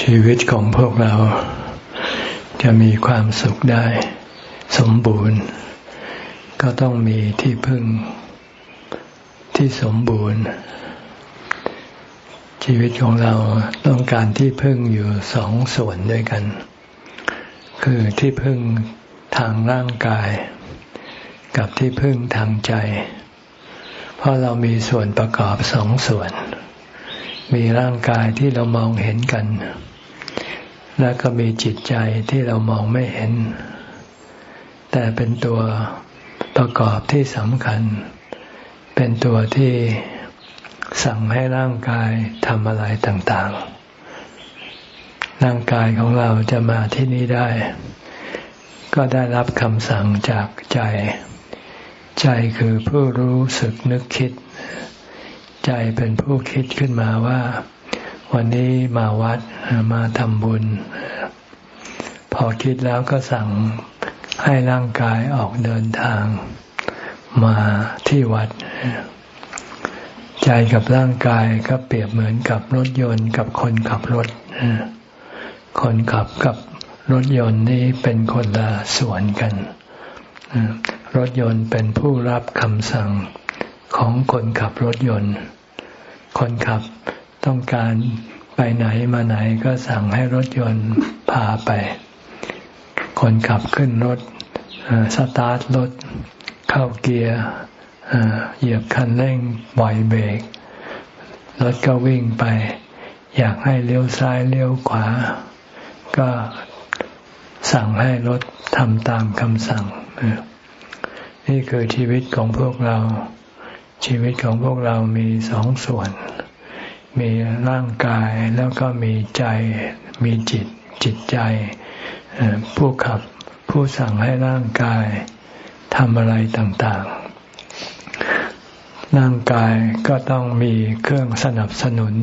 ชีวิตของพวกเราจะมีความสุขได้สมบูรณ์ ก็ต้องมีที่พึ่งที่สมบูรณ์ ชีวิตของเราต้องการที่พึ่งอยู่สองส่วนด้วยกัน คือที่พึ่งทางร่างกาย กับที่พึ่งทางใจ เพราะเรามีส่วนประกอบสองส่วน มีร่างกายที่เรามองเห็นกัน แล้วก็มีจิตใจที่เรามองไม่เห็น แต่เป็นตัวประกอบที่สำคัญ เป็นตัวที่สั่งให้ร่างกายทำอะไรต่างๆ ร่างกายของเราจะมาที่นี่ได้ ก็ได้รับคำสั่งจากใจ ใจคือผู้รู้สึกนึกคิด ใจเป็นผู้คิดขึ้นมาว่า วันนี้มาวัดมาทำบุญ พอคิดแล้วก็สั่งให้ร่างกายออกเดินทางมาที่วัด ใจกับร่างกายก็เปรียบเหมือนกับรถยนต์กับคนขับรถ คนขับกับรถยนต์นี่เป็นคนละส่วนกัน รถยนต์เป็นผู้รับคำสั่ง ของคนขับรถยนต์ คนขับต้องการไปไหนมาไหนก็สั่งให้รถยนต์พาไป คนขับขึ้นรถสตาร์ทรถ เข้าเกียร์เหยียบคันเร่งปล่อยเบรกรถก็วิ่งไป อยากให้เลี้ยวซ้ายเลี้ยวขวา ก็สั่งให้รถทำตามคำสั่ง นี่คือชีวิตของพวกเรา ชีวิตของพวกเรามีสองส่วน มีร่างกายแล้วก็มีใจ มีจิต จิตใจ ผู้ขับ ผู้สั่งให้ร่างกายทำอะไรต่างๆ ร่างกายก็ต้องมีเครื่องสนับสนุน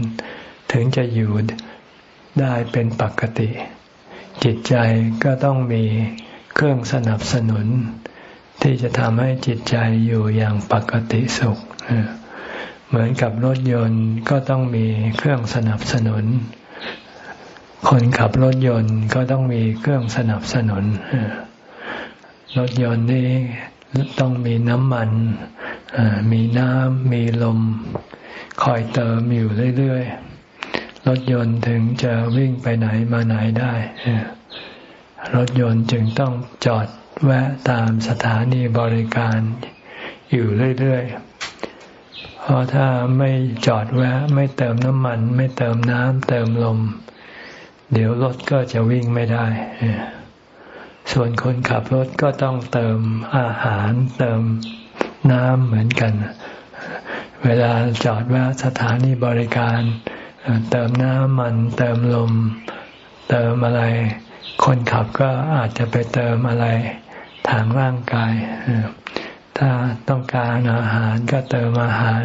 ถึงจะอยู่ได้เป็นปกติ จิตใจก็ต้องมีเครื่องสนับสนุน ที่จะทำให้จิตใจอยู่อย่างปกติสุข เหมือนกับรถยนต์ก็ต้องมีเครื่องสนับสนุน คนขับรถยนต์ก็ต้องมีเครื่องสนับสนุน รถยนต์นี่ต้องมีน้ำมันมีน้ำมีลม คอยเติมอยู่เรื่อยๆ รถยนต์ถึงจะวิ่งไปไหนมาไหนได้ รถยนต์จึงต้องจอดแวะตามสถานีบริการอยู่เรื่อยๆ เพราะถ้าไม่จอดแวะ ไม่เติมน้ำมัน ไม่เติมน้ำเติมลม เดี๋ยวรถก็จะวิ่งไม่ได้ ส่วนคนขับรถก็ต้องเติมอาหารเติมน้ำเหมือนกัน เวลาจอดแวะสถานีบริการ เติมน้ำมัน เติมลม เติมอะไร คนขับก็อาจจะไปเติมอะไรทางร่างกาย ถ้าต้องการอาหารก็เติมอาหาร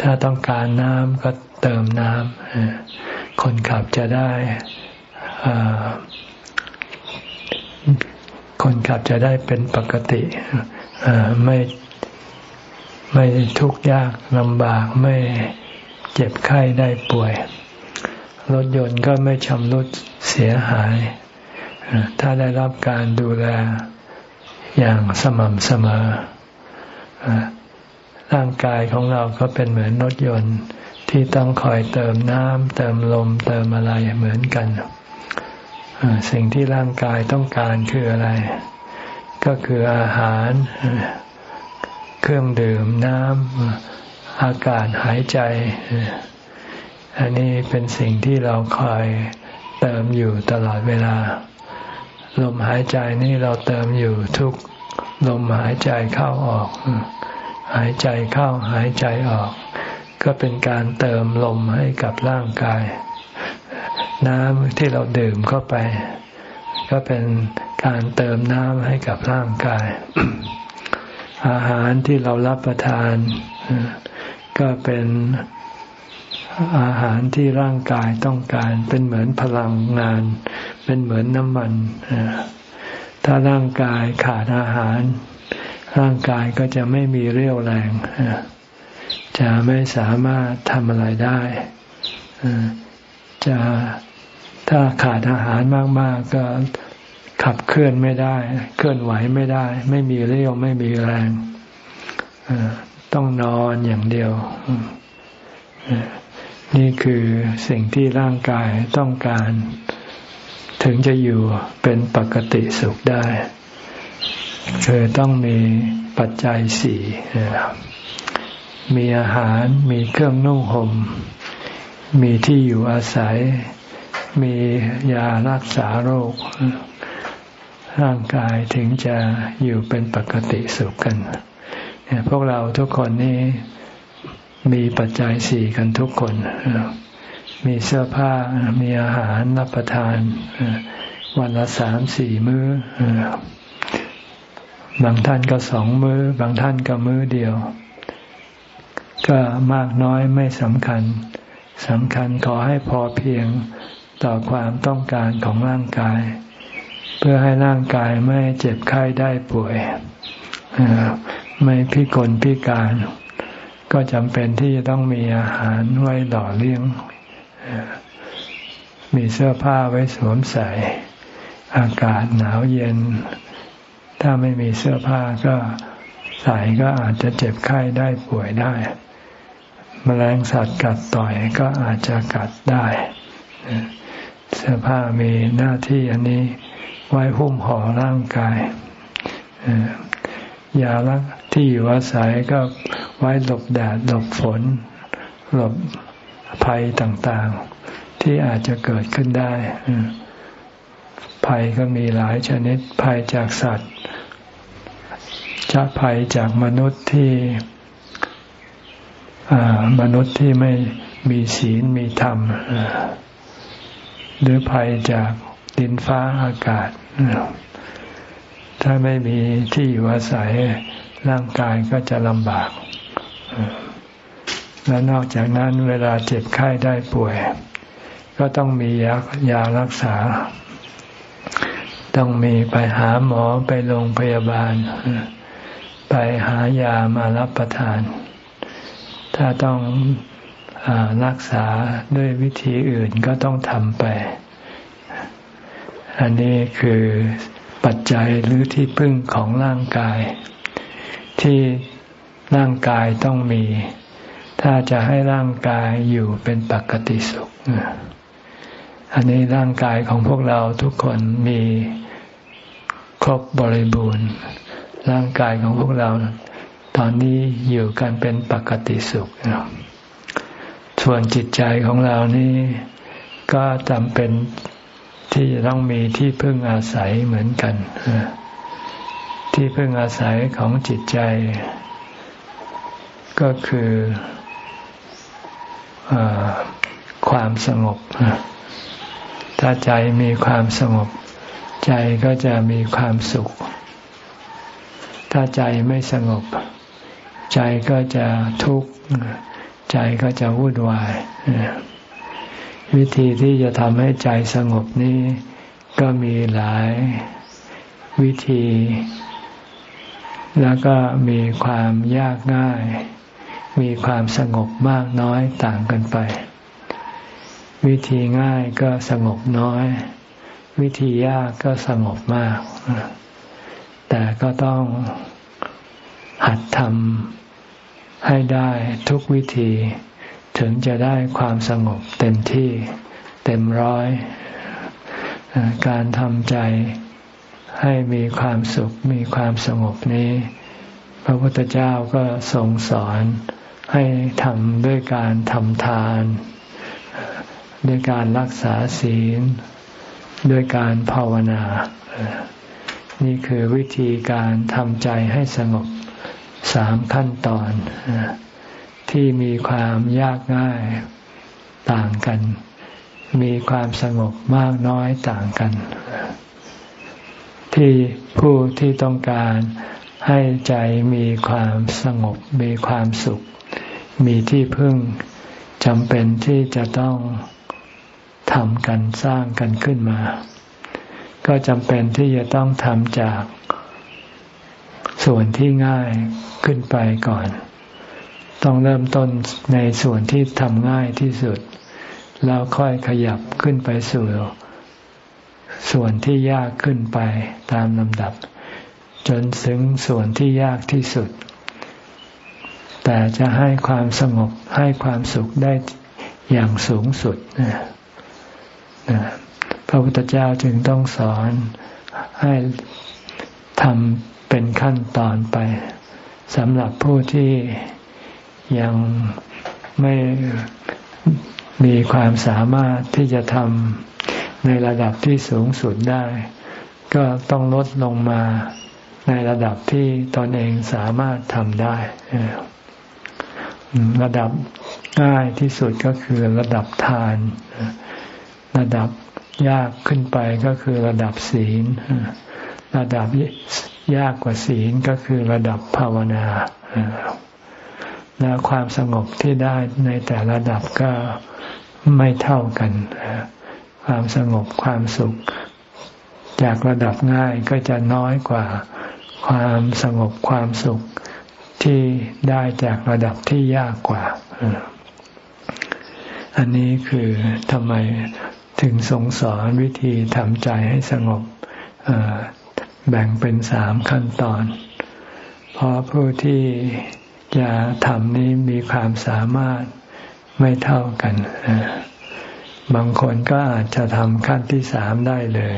ถ้าต้องการน้ำก็เติมน้ำคนขับจะได้คนขับจะได้เป็นปกติไม่ไม่ทุกข์ยากลำบากไม่เจ็บไข้ได้ป่วย รถยนต์ก็ไม่ชำรุดเสียหาย ถ้าได้รับการดูแลอย่างสม่ำเสมอ ร่างกายของเราก็เป็นเหมือนรถยนต์ที่ต้องคอยเติมน้ำเติมลม เติมอะไรเหมือนกันสิ่งที่ร่างกายต้องการคืออะไร ก็คืออาหาร เครื่องดื่มน้ำอากาศหายใจ อันนี้เป็นสิ่งที่เราคอยเติมอยู่ตลอดเวลา ลมหายใจนี่เราเติมอยู่ทุก ลมหายใจเข้าออก หายใจเข้าหายใจออก ก็เป็นการเติมลมให้กับร่างกาย น้ำที่เราดื่มเข้าไป ก็เป็นการเติมน้ำให้กับร่างกาย อาหารที่เรารับประทาน ก็เป็นอาหารที่ร่างกายต้องการเป็นเหมือนพลังงาน เป็นเหมือนน้ำมัน ถ้าร่างกายขาดอาหาร ร่างกายก็จะไม่มีเรี่ยวแรง จะไม่สามารถทำอะไรได้จะถ้าขาดอาหารมาก ๆ ก็ขับเคลื่อนไม่ได้ เคลื่อนไหวไม่ได้ ไม่มีเรี่ยวไม่มีแรงต้องนอนอย่างเดียว นี่คือสิ่งที่ร่างกายต้องการ ถึงจะอยู่เป็นปกติสุขได้คือต้องมีปัจจัยสี่มีอาหาร มีเครื่องนุ่งหม่ม มีที่อยู่อาศัย มียารักษาโรค ร่างกายถึงจะอยู่เป็นปกติสุขกัน พวกเราทุกคนนี่มีปัจจัยสี่กันทุกคน มีเสื้อผ้ามีอาหารรับประทาน วันละสามสี่มื้อบางท่านก็สองมือ้อ บางท่านก็มื้อเดียว ก็มากน้อยไม่สำคัญสำคัญขอให้พอเพียงต่อความต้องการของร่างกาย เพื่อให้ร่างกายไม่เจ็บไข้ได้ป่วยไม่พิกลพิการ ก็จำเป็นที่จะต้องมีอาหารไว้หล่อเลี้ยง มีเสื้อผ้าไว้สวมใส่ อากาศหนาวเย็น ถ้าไม่มีเสื้อผ้าก็ใส่ก็อาจจะเจ็บไข้ได้ป่วยได้แมลงสัตว์กัดต่อยก็อาจจะกัดได้ เสื้อผ้ามีหน้าที่อันนี้ไว้หุ้มห่อร่างกายยาลักที่อยู่อาศัยก็ไว้หลบแดดหลบฝน หลบ ภัยต่างๆ ที่อาจจะเกิดขึ้นได้ ภัยก็มีหลายชนิด ภัยจากสัตว์จะภัยจากมนุษย์ที่มนุษย์ที่ไม่มีศีลมีธรรม หรือภัยจากดินฟ้าอากาศ ถ้าไม่มีที่อยู่อาศัยร่างกายก็จะลำบาก และนอกจากนั้นเวลาเจ็บไข้ได้ป่วย ก็ต้องมียายารักษา ต้องมีไปหาหมอไปโรงพยาบาล ไปหายามารับประทาน ถ้าต้องอรักษาด้วยวิธีอื่นก็ต้องทำไป อันนี้คือปัจจัยหรือที่พึ่งของร่างกาย ที่ร่างกายต้องมี ถ้าจะให้ร่างกายอยู่เป็นปกติสุข อันนี้ร่างกายของพวกเราทุกคนมีครบบริบูรณ์ ร่างกายของพวกเราตอนนี้อยู่กันเป็นปกติสุข ส่วนจิตใจของเรานี่ก็จำเป็นที่จะต้องมีที่พึ่งอาศัยเหมือนกัน ที่พึ่งอาศัยของจิตใจ ก็คืออ ความสงบ ถ้าใจมีความสงบ ใจก็จะมีความสุข ถ้าใจไม่สงบ ใจก็จะทุกข์ ใจก็จะวุ่นวาย วิธีที่จะทำให้ใจสงบนี้ ก็มีหลายวิธี แล้วก็มีความยากง่าย มีความสงบมากน้อยต่างกันไป วิธีง่ายก็สงบน้อย วิธียากก็สงบมาก แต่ก็ต้องหัดทำให้ได้ทุกวิธี ถึงจะได้ความสงบเต็มที่เต็มร้อย การทำใจให้มีความสุขมีความสงบนี้ พระพุทธเจ้าก็ทรงสอน ให้ทำด้วยการทำทาน ด้วยการรักษาศีล ด้วยการภาวนา นี่คือวิธีการทำใจให้สงบสามขั้นตอน ที่มีความยากง่ายต่างกัน มีความสงบมากน้อยต่างกัน ที่ผู้ที่ต้องการให้ใจมีความสงบมีความสุข มีที่พึ่งจำเป็นที่จะต้องทำกันสร้างกันขึ้นมา ก็จำเป็นที่จะต้องทำจากส่วนที่ง่ายขึ้นไปก่อน ต้องเริ่มต้นในส่วนที่ทำง่ายที่สุด แล้วค่อยขยับขึ้นไปสู่ส่วนที่ยากขึ้นไปตามลำดับ จนถึงส่วนที่ยากที่สุด แต่จะให้ความสงบให้ความสุขได้อย่างสูงสุดนะพระพุทธเจ้าจึงต้องสอนให้ทำเป็นขั้นตอนไปสำหรับผู้ที่ยังไม่มีความสามารถที่จะทำในระดับที่สูงสุดได้ ก็ต้องลดลงมาในระดับที่ตนเองสามารถทำได้ ระดับง่ายที่สุดก็คือระดับทาน ระดับยากขึ้นไปก็คือระดับศีล ระดับยากกว่าศีลก็คือระดับภาวนาและความสงบที่ได้ในแต่ระดับก็ไม่เท่ากัน ความสงบความสุข จากระดับง่ายก็จะน้อยกว่าความสงบความสุข ที่ได้จากระดับที่ยากกว่า อันนี้คือทำไมถึงสงสอนวิธีทำใจให้สงบแบ่งเป็นสามขั้นตอน เพราะผู้ที่จะทำนี้มีความสามารถไม่เท่ากัน บางคนก็อาจจะทำขั้นที่สามได้เลย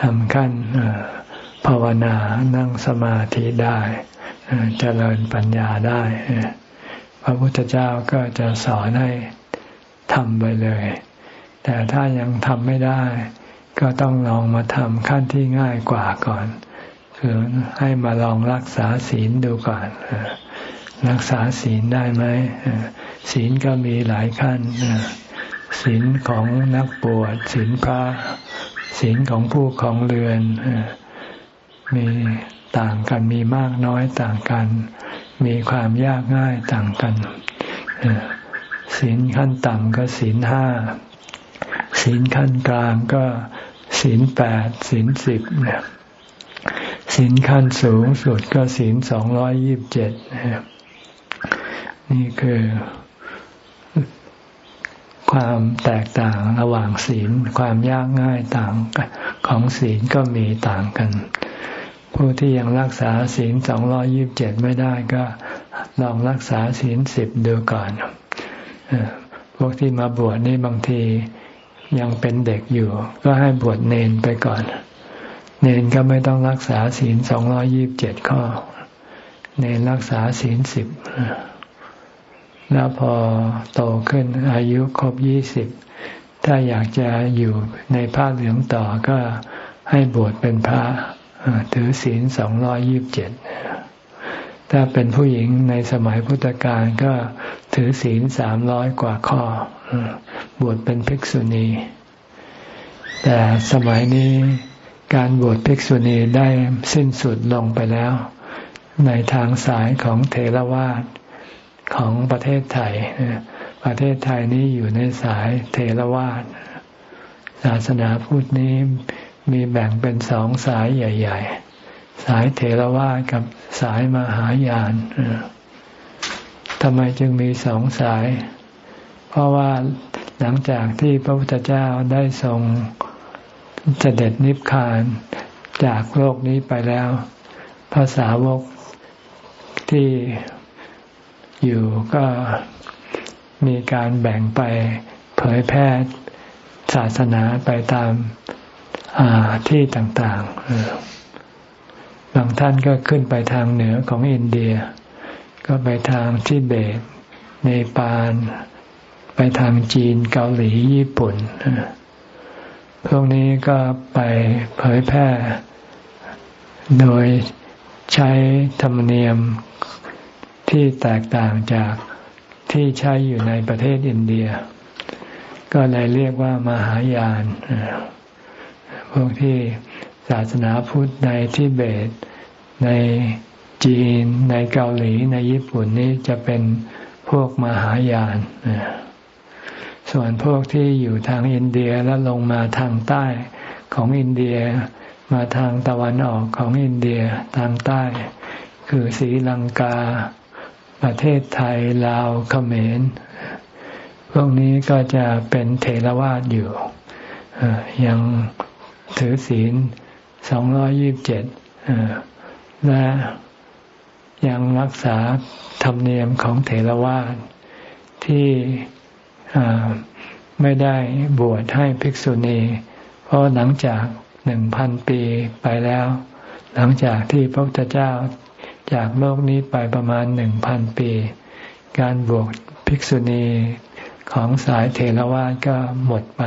ทำขั้นภาวนานั่งสมาธิได้ เจริญปัญญาได้ พระพุทธเจ้าก็จะสอนให้ทำไปเลย แต่ถ้ายังทำไม่ได้ ก็ต้องลองมาทำขั้นที่ง่ายกว่าก่อน คือให้มาลองรักษาศีลดูก่อน รักษาศีลได้ไหม ศีลก็มีหลายขั้น ศีลของนักบวช ศีลพระ ศีลของผู้ของเรือน มี ต่างกันมีมากน้อยต่างกัน มีความยากง่ายต่างกันศีลขั้นต่ำก็ศีลห้าศีลขั้นกลางก็ศีลแปดศีลสิบเนี่ยศีลขั้นสูงสุดก็ศีลสองร้อยยิบเจ็ดนี่คือความแตกต่างระหว่างศีลความยากง่ายต่างของศีลก็มีต่างกัน ผู้ที่ยังรักษาศีลสองรอยิบเจ็ดไม่ได้ก็ลองรักษาศีลสิบดูก่อนพวกที่มาบวชนี่บางทียังเป็นเด็กอยู่ ก็ให้บวชเนนไปก่อน เนนก็ไม่ต้องรักษาศีลสองรอยิบเจ็ดข้อ เนนรักษาศีลสิบแล้วพอโตขึ้นอายุครบยี่สิบถ้าอยากจะอยู่ในผ้าเหลืองต่อก็ให้บวชเป็นพระ ถือศีลสองร้อยยิบเจ็ดถ้าเป็นผู้หญิงในสมัยพุทธกาลก็ถือศีลสามร้อยกว่าข้อบวชเป็นภิกษุณี แต่สมัยนี้การบวชภิกษุณีได้สิ้นสุดลงไปแล้ว ในทางสายของเทรวาสของประเทศไทย ประเทศไทยนี้อยู่ในสายเทรวาสศาสนาพุทธนี้ มีแบ่งเป็นสองสายใหญ่ ๆ สายเถรวาทกับสายมหายานทำไมจึงมีสองสาย เพราะว่าหลังจากที่พระพุทธเจ้าได้ทรงเสด็จนิพพานจากโลกนี้ไปแล้วภาษาวกที่อยู่ก็มีการแบ่งไปเผยแพร่ศาสนาไปตาม ที่ต่างๆ บางท่านก็ขึ้นไปทางเหนือของอินเดีย ก็ไปทางทิเบต เนปาล ไปทางจีนเกาหลีญี่ปุ่น พวกนี้ก็ไปเผยแพร่ โดยใช้ธรรมเนียมที่แตกต่างจากที่ใช้อยู่ในประเทศอินเดีย ก็เลยเรียกว่ามหายาน พวกที่ศาสนาพุทธในทิเบต ในจีน ในเกาหลี ในญี่ปุ่นนี้จะเป็นพวกมหายาน ส่วนพวกที่อยู่ทางอินเดียแล้วลงมาทางใต้ของอินเดีย มาทางตะวันออกของอินเดียทางใต้ คือศรีลังกา ประเทศไทย ลาวเขมร พวกนี้ก็จะเป็นเทรวาสอยู่ยัง ถือศีลสองร้อยิบเจ็ดและยังรักษาธรรมเนียมของเถรวาทที่ไม่ได้บวชให้ภิกษุณี เพราะหลังจากหนึ่งพันปีไปแล้ว หลังจากที่พระพุทธเจ้าจากโลกนี้ไปประมาณหนึ่งพันปี การบวชภิกษุณีของสายเทรวาสก็หมดไป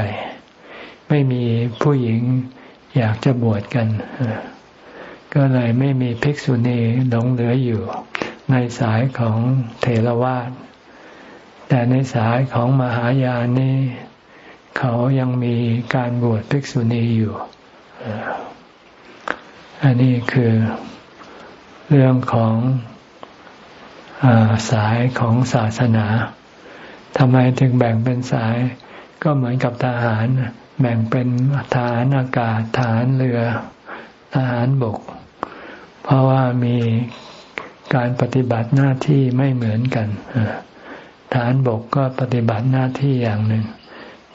ไม่มีผู้หญิงอยากจะบวชกัน ก็เลยไม่มีภิกษุณีหลงเหลืออยู่ในสายของเทรวาสแต่ในสายของมหายานนี่เขายังมีการบวชภิกษุณีอยู่อันนี้คือเรื่องของอสายของศาสนาทำไมถึงแบ่งเป็นสาย ก็เหมือนกับทหาร แบ่งเป็นทหารอากาศทหารเรือทหารบก เพราะว่ามีการปฏิบัติหน้าที่ไม่เหมือนกันทหารบกก็ปฏิบัติหน้าที่อย่างหนึ่ง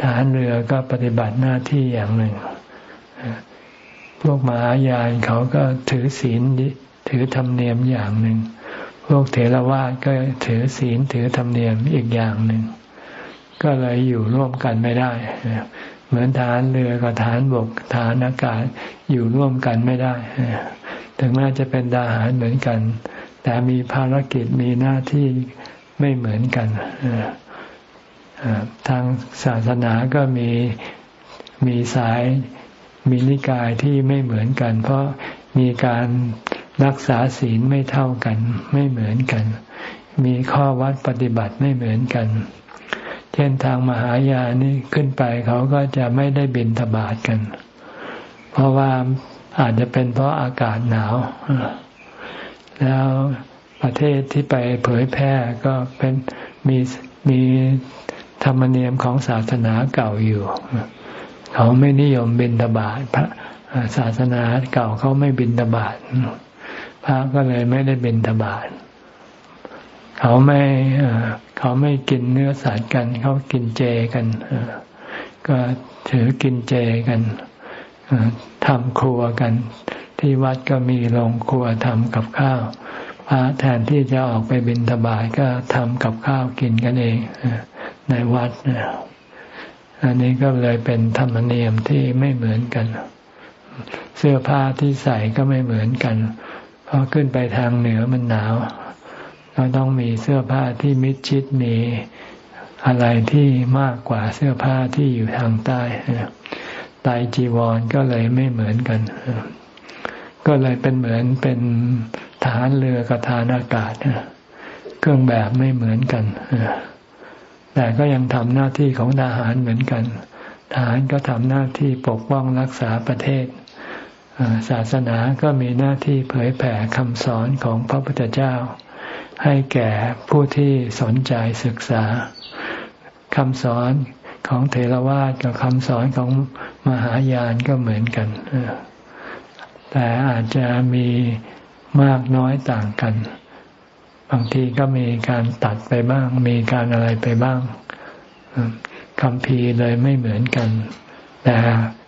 ทหารเรือก็ปฏิบัติหน้าที่อย่างหนึ่งพวกมหายานเขาก็ถือศีลถือธรรมเนียมอย่างหนึ่ง พวกเถรวาทก็ถือศีลถือธรรมเนียมอีกอย่างหนึ่ง ก็เลยอยู่ร่วมกันไม่ได้ เหมือนฐานเรือกับฐานบกฐานอากาศอยู่ร่วมกันไม่ได้ ถึงแม้จะเป็นทหารเหมือนกัน แต่มีภารกิจมีหน้าที่ไม่เหมือนกันทางศาสนาก็มีมีสายมีนิกายที่ไม่เหมือนกัน เพราะมีการรักษาศีลไม่เท่ากัน ไม่เหมือนกัน มีข้อวัดปฏิบัติไม่เหมือนกัน เช่นทางมหายานี่ขึ้นไปเขาก็จะไม่ได้บินทบาทกัน เพราะว่าอาจจะเป็นเพราะอากาศหนาว แล้วประเทศที่ไปเผยแพร่ก็เป็นมีมีธรรมเนียมของศาสนาเก่าอยู่ เขาไม่นิยมบินทบาทพระศาสนาเก่าเขาไม่บินทบาทพระก็เลยไม่ได้บิณฑบาต เขาไม่เขาไม่กินเนื้อสัตว์กัน เขากินเจกันก็ถือกินเจกันทำครัวกัน ที่วัดก็มีโรงครัวทำกับข้าวพระแทนที่จะออกไปบิณฑบาตก็ทำกับข้าวกินกันเองในวัดอันนี้ก็เลยเป็นธรรมเนียมที่ไม่เหมือนกัน เสื้อผ้าที่ใส่ก็ไม่เหมือนกันพอขึ้นไปทางเหนือมันหนาว เราต้องมีเสื้อผ้าที่มิดชิดมีอะไรที่มากกว่าเสื้อผ้าที่อยู่ทางใต้ไตจีวรก็เลยไม่เหมือนกัน ก็เลยเป็นเหมือนเป็นฐานเรือกับฐานอากาศเครื่องแบบไม่เหมือนกันแต่ก็ยังทำหน้าที่ของทหารเหมือนกัน ทหารก็ทำหน้าที่ปกป้องรักษาประเทศศาสนาก็มีหน้าที่เผยแผ่คำสอนของพระพุทธเจ้า ให้แก่ผู้ที่สนใจศึกษาคำสอนของเทรวาสกับคำสอนของมหายานก็เหมือนกันแต่อาจจะมีมากน้อยต่างกัน บางทีก็มีการตัดไปบ้าง มีการอะไรไปบ้างคำพีเลยไม่เหมือนกัน แต่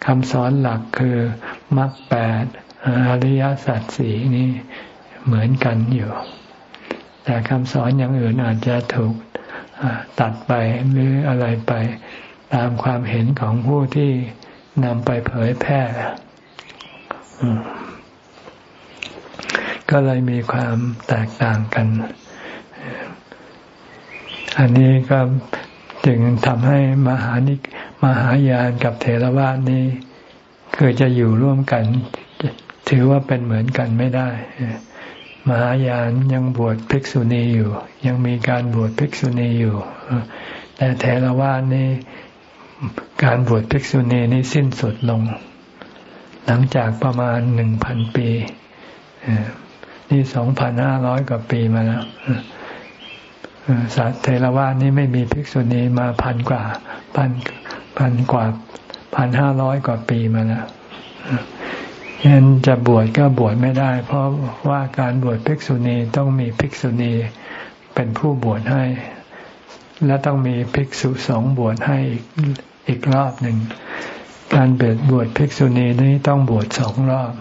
คำสอนหลักคือมรรคแปดอริยสัจสี่นี่เหมือนกันอยู่ แต่คำสอนอย่างอื่นอาจจะถูกตัดไปหรืออะไรไปตามความเห็นของผู้ที่นำไปเผยแพร่ก็เลยมีความแตกต่างกัน อันนี้ก็จึงทำให้มหานิมหายานกับเทรวาสนี้ คือจะอยู่ร่วมกัน ถือว่าเป็นเหมือนกันไม่ได้ มหายานยังบวชภิกษุณีอยู่ ยังมีการบวชภิกษุณีอยู่ แต่เทรวาสนี้การบวชภิกษุณีนี้สิ้นสุดลง หลังจากประมาณหนึ่งพันปีนี่สองพันห้าร้อยกว่าปีมาแล้วสัตเทรวาสนี้ไม่มีภิกษุณีมาพันกว่าพันพันกว่าพันห้าร้อยกว่าปีมาแล้ว ฉะนั้นจะบวชก็บวชไม่ได้ เพราะว่าการบวชภิกษุณีต้องมีภิกษุณีเป็นผู้บวชให้ และต้องมีภิกษุสองบวชให้อีกอีกรอบหนึ่ง การเบิดบวชภิกษุณีนี้ต้องบวชสองรอบ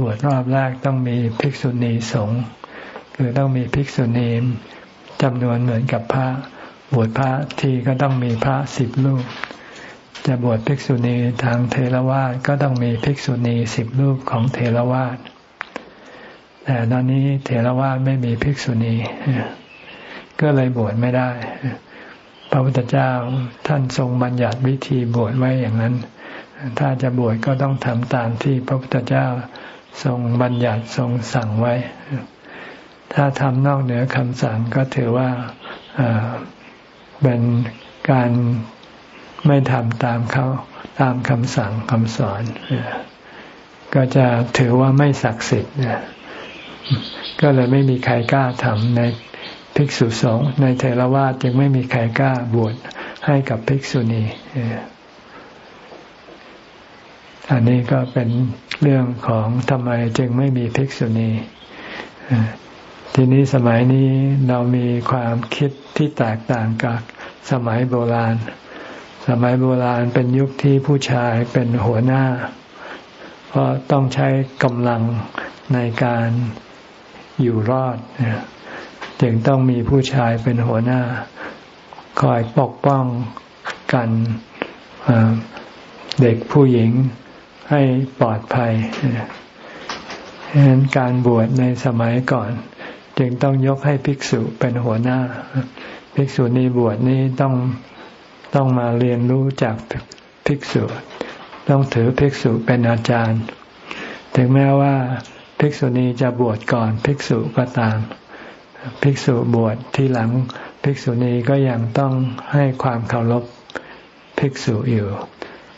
บวชรอบแรกต้องมีภิกษุณีสงฆ์คือต้องมีภิกษุณีจำนวนเหมือนกับพระ บวชพระทีก็ต้องมีพระสิบรูป จะบวชภิกษุณีทางเทรวาสก็ต้องมีภิกษุณีสิบรูปของเทรวาสแต่ตอนนี้เถรวาทไม่มีภิกษุณี ก็เลยบวชไม่ได้ พระพุทธเจ้าท่านทรงบัญญัติวิธีบวชไว้อย่างนั้น ถ้าจะบวชก็ต้องทำตามที่พระพุทธเจ้าทรงบัญญัติทรงสั่งไว้ ถ้าทำนอกเหนือคำสั่งก็ถือว่าเป็นการ ไม่ทำตามเขาตามคำสั่งคำสอน ก็จะถือว่าไม่ศักดิ์สิทธิ์ก็เลยไม่มีใครกล้าทำในภิกษุสงฆ์ในเทรวาสจึงไม่มีใครกล้าบวชให้กับภิกษุณีอันนี้ก็เป็นเรื่องของทำไมจึงไม่มีภิกษุณีทีนี้สมัยนี้เรามีความคิดที่แตกต่างกับสมัยโบราณ สมัยโบราณเป็นยุคที่ผู้ชายเป็นหัวหน้า เพราะต้องใช้กำลังในการอยู่รอดจึงต้องมีผู้ชายเป็นหัวหน้า คอยปกป้องกันเด็กผู้หญิงให้ปลอดภัยฉะนั้นการบวชในสมัยก่อน จึงต้องยกให้ภิกษุเป็นหัวหน้า ภิกษุณีบวชนี้ต้อง ต้องมาเรียนรู้จากภิกษุ ต้องถือภิกษุเป็นอาจารย์ ถึงแม้ว่าภิกษุณีจะบวชก่อนภิกษุก็ตาม ภิกษุบวชที่หลังภิกษุณีก็ยังต้องให้ความเคารพภิกษุอยู่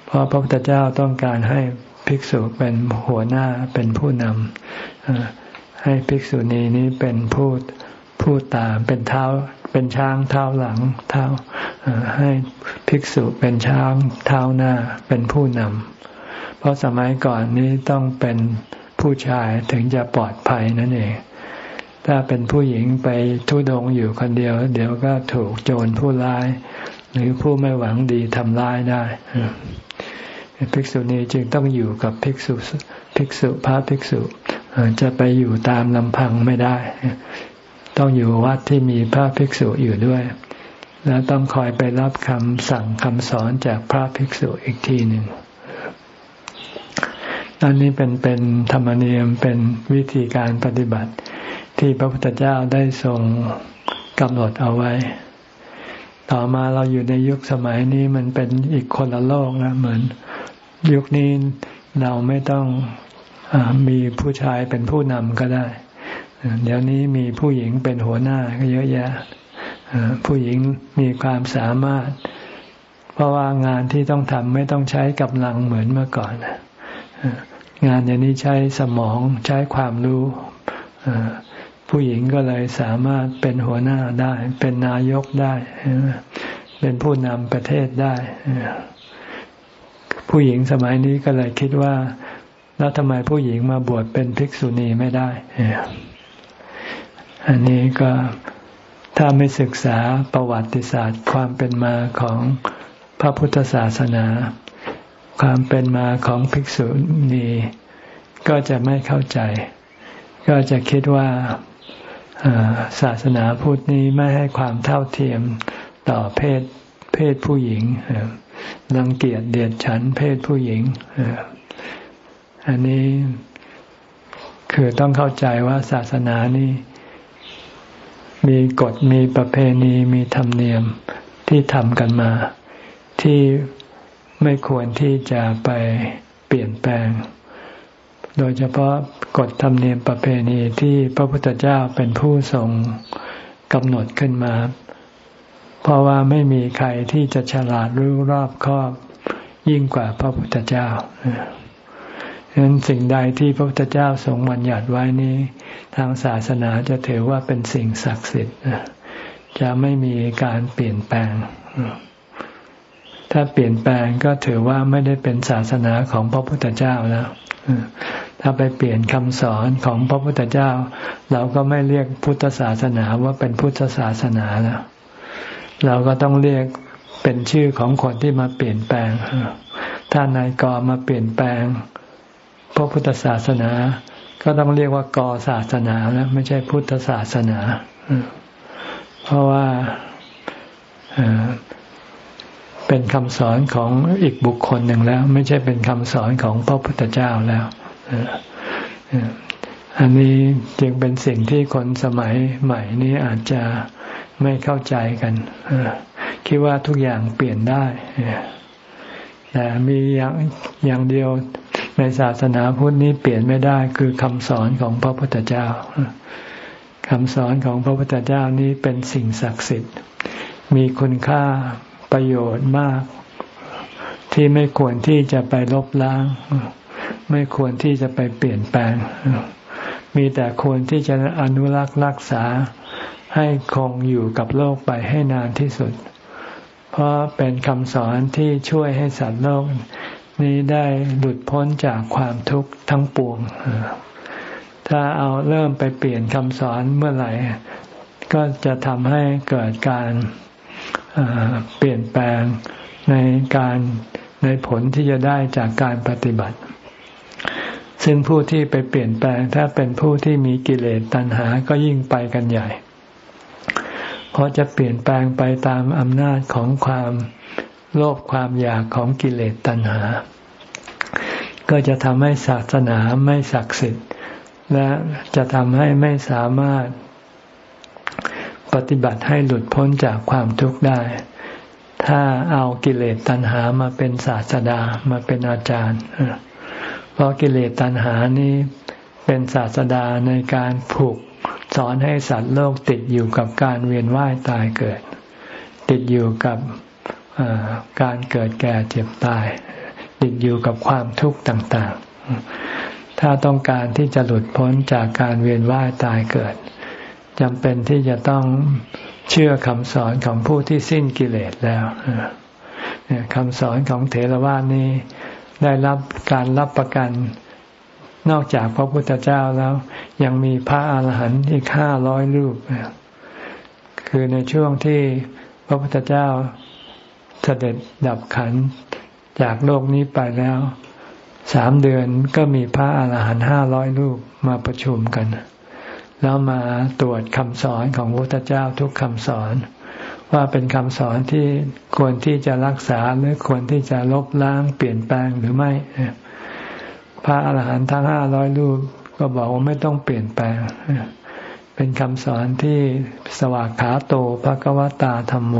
เพราะพระพุทธเจ้าต้องการให้ภิกษุเป็นหัวหน้าเป็นผู้นำให้ภิกษุณีนี้เป็นผู้ผู้ตามเป็นเท้า เป็นช้างเท้าหลังเท้าให้ภิกษุเป็นช้างเท้าหน้าเป็นผู้นำเพราะสมัยก่อนนี้ต้องเป็นผู้ชายถึงจะปลอดภัยนั่นเอง ถ้าเป็นผู้หญิงไปทุดงอยู่คนเดียว เดี๋ยวก็ถูกโจรผู้ร้าย หรือผู้ไม่หวังดีทำร้ายได้ภิกษุณีจึงต้องอยู่กับภิกษุภิกษุพระภิกษุจะไปอยู่ตามลำพังไม่ได้ ต้องอยู่วัดที่มีพระภิกษุอยู่ด้วย แล้วต้องคอยไปรับคำสั่งคำสอนจากพระภิกษุอีกทีหนึ่งอันนี้เป็นเป็นธรรมเนียมเป็นวิธีการปฏิบัติ ที่พระพุทธเจ้าได้ทรงกำหนดเอาไว้ ต่อมาเราอยู่ในยุคสมัยนี้มันเป็นอีกคนละโลกนะเหมือน ยุคนี้เราไม่ต้องอมีผู้ชายเป็นผู้นำก็ได้ เดี๋ยวนี้มีผู้หญิงเป็นหัวหน้าก็เยอะแยะผู้หญิงมีความสามารถ เพราะว่างานที่ต้องทำไม่ต้องใช้กำลังเหมือนเมื่อก่อนงานอย่างนี้ใช้สมองใช้ความรู้ผู้หญิงก็เลยสามารถเป็นหัวหน้าได้ เป็นนายกได้ เป็นผู้นำประเทศได้ ผู้หญิงสมัยนี้ก็เลยคิดว่า แล้วทำไมผู้หญิงมาบวชเป็นภิกษุณีไม่ได้ อันนี้ก็ถ้าไม่ศึกษาประวัติศาสตร์ ความเป็นมาของพระพุทธศาสนา ความเป็นมาของภิกษุณีก็จะไม่เข้าใจ ก็จะคิดว่าศาสนาพุทธนี้ไม่ให้ความเท่าเทียมต่อเพศเพศผู้หญิงรังเกียจเดียดฉันเพศผู้หญิง อันนี้คือต้องเข้าใจว่าศาสนานี้ มีกฎมีประเพณีมีธรรมเนียมที่ทำกันมา ที่ไม่ควรที่จะไปเปลี่ยนแปลง โดยเฉพาะกฎธรรมเนียมประเพณีที่พระพุทธเจ้าเป็นผู้ทรงกำหนดขึ้นมา เพราะว่าไม่มีใครที่จะฉลาดรู้รอบคอบยิ่งกว่าพระพุทธเจ้าฉะนั้นสิ่งใดที่พระพุทธเจ้าทรงบัญญัติไว้นี้ ทางศาสนาจะถือว่าเป็นสิ่งศักดิ์สิทธิ์จะไม่มีการเปลี่ยนแปลง ถ้าเปลี่ยนแปลงก็ถือว่าไม่ได้เป็นศาสนาของพระพุทธเจ้าแล้วถ้าไปเปลี่ยนคำสอนของพระพุทธเจ้า เราก็ไม่เรียกพุทธศาสนาว่าเป็นพุทธศาสนาแล้ว เราก็ต้องเรียกเป็นชื่อของคนที่มาเปลี่ยนแปลง ถ้านายกมาเปลี่ยนแปลงพระพุทธศาสนา ก็ต้องเรียกว่ากอศาสนาแล้วไม่ใช่พุทธศาสนา เพราะว่าเป็นคำสอนของอีกบุคคลหนึ่งแล้ว ไม่ใช่เป็นคำสอนของพระพุทธเจ้าแล้วอันนี้จึงเป็นสิ่งที่คนสมัยใหม่นี้อาจจะไม่เข้าใจกันคิดว่าทุกอย่างเปลี่ยนได้แต่มีอย่างอย่างเดียว ในศาสนาพุทธนี้เปลี่ยนไม่ได้คือคำสอนของพระพุทธเจ้าคำสอนของพระพุทธเจ้านี้เป็นสิ่งศักดิ์สิทธิ์ มีคุณค่าประโยชน์มาก ที่ไม่ควรที่จะไปลบล้าง ไม่ควรที่จะไปเปลี่ยนแปลง มีแต่ควรที่จะอนุรักษ์รักษาให้คงอยู่กับโลกไปให้นานที่สุด เพราะเป็นคำสอนที่ช่วยให้สัตว์โลก นี้ได้หลุดพ้นจากความทุกข์ทั้งปวง ถ้าเอาเริ่มไปเปลี่ยนคำสอนเมื่อไหร่ ก็จะทำให้เกิดการเปลี่ยนแปลงในการในผลที่จะได้จากการปฏิบัติ ซึ่งผู้ที่ไปเปลี่ยนแปลงถ้าเป็นผู้ที่มีกิเลสตัณหาก็ยิ่งไปกันใหญ่ เพราะจะเปลี่ยนแปลงไปตามอำนาจของความโลภความอยากของกิเลสตัณหา ก็จะทำให้ศาสนาไม่ศักดิ์สิทธิ์ และจะทำให้ไม่สามารถปฏิบัติให้หลุดพ้นจากความทุกข์ได้ ถ้าเอากิเลสตัณหามาเป็นศาสดามาเป็นอาจารย์ เพราะกิเลสตัณหานี้เป็นศาสดาในการผูกสอนให้สัตว์โลกติดอยู่กับการเวียนว่ายตายเกิด ติดอยู่กับการเกิดแก่เจ็บตาย ติดอยู่กับความทุกข์ต่างๆ ถ้าต้องการที่จะหลุดพ้นจากการเวียนว่ายตายเกิดจำเป็นที่จะต้องเชื่อคำสอนของผู้ที่สิ้นกิเลสแล้วคำสอนของเถรวาทนี้ได้รับการรับประกันนอกจากพระพุทธเจ้าแล้ว ยังมีพระอาหารหันต์อีกห้าร้อยรูป คือในช่วงที่พระพุทธเจ้าเสด็จดับขัน จากโลกนี้ไปแล้วสามเดือนก็มีพระอาหารหันต์ห้าร้อยรูปมาประชุมกัน แล้วมาตรวจคำสอนของพระพุทธเจ้าทุกคำสอน ว่าเป็นคำสอนที่ควรที่จะรักษาหรือควรที่จะลบล้างเปลี่ยนแปลงหรือไม่ พระอาหารหันต์ทั้งห้าร้อยรูปก็บอกว่าไม่ต้องเปลี่ยนแปลง เป็นคำสอนที่สวากขาโตภะกวตาธรรมโม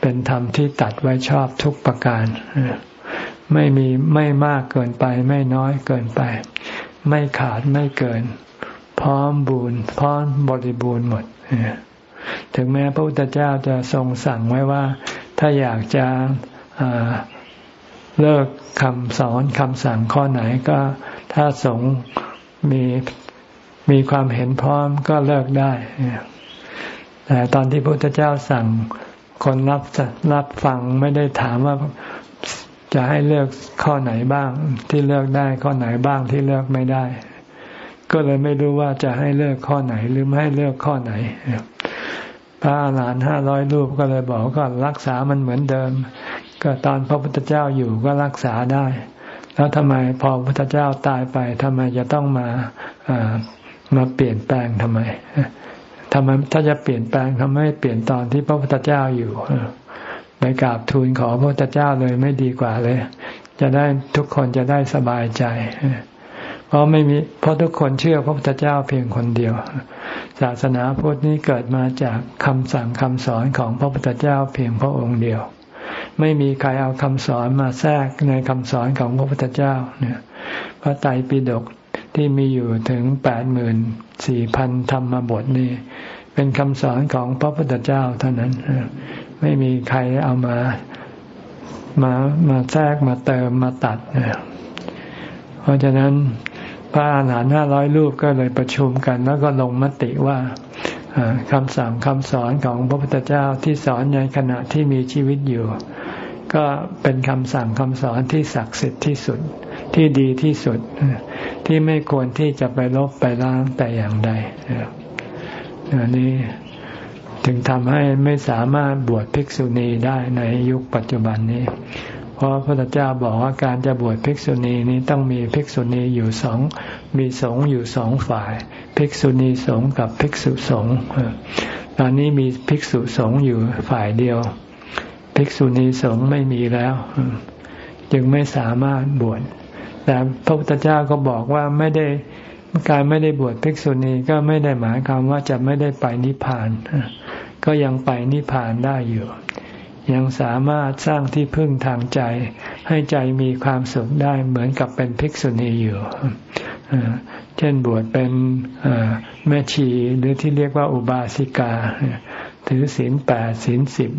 เป็นธรรมที่ตัดไว้ชอบทุกประการไม่มีไม่มากเกินไป ไม่น้อยเกินไป ไม่ขาดไม่เกิน พร้อมบูรณ์พร้อมบริบูรณ์หมดถึงแม้พระพุทธเจ้าจะทรงสั่งไว้ว่า ถ้าอยากจะเลิกคำสอนคำสั่งข้อไหนก็ถ้าสงมีมีความเห็นพร้อมก็เลิกได้ แต่ตอนที่พระพุทธเจ้าสั่ง คนรับรับฟังไม่ได้ถามว่าจะให้เลือกข้อไหนบ้าง ที่เลือกได้ข้อไหนบ้างที่เลือกไม่ได้ ก็เลยไม่รู้ว่าจะให้เลิกข้อไหนหรือไม่ให้เลิกข้อไหนพระอาหารหันต์ห้าร้อยรูปก็เลยบอกก็รักษามันเหมือนเดิม ก็ตอนพระพุทธเจ้าอยู่ก็รักษาได้ แล้วทำไมพอพระพุทธเจ้าตายไปทำไมจะต้องมามาเปลี่ยนแปลงทำไม ทำไมถ้าจะเปลี่ยนแปลงทำไมเปลี่ยนตอนที่พระพุทธเจ้าอยู่ไปกราบทูลขอพระพุทธเจ้าเลยไม่ดีกว่าเลย จะได้ทุกคนจะได้สบายใจ เพราะไม่มีเพราะทุกคนเชื่อพระพุทธเจ้าเพียงคนเดียว ศาสนาพุทธนี้เกิดมาจากคำสั่งคำสอนของพระพุทธเจ้าเพียงพระองค์เดียว ไม่มีใครเอาคำสอนมาแทรกในคำสอนของพระพุทธเจ้าเนี่ยพระไตรปิฎก ที่มีอยู่ถึงแปดหมื่นสี่พันธรรมบทนี่ เป็นคำสอนของพระพุทธเจ้าเท่านั้นไม่มีใครเอามามามาแทรกมาเติมมาตัดเพราะฉะนั้นพระอาหารหันต์ห้าร้อยรูปก็เลยประชุมกัน แล้วก็ลงมติว่าคำสั่งคำสอนของพระพุทธเจ้าที่สอนในขณะที่มีชีวิตอยู่ ก็เป็นคำสั่งคำสอนที่ศักดิ์สิทธิ์ที่สุด ที่ดีที่สุด ที่ไม่ควรที่จะไปลบไปล้างแต่อย่างใดอันนี้ถึงทำให้ไม่สามารถบวชภิกษุณีได้ในยุคปัจจุบันนี้ เพราะพระพุทธเจ้าบอกว่าการจะบวชภิกษุณีนี้ต้องมีภิกษุณีอยู่สองมีสงฆ์อยู่สองฝ่าย ภิกษุณีสงฆ์กับภิกษุสงฆ์ตอนนี้มีภิกษุสงฆ์อยู่ฝ่ายเดียว ภิกษุณีสงฆ์ไม่มีแล้ว จึงไม่สามารถบวช แต่พระพุทธเจ้าก็บอกว่าไม่ได้การไม่ได้บวชภิกษุณีก็ไม่ได้หมายความว่าจะไม่ได้ไปนิพพาน ก็ยังไปนิพพานได้อยู่ ยังสามารถสร้างที่พึ่งทางใจ ให้ใจมีความสุขได้เหมือนกับเป็นภิกษุณีอยู่เช่นบวชเป็นแม่ชีหรือที่เรียกว่าอุบาสิกา ถือศีลแปดศีลสิบ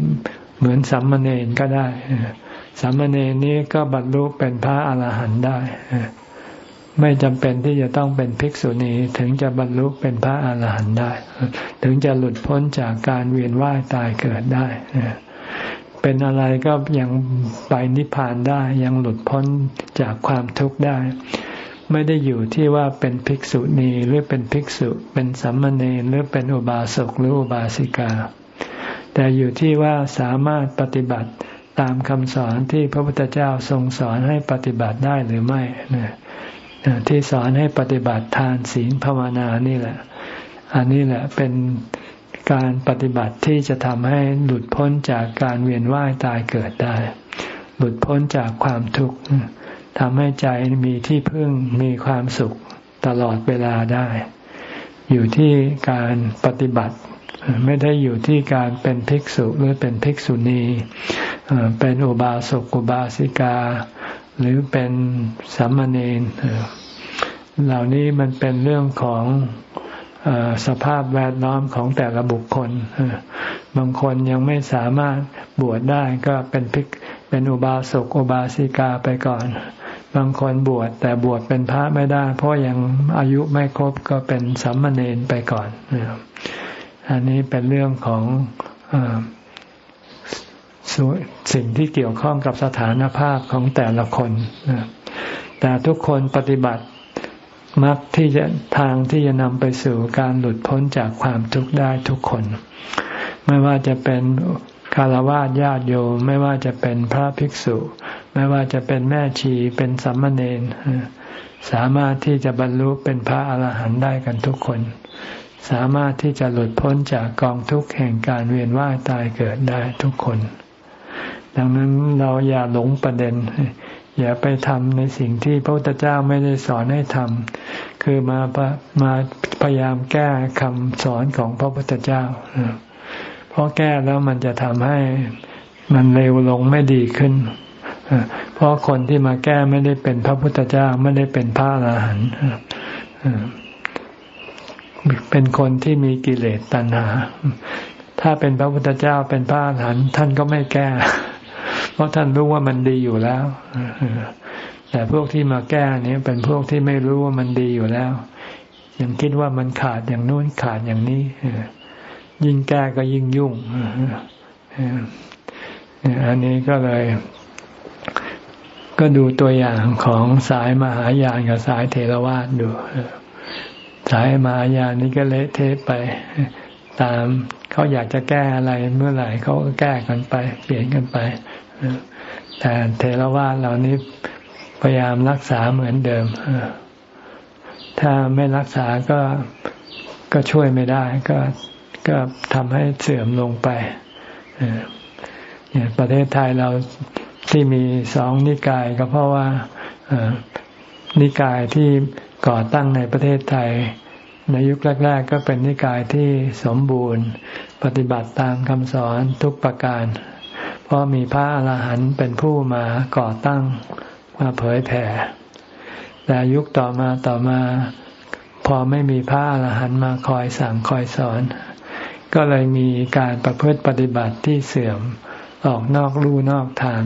เหมือนสัมมาเนนก็ได้ สัมมาเนนนี้ก็บรรลุเป็นพระอรหันต์ได้ ไม่จำเป็นที่จะต้องเป็นภิกษุณีถึงจะบรรลุเป็นพระอาหารหันต์ได้ ถึงจะหลุดพ้นจากการเวียนว่ายตายเกิดได้เป็นอะไรก็ยังไปนิพพานได้ ยังหลุดพ้นจากความทุกข์ได้ ไม่ได้อยู่ที่ว่าเป็นภิกษุณีหรือเป็นภิกษุ เป็นสัมมาเนรหรือเป็นอุบาสกหรืออุบาสิกา แต่อยู่ที่ว่าสามารถปฏิบัติ ตามคำสอนที่พระพุทธเจ้าทรงสอนให้ปฏิบัติได้หรือไม่นะที่สอนให้ปฏิบัติทานศีลภาวนานี่แหละ อันนี้แหละเป็นการปฏิบัติที่จะทำให้หลุดพ้นจากการเวียนว่ายตายเกิดได้ หลุดพ้นจากความทุกข์ทำให้ใจมีที่พึ่งมีความสุขตลอดเวลาได้ อยู่ที่การปฏิบัติ ไม่ได้อยู่ที่การเป็นภิกษุหรือเป็นภิกษุณีเป็นอุบาสกอุบาสิกา หรือเป็นสัมมาเนนเหล่านี้มันเป็นเรื่องของสภาพแวดล้อมของแต่ละบุคคล บางคนยังไม่สามารถบวชได้ก็เป็นพิกเป็นอุบาสกอุบาสิกาไปก่อน บางคนบวชแต่บวชเป็นพระไม่ได้ เพราะยังอายุไม่ครบก็เป็นสัมมาเนนไปก่อน อันนี้เป็นเรื่องของอสิ่งที่เกี่ยวข้องกับสถานภาพของแต่ละคนแต่ทุกคนปฏิบัติมักที่จะทางที่จะนำไปสู่การหลุดพ้นจากความทุกข์ได้ทุกคน ไม่ว่าจะเป็นคารวะญาติโยมไม่ว่าจะเป็นพระภิกษุ ไม่ว่าจะเป็นแม่ชีเป็นสัมมาเนนสามารถที่จะบรรลุเป็นพระอรหันต์ได้กันทุกคน สามารถที่จะหลุดพ้นจากกองทุกข์แห่งการเวียนว่ายตายเกิดได้ทุกคน ดังนั้นเราอย่าหลงประเด็น อย่าไปทำในสิ่งที่พระพุทธเจ้าไม่ได้สอนให้ทำคือมามาพยายามแก้คำสอนของพระพุทธเจ้าเพราะแก้แล้วมันจะทำให้มันเร็วลงไม่ดีขึ้นเพราะคนที่มาแก้ไม่ได้เป็นพระพุทธเจ้าไม่ได้เป็นพระอรหันต์ เป็นคนที่มีกิเลสตัณหา ถ้าเป็นพระพุทธเจ้าเป็นพระอรหันต์ท่านก็ไม่แก้ เพราะท่านรู้ว่ามันดีอยู่แล้วแต่พวกที่มาแก้นี้เป็นพวกที่ไม่รู้ว่ามันดีอยู่แล้ว ยังคิดว่ามันขาดอย่างนู้นขาดอย่างนี้ยิ่งแก้ก็ยิ่งยุ่งอันนี้ก็เลย ก็ดูตัวอย่างของสายมหายานกับสายเทรวาสดู สายมายานนี่ก็เละเทะไป ตามเขาอยากจะแก้อะไรเมื่อไหร่เขาก็แก้กันไป เปลี่ยนกันไปแต่เทรวาสเหล่านี้พยายามรักษาเหมือนเดิมถ้าไม่รักษาก็ก็ช่วยไม่ได้ ก็ก็ทำให้เสื่อมลงไปเนี่ยประเทศไทยเราที่มีสองนิกายก็เพราะว่านิกายที่ก่อตั้งในประเทศไทย ในยุคแรก ๆ ก็เป็นนิกายที่สมบูรณ์ ปฏิบัติตามคำสอนทุกประการ เพราะมีพระอรหันต์เป็นผู้มาก่อตั้งมาเผยแผ่ แต่ยุคต่อมาต่อมา พอไม่มีพระอรหันต์มาคอยสั่งคอยสอน ก็เลยมีการประพฤติปฏิบัติที่เสื่อมออกนอกลู่นอกทาง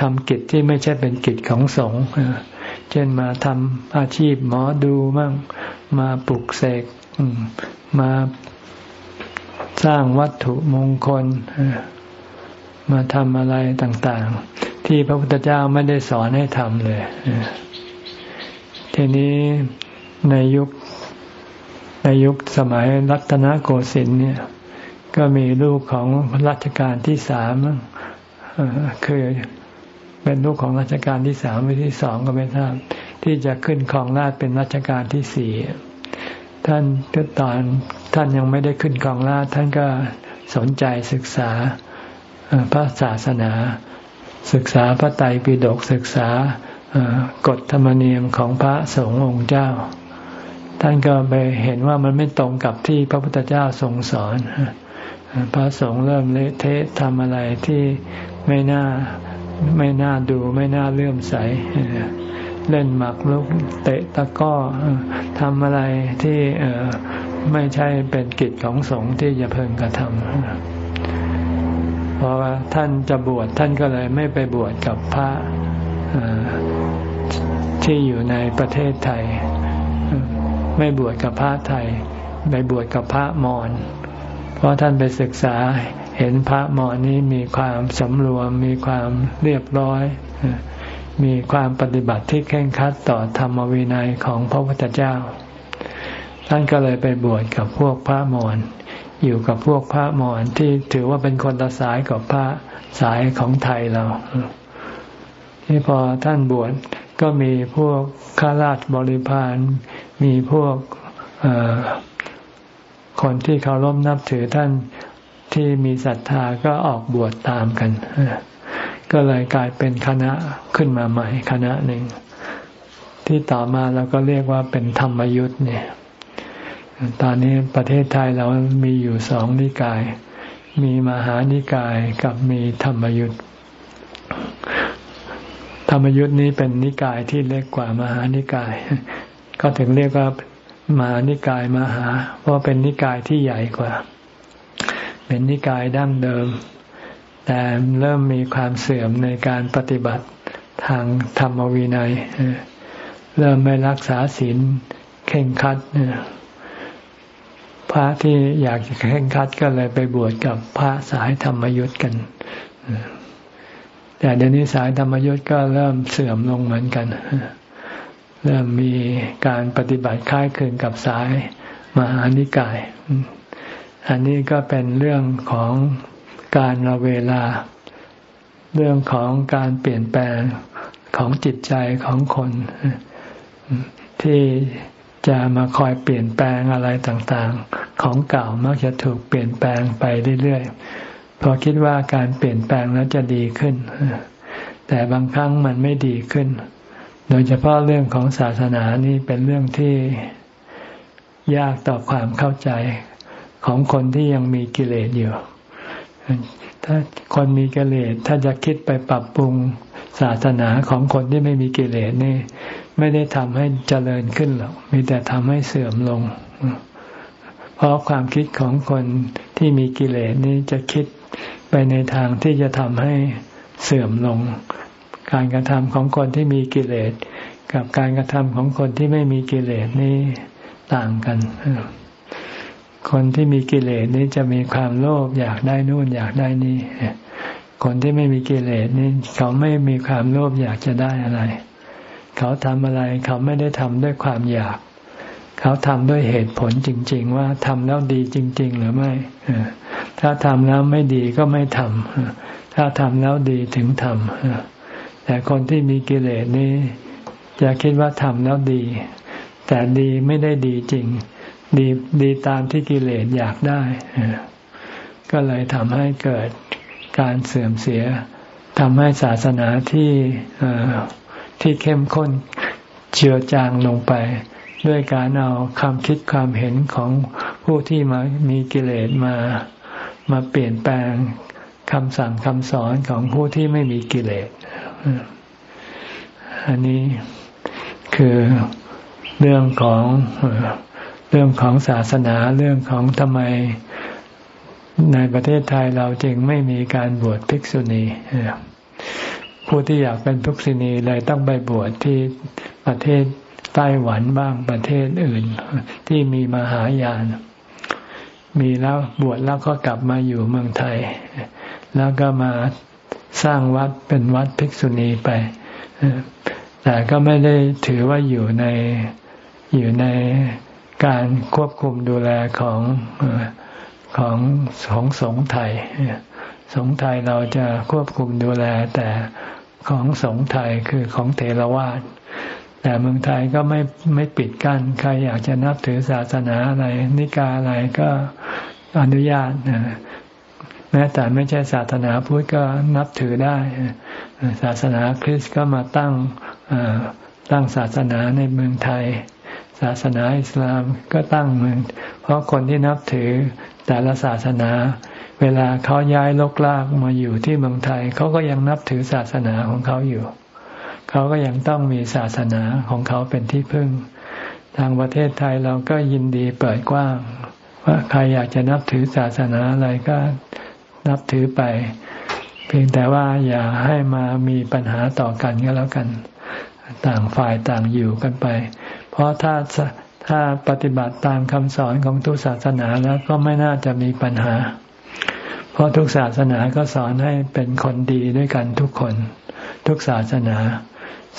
ทำกิจที่ไม่ใช่เป็นกิจของสงฆ์เช่นมาทำอาชีพหมอดูมั่ง มาปลุกเสกมาสร้างวัตถุมงคล มาทำอะไรต่างๆ ที่พระพุทธเจ้าไม่ได้สอนให้ทำเลยทีนี้ในยุคในยุคสมัยรัตนโกสินทร์เนี่ย ก็มีลูกของรัชกาลที่สามคือเป็นลูกของรัชกาลที่สามหรือที่สองก็ไม่ทราบ ที่จะขึ้นครองราชเป็นรัชกาลที่สี่ท่านก็ตอนท่านยังไม่ได้ขึ้นครองราชท่านก็สนใจศึกษาพระศาสนา ศึกษาพระไตรปิฎกศึกษากฎธรรมเนียมของพระสงฆ์องค์เจ้า ท่านก็ไปเห็นว่ามันไม่ตรงกับที่พระพุทธเจ้าทรงสอน พระสงฆ์เริ่มเละเทะทำอะไรที่ไม่น่าไม่น่าดูไม่น่าเลื่อมใส เล่นหมากลุกเตะตะก้อทำอะไรที่ไม่ใช่เป็นกิจของสงฆ์ที่จะเพิ่งกระทำเพราะว่าท่านจะบวชท่านก็เลยไม่ไปบวชกับพระที่อยู่ในประเทศไทย ไม่บวชกับพระไทยไปบวชกับพระมอญเพราะท่านไปศึกษาเห็นพระมอญนี้มีความสำรวมมีความเรียบร้อย มีความปฏิบัติที่เคร่งครัดต่อธรรมวินัยของพระพุทธเจ้า ท่านก็เลยไปบวชกับพวกพระมอญอยู่กับพวกพระมอญที่ถือว่าเป็นคนละสายกับพระสายของไทยเราที่พอท่านบวชก็มีพวกข้าราชบริพารมีพวกคนที่เคารพนับถือท่านที่มีศรัทธาก็ออกบวชตามกัน ก็เลยกลายเป็นคณะขึ้นมาใหม่คณะหนึ่ง ที่ต่อมาเราก็เรียกว่าเป็นธรรมยุทธ์เนี่ย ตอนนี้ประเทศไทยเรามีอยู่สองนิกาย มีมหานิกายกับมีธรรมยุทธ์ธรรมยุทธ์นี้เป็นนิกายที่เล็กกว่ามหานิกาย ก็ถึงเรียกว่ามหานิกายมหา เพราะเป็นนิกายที่ใหญ่กว่า เป็นนิกายดั้งเดิม แต่เริ่มมีความเสื่อมในการปฏิบัติทางธรรมวินัย เริ่มไม่รักษาศีลเข่งคัดพระที่อยากจะเข่งคัดก็เลยไปบวชกับพระสายธรรมยุทธ์กันแต่เดี๋ยวนี้สายธรรมยุทธ์ก็เริ่มเสื่อมลงเหมือนกัน เริ่มมีการปฏิบัติคล้ายคลึงกับสายมหานิกาย อันนี้ก็เป็นเรื่องของ การเวลา เรื่องของการเปลี่ยนแปลงของจิตใจของคน ที่จะมาคอยเปลี่ยนแปลงอะไรต่างๆ ของเก่ามักจะถูกเปลี่ยนแปลงไปเรื่อยๆพอคิดว่าการเปลี่ยนแปลงแล้วจะดีขึ้น แต่บางครั้งมันไม่ดีขึ้น โดยเฉพาะเรื่องของศาสนานี่เป็นเรื่องที่ยากต่อความเข้าใจของคนที่ยังมีกิเลสอยู่ ถ้าคนมีกิเลสถ้าจะคิดไปปรับปรุงศาสนาของคนที่ไม่มีกิเลสนี่ ไม่ได้ทำให้เจริญขึ้นหรอก มีแต่ทำให้เสื่อมลง เพราะความคิดของคนที่มีกิเลสนี้จะคิดไปในทางที่จะทำให้เสื่อมลง การกระทำของคนที่มีกิเลสกับการกระทำของคนที่ไม่มีกิเลสนี่ต่างกัน คนที่มีกิเลสนี้จะมีความโลภอยากได้นู่นอยากได้นี่คนที่ไม่มีกิเลสนี้เขาไม่มีความโลภอยากจะได้อะไร เขาทำอะไรเขาไม่ได้ทำด้วยความอยาก เขาทำด้วยเหตุผลจริง ๆ ว่าทำแล้วดีจริง ๆ หรือไม่ถ้าทำแล้วไม่ดีก็ไม่ทำถ้าทำแล้วดีถึงทำแต่คนที่มีกิเลสนี้จะคิดว่าทำแล้วดี แต่ดีไม่ได้ดีจริง ดีดีตามที่กิเลสอยากได้ ก็เลยทำให้เกิดการเสื่อมเสียทำให้ศาสนาที่ที่เข้มข้นเจือจางลงไป ด้วยการเอาความคิดความเห็นของผู้ที่มามีกิเลสมามาเปลี่ยนแปลงคำสั่งคำสอนของผู้ที่ไม่มีกิเลส อันนี้คือเรื่องของ เรื่องของศาสนาเรื่องของทำไมในประเทศไทยเราจึงไม่มีการบวชภิกษุณีผู้ที่อยากเป็นภิกษุณีเลยต้องไปบวชที่ประเทศไต้หวันบ้างประเทศอื่น ที่มีมหายาน มีแล้วบวชแล้วก็กลับมาอยู่เมืองไทย แล้วก็มาสสร้างวัดเป็นวัดภิกษุณีไป แต่ก็ไม่ได้ถือว่าอยู่ในอยู่ใน การควบคุมดูแลของของของสงฆ์ไทย สงฆ์ไทยเราจะควบคุมดูแลแต่ของสงฆ์ไทยคือของเทรวาสแต่เมืองไทยก็ไม่ไม่ปิดกัน้นใครอยากจะนับถือศาสนาอะไร นิกายอะไรก็อนุญาตแม้แต่ไม่ใช่ศาสนาพุทธก็นับถือได้ ศาสนาคริสต์ก็มาตั้งตั้งศาสนาในเมืองไทย ศาสนาอิสลามก็ตั้งเมืองเพราะคนที่นับถือแต่ละศาสนา เวลาเขาย้ายลกลากมาอยู่ที่เมืองไทยเขาก็ยังนับถือศาสนาของเขาอยู่ เขาก็ยังต้องมีศาสนาของเขาเป็นที่พึ่ง ทางประเทศไทยเราก็ยินดีเปิดกว้าง ว่าใครอยากจะนับถือศาสนาอะไรก็นับถือไป เพียงแต่ว่าอย่าให้มามีปัญหาต่อกันก็แล้วกัน ต่างฝ่ายต่างอยู่กันไป เพราะถ้าถ้าปฏิบัติตามคำสอนของทุกศาสนาแล้วก็ไม่น่าจะมีปัญหา เพราะทุกศาสนาก็สอนให้เป็นคนดีด้วยกันทุกคน ทุกศาสนา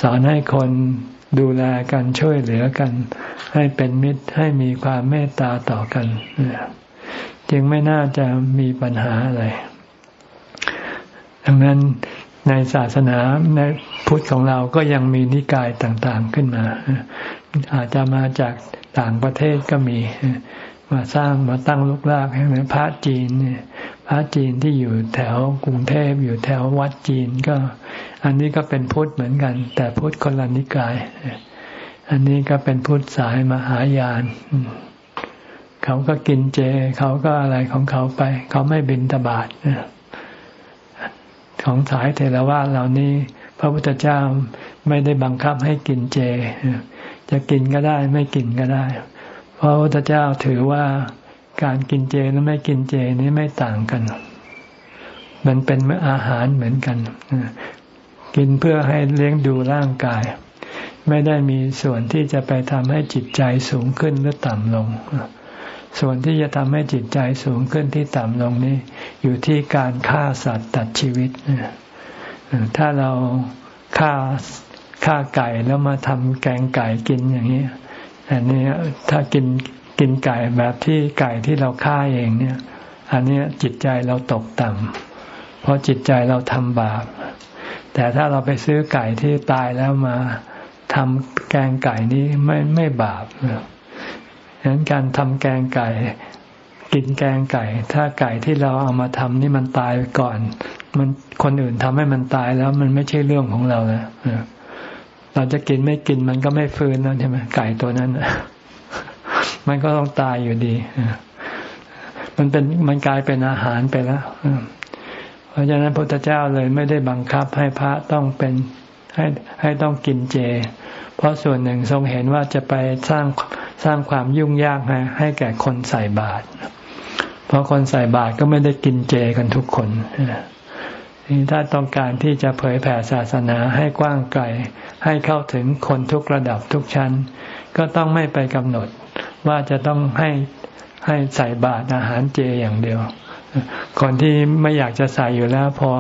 สอนให้คนดูแลกันช่วยเหลือกัน ให้เป็นมิตรให้มีความเมตตาต่อกัน จึงไม่น่าจะมีปัญหาอะไร ดังนั้นในศาสนาในพุทธของเราก็ยังมีนิกายต่างๆขึ้นมา อาจจะมาจากต่างประเทศก็มี มาสร้างมาตั้งลูกลากให้เหมือนพระจีนเนี่ยพระจีนที่อยู่แถวกรุงเทพอยู่แถววัดจีนก็ อันนี้ก็เป็นพุทธเหมือนกัน แต่พุทธคนละนิกาย อันนี้ก็เป็นพุทธสายมหายาน เขาก็กินเจ เขาก็อะไรของเขาไป เขาไม่บินตบาทของสายเทรวาสเหล่านี้ พระพุทธเจ้าไม่ได้บังคับให้กินเจ จะกินก็ได้ไม่กินก็ได้ เพราะพระพุทธเจ้าถือว่าการกินเจและไม่กินเจนี้ไม่ต่างกัน มันเป็นอาหารเหมือนกัน กินเพื่อให้เลี้ยงดูร่างกาย ไม่ได้มีส่วนที่จะไปทำให้จิตใจสูงขึ้นหรือต่ำลง ส่วนที่จะทำให้จิตใจสูงขึ้นที่ต่ำลงนี้ อยู่ที่การฆ่าสัตว์ตัดชีวิต ถ้าเราฆ่า ฆ่าไก่แล้วมาทำแกงไก่กินอย่างนี้อันนี้ถ้ากินกินไก่แบบที่ไก่ที่เราฆ่าเองเนี่ย อันนี้จิตใจเราตกต่ำเพราะจิตใจเราทำบาป แต่ถ้าเราไปซื้อไก่ที่ตายแล้วมาทำแกงไก่นี้ไม่ไม่บาปฉะนั้นการทำแกงไก่ กินแกงไก่ ถ้าไก่ที่เราเอามาทำนี่มันตายก่อน มันคนอื่นทำให้มันตายแล้วมันไม่ใช่เรื่องของเราแล้ว เราจะกินไม่กินมันก็ไม่ฟื้นแล้วใช่ไหมไก่ตัวนั้นมันก็ต้องตายอยู่ดีมันเป็นมันกลายเป็นอาหารไปแล้วเพราะฉะนั้นพระพุทธเจ้าเลยไม่ได้บังคับให้พระต้องเป็นให้ให้ต้องกินเจ เพราะส่วนหนึ่งทรงเห็นว่าจะไปสร้างสร้างความยุ่งยากให้ให้แก่คนใส่บาตรเพราะคนใส่บาตรก็ไม่ได้กินเจกันทุกคน ถ้าต้องการที่จะเผยแผ่ศาสนาให้กว้างไกล ให้เข้าถึงคนทุกระดับทุกชั้น ก็ต้องไม่ไปกำหนด ว่าจะต้องให้ให้ใส่บาตรอาหารเจอย่างเดียวคนที่ไม่อยากจะใส่อยู่แล้ว พอ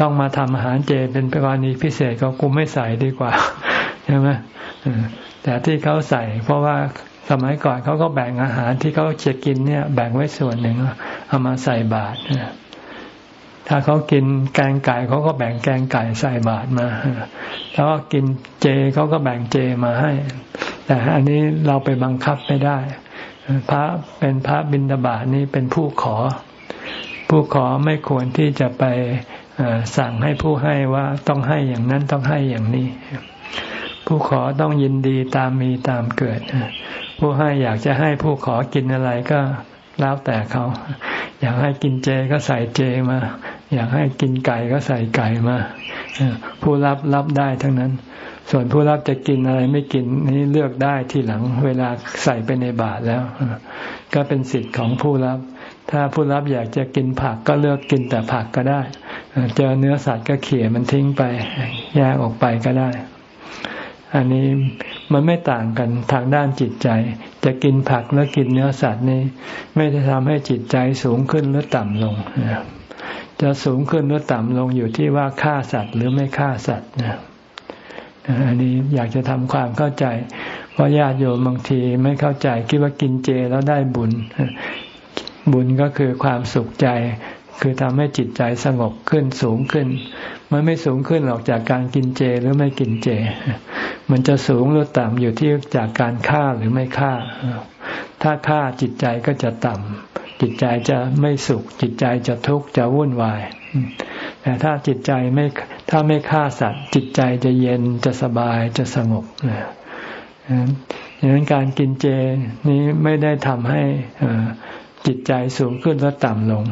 ต้องมาทำอาหารเจเป็นกรณีพิเศษก็กูไม่ใส่ดีกว่าใช่ไหมแต่ที่เขาใส่ เพราะว่าสมัยก่อนเขาก็แบ่งอาหารที่เขาจะกินเนี่ย แบ่งไว้ส่วนหนึ่งเอามาใส่บาตร ถ้าเขากินแกงไก่เขาก็แบ่งแกงไก่ใส่บาตรมาถ้าว่ากินเจเขาก็แบ่งเจมาให้ แต่อันนี้เราไปบังคับไม่ได้ พระเป็นพระบิณฑบาตนี้เป็นผู้ขอ ผู้ขอไม่ควรที่จะไปสั่งให้ผู้ให้ว่าต้องให้อย่างนั้นต้องให้อย่างนี้ ผู้ขอต้องยินดีตามมีตามเกิด ผู้ให้อยากจะให้ผู้ขอกินอะไรก็แล้วแต่เขา อยากให้กินเจก็ใส่เจมา อยากให้กินไก่ก็ใส่ไก่มาผู้รับรับได้ทั้งนั้น ส่วนผู้รับจะกินอะไรไม่กินนี่เลือกได้ทีหลัง เวลาใส่ไปในบาตรแล้ว ก็เป็นสิทธิ์ของผู้รับ ถ้าผู้รับอยากจะกินผักก็เลือกกินแต่ผักก็ได้ เจอเนื้อสัตว์ก็เขี่ยมันทิ้งไปแยกออกไปก็ได้ อันนี้มันไม่ต่างกันทางด้านจิตใจ จะกินผักและกินเนื้อสัตว์นี่ไม่ได้ทำให้จิตใจสูงขึ้นหรือต่ำลง จะสูงขึ้นหรือต่ำลงอยู่ที่ว่าฆ่าสัตว์หรือไม่ฆ่าสัตว์นะอันนี้อยากจะทำความเข้าใจ เพราะญาติโยมบางทีไม่เข้าใจคิดว่ากินเจแล้วได้บุญ บุญก็คือความสุขใจ คือทำให้จิตใจสงบขึ้นสูงขึ้น มันไม่สูงขึ้นหรอกจากการกินเจหรือไม่กินเจ มันจะสูงหรือต่ำอยู่ที่จากการฆ่าหรือไม่ฆ่า ถ้าฆ่าจิตใจก็จะต่ำ จิตใจจะไม่สุข จิตใจจะทุกข์จะวุ่นวาย แต่ถ้าจิตใจไม่ถ้าไม่ฆ่าสัตว์ จิตใจจะเย็นจะสบายจะสงบนะดังนั้นการกินเจนี้ไม่ได้ทำให้จิตใจสูงขึ้นและต่ำลง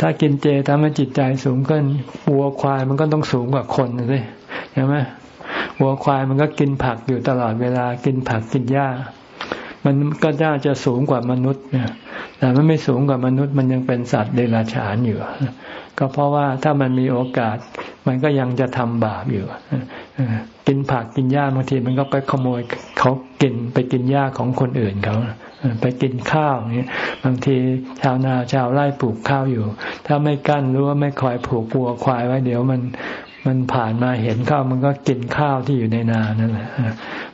ถ้ากินเจทำให้จิตใจสูงขึ้นวัวควายมันก็ต้องสูงกว่าคนสิใช่ไหมวัวควายมันก็กินผักอยู่ตลอดเวลากินผักกินหญ้า มันก็น่าจะสูงกว่ามนุษย์เนแต่มันไม่สูงกว่ามนุษย์มันยังเป็นสัตว์เดรัจฉานอยู่ ก็เพราะว่าถ้ามันมีโอกาส มันก็ยังจะทำบาปอยู่กินผักกินหญ้าบางทีมันก็ไปขโมยเขากินไปกินหญ้าของคนอื่นเขาไปกินข้าวนี่บางทีชาวนาชาวไร่ปลูกข้าวอยู่ ถ้าไม่กั้นหรือว่าไม่คอยผูกวัวควายไว้เดี๋ยวมัน มันผ่านมาเห็นข้าวมันก็กินข้าวที่อยู่ในนานั่นแหละ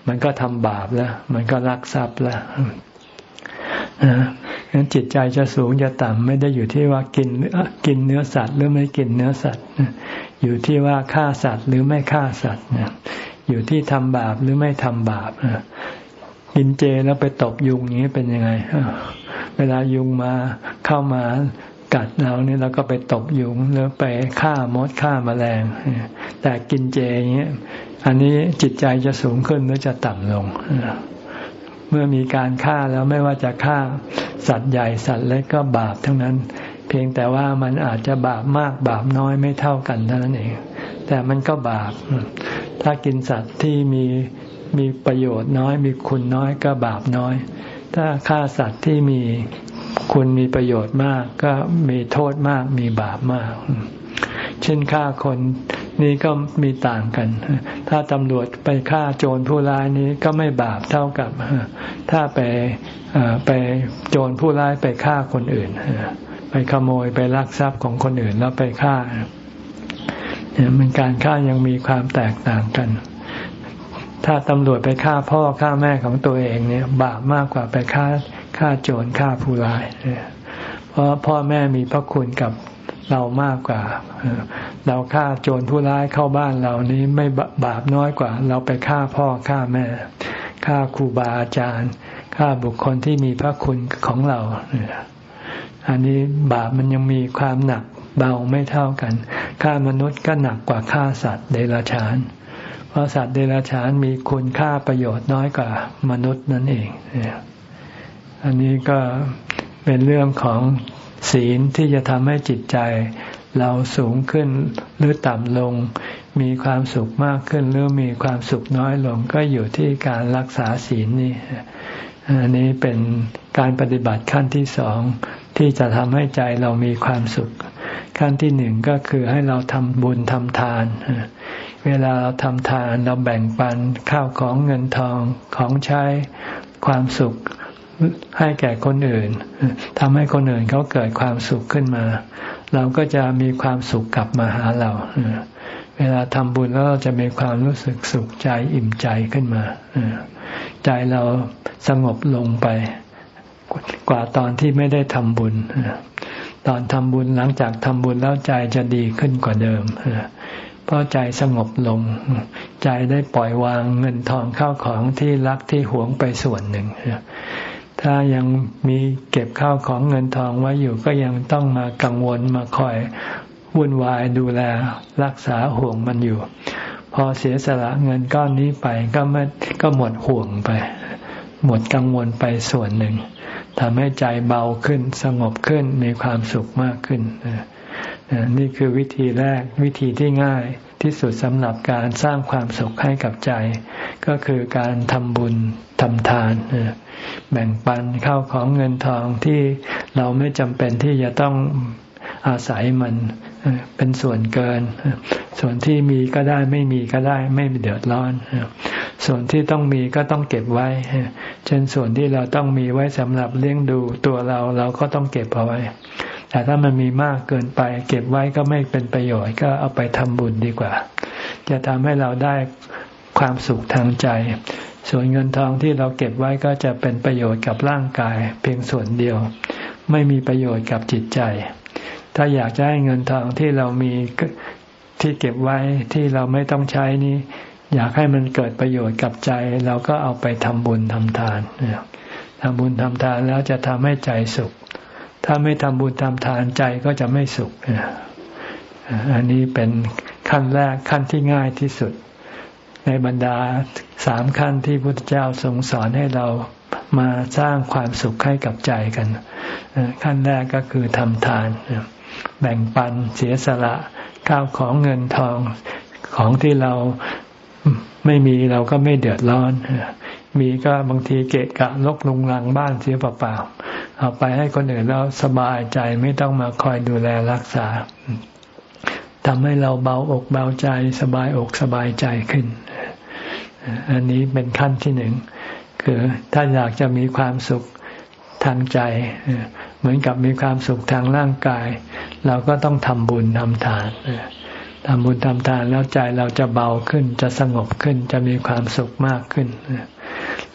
มันก็ทำบาปแล้ว มันก็ลักทรัพย์แล้วนะงั้นจิตใจจะสูงจะต่ำไม่ได้อยู่ที่ว่ากินกินเนื้อสัตว์ หรือไม่กินเนื้อสัตว์อยู่ที่ว่าฆ่าสัตว์หรือไม่ฆ่าสัตว์อยู่ที่ทำบาปหรือไม่ทำบาปกินเจแล้วไปตบยุงอย่างนี้เป็นยังไงเวลายุงมาเข้ามา กัดเราเนี่ยเราก็ไปตบยุงแล้วไปฆ่ามดฆ่ามาแมลงแต่กินเจอย่างเงี้ยอันนี้จิตใจจะสูงขึ้นหรือจะต่ำลง เมื่อมีการฆ่าแล้วไม่ว่าจะฆ่าสัตว์ใหญ่สัตว์เล็กก็บาปทั้งนั้น เพียงแต่ว่ามันอาจจะบาปมากบาปน้อยไม่เท่ากันเท่านั้นเอง แต่มันก็บาป ถ้ากินสัตว์ที่มีมีประโยชน์น้อย มีคุณน้อยก็บาปน้อย ถ้าฆ่าสัตว์ที่มี คุณมีประโยชน์มาก ก็มีโทษมากมีบาปมาก เช่นฆ่าคนนี่ก็มีต่างกัน ถ้าตำรวจไปฆ่าโจรผู้ร้ายนี้ก็ไม่บาปเท่ากับ ถ้าไปไปโจรผู้ร้ายไปฆ่าคนอื่น ไปขโมยไปลักทรัพย์ของคนอื่นแล้วไปฆ่าเนี่ยมันการฆ่ายังมีความแตกต่างกัน ถ้าตำรวจไปฆ่าพ่อฆ่าแม่ของตัวเองเนี่ย บาปมากกว่าไปฆ่า ฆ่าโจรฆ่าผู้ร้ายเพราะพ่อแม่มีพระคุณกับเรามากกว่า เราฆ่าโจรผู้ร้ายเข้าบ้านเรานี้ไม่บาปน้อยกว่า เราไปฆ่าพ่อฆ่าแม่ฆ่าครูบาอาจารย์ฆ่าบุคคลที่มีพระคุณของเราอันนี้บาปมันยังมีความหนักเบาไม่เท่ากันฆ่ามนุษย์ก็หนักกว่าฆ่าสัตว์เดรัจฉาน เพราะสัตว์เดรัจฉานมีคุณค่าประโยชน์น้อยกว่ามนุษย์นั่นเอง อันนี้ก็เป็นเรื่องของศีลที่จะทำให้จิตใจ เราสูงขึ้นหรือต่ำลง มีความสุขมากขึ้นหรือมีความสุขน้อยลง ก็อยู่ที่การรักษาศีลนี่อันนี้เป็นการปฏิบัติขั้นที่สองที่จะทำให้ใจเรามีความสุข ขั้นที่หนึ่งก็คือให้เราทำบุญทำทาน เวลาเราทำทานเราแบ่งปันข้าวของเงินทองของใช้ความสุข ให้แก่คนอื่นทำให้คนอื่นเขาเกิดความสุขขึ้นมา เราก็จะมีความสุขกลับมาหาเราเวลาทำบุญแล้วเราจะมีความรู้สึกสุขใจอิ่มใจขึ้นมาใจเราสงบลงไป กว่าตอนที่ไม่ได้ทำบุญตอนทำบุญหลังจากทำบุญแล้วใจจะดีขึ้นกว่าเดิมเพราะใจสงบลง ใจได้ปล่อยวางเงินทองเข้าของที่รักที่หวงไปส่วนหนึ่ง ถ้ายังมีเก็บข้าวของเงินทองไว้อยู่ก็ยังต้องมากังวลมาคอยวุ่นวายดูแลรักษาห่วงมันอยู่ พอเสียสละเงินก้อนนี้ไปก็ไม่ก็หมดห่วงไป หมดกังวลไปส่วนหนึ่งทำให้ใจเบาขึ้นสงบขึ้นมีความสุขมากขึ้นนี่คือวิธีแรกวิธีที่ง่าย ที่สุดสำหรับการสร้างความสุขให้กับใจ ก็คือการทำบุญทำทาน แบ่งปันเข้าของเงินทองที่เราไม่จำเป็นที่จะต้องอาศัยมันเป็นส่วนเกิน ส่วนที่มีก็ได้ไม่มีก็ได้ไม่เดือดร้อน ส่วนที่ต้องมีก็ต้องเก็บไว้ เช่นส่วนที่เราต้องมีไว้สำหรับเลี้ยงดูตัวเราเราก็ต้องเก็บเอาไว้ แต่ถ้ามันมีมากเกินไป เก็บไว้ก็ไม่เป็นประโยชน์ก็เอาไปทำบุญดีกว่า จะทำให้เราได้ความสุขทางใจ ส่วนเงินทองที่เราเก็บไว้ก็จะเป็นประโยชน์กับร่างกาย เพียงส่วนเดียว ไม่มีประโยชน์กับจิตใจ ถ้าอยากจะให้เงินทองที่เรามีที่เก็บไว้ที่เราไม่ต้องใช้นี้ อยากให้มันเกิดประโยชน์กับใจ เราก็เอาไปทำบุญทำทานทำบุญทำทานแล้วจะทำให้ใจสุข ถ้าไม่ทำบุญทำทานใจก็จะไม่สุข อันนี้เป็นขั้นแรกขั้นที่ง่ายที่สุด ในบรรดาสามขั้นที่พุทธเจ้าทรงสอนให้เรามาสร้างความสุขให้กับใจกัน ขั้นแรกก็คือทำทาน แบ่งปันเสียสละข้าวของเงินทองของที่เราไม่มีเราก็ไม่เดือดร้อน มีก็บางทีเกะกะลกลุงลังบ้านเสียเปล่าๆเอาไปให้คนอื่นแล้วสบายใจไม่ต้องมาคอยดูแลรักษาทำให้เราเบาอกเบาใจสบายอกสบายใจขึ้น อันนี้เป็นขั้นที่หนึ่งคือถ้าอยากจะมีความสุขทางใจ เหมือนกับมีความสุขทางร่างกาย เราก็ต้องทำบุญทำทานทำบุญทำทานแล้วใจเราจะเบาขึ้นจะสงบขึ้นจะมีความสุขมากขึ้น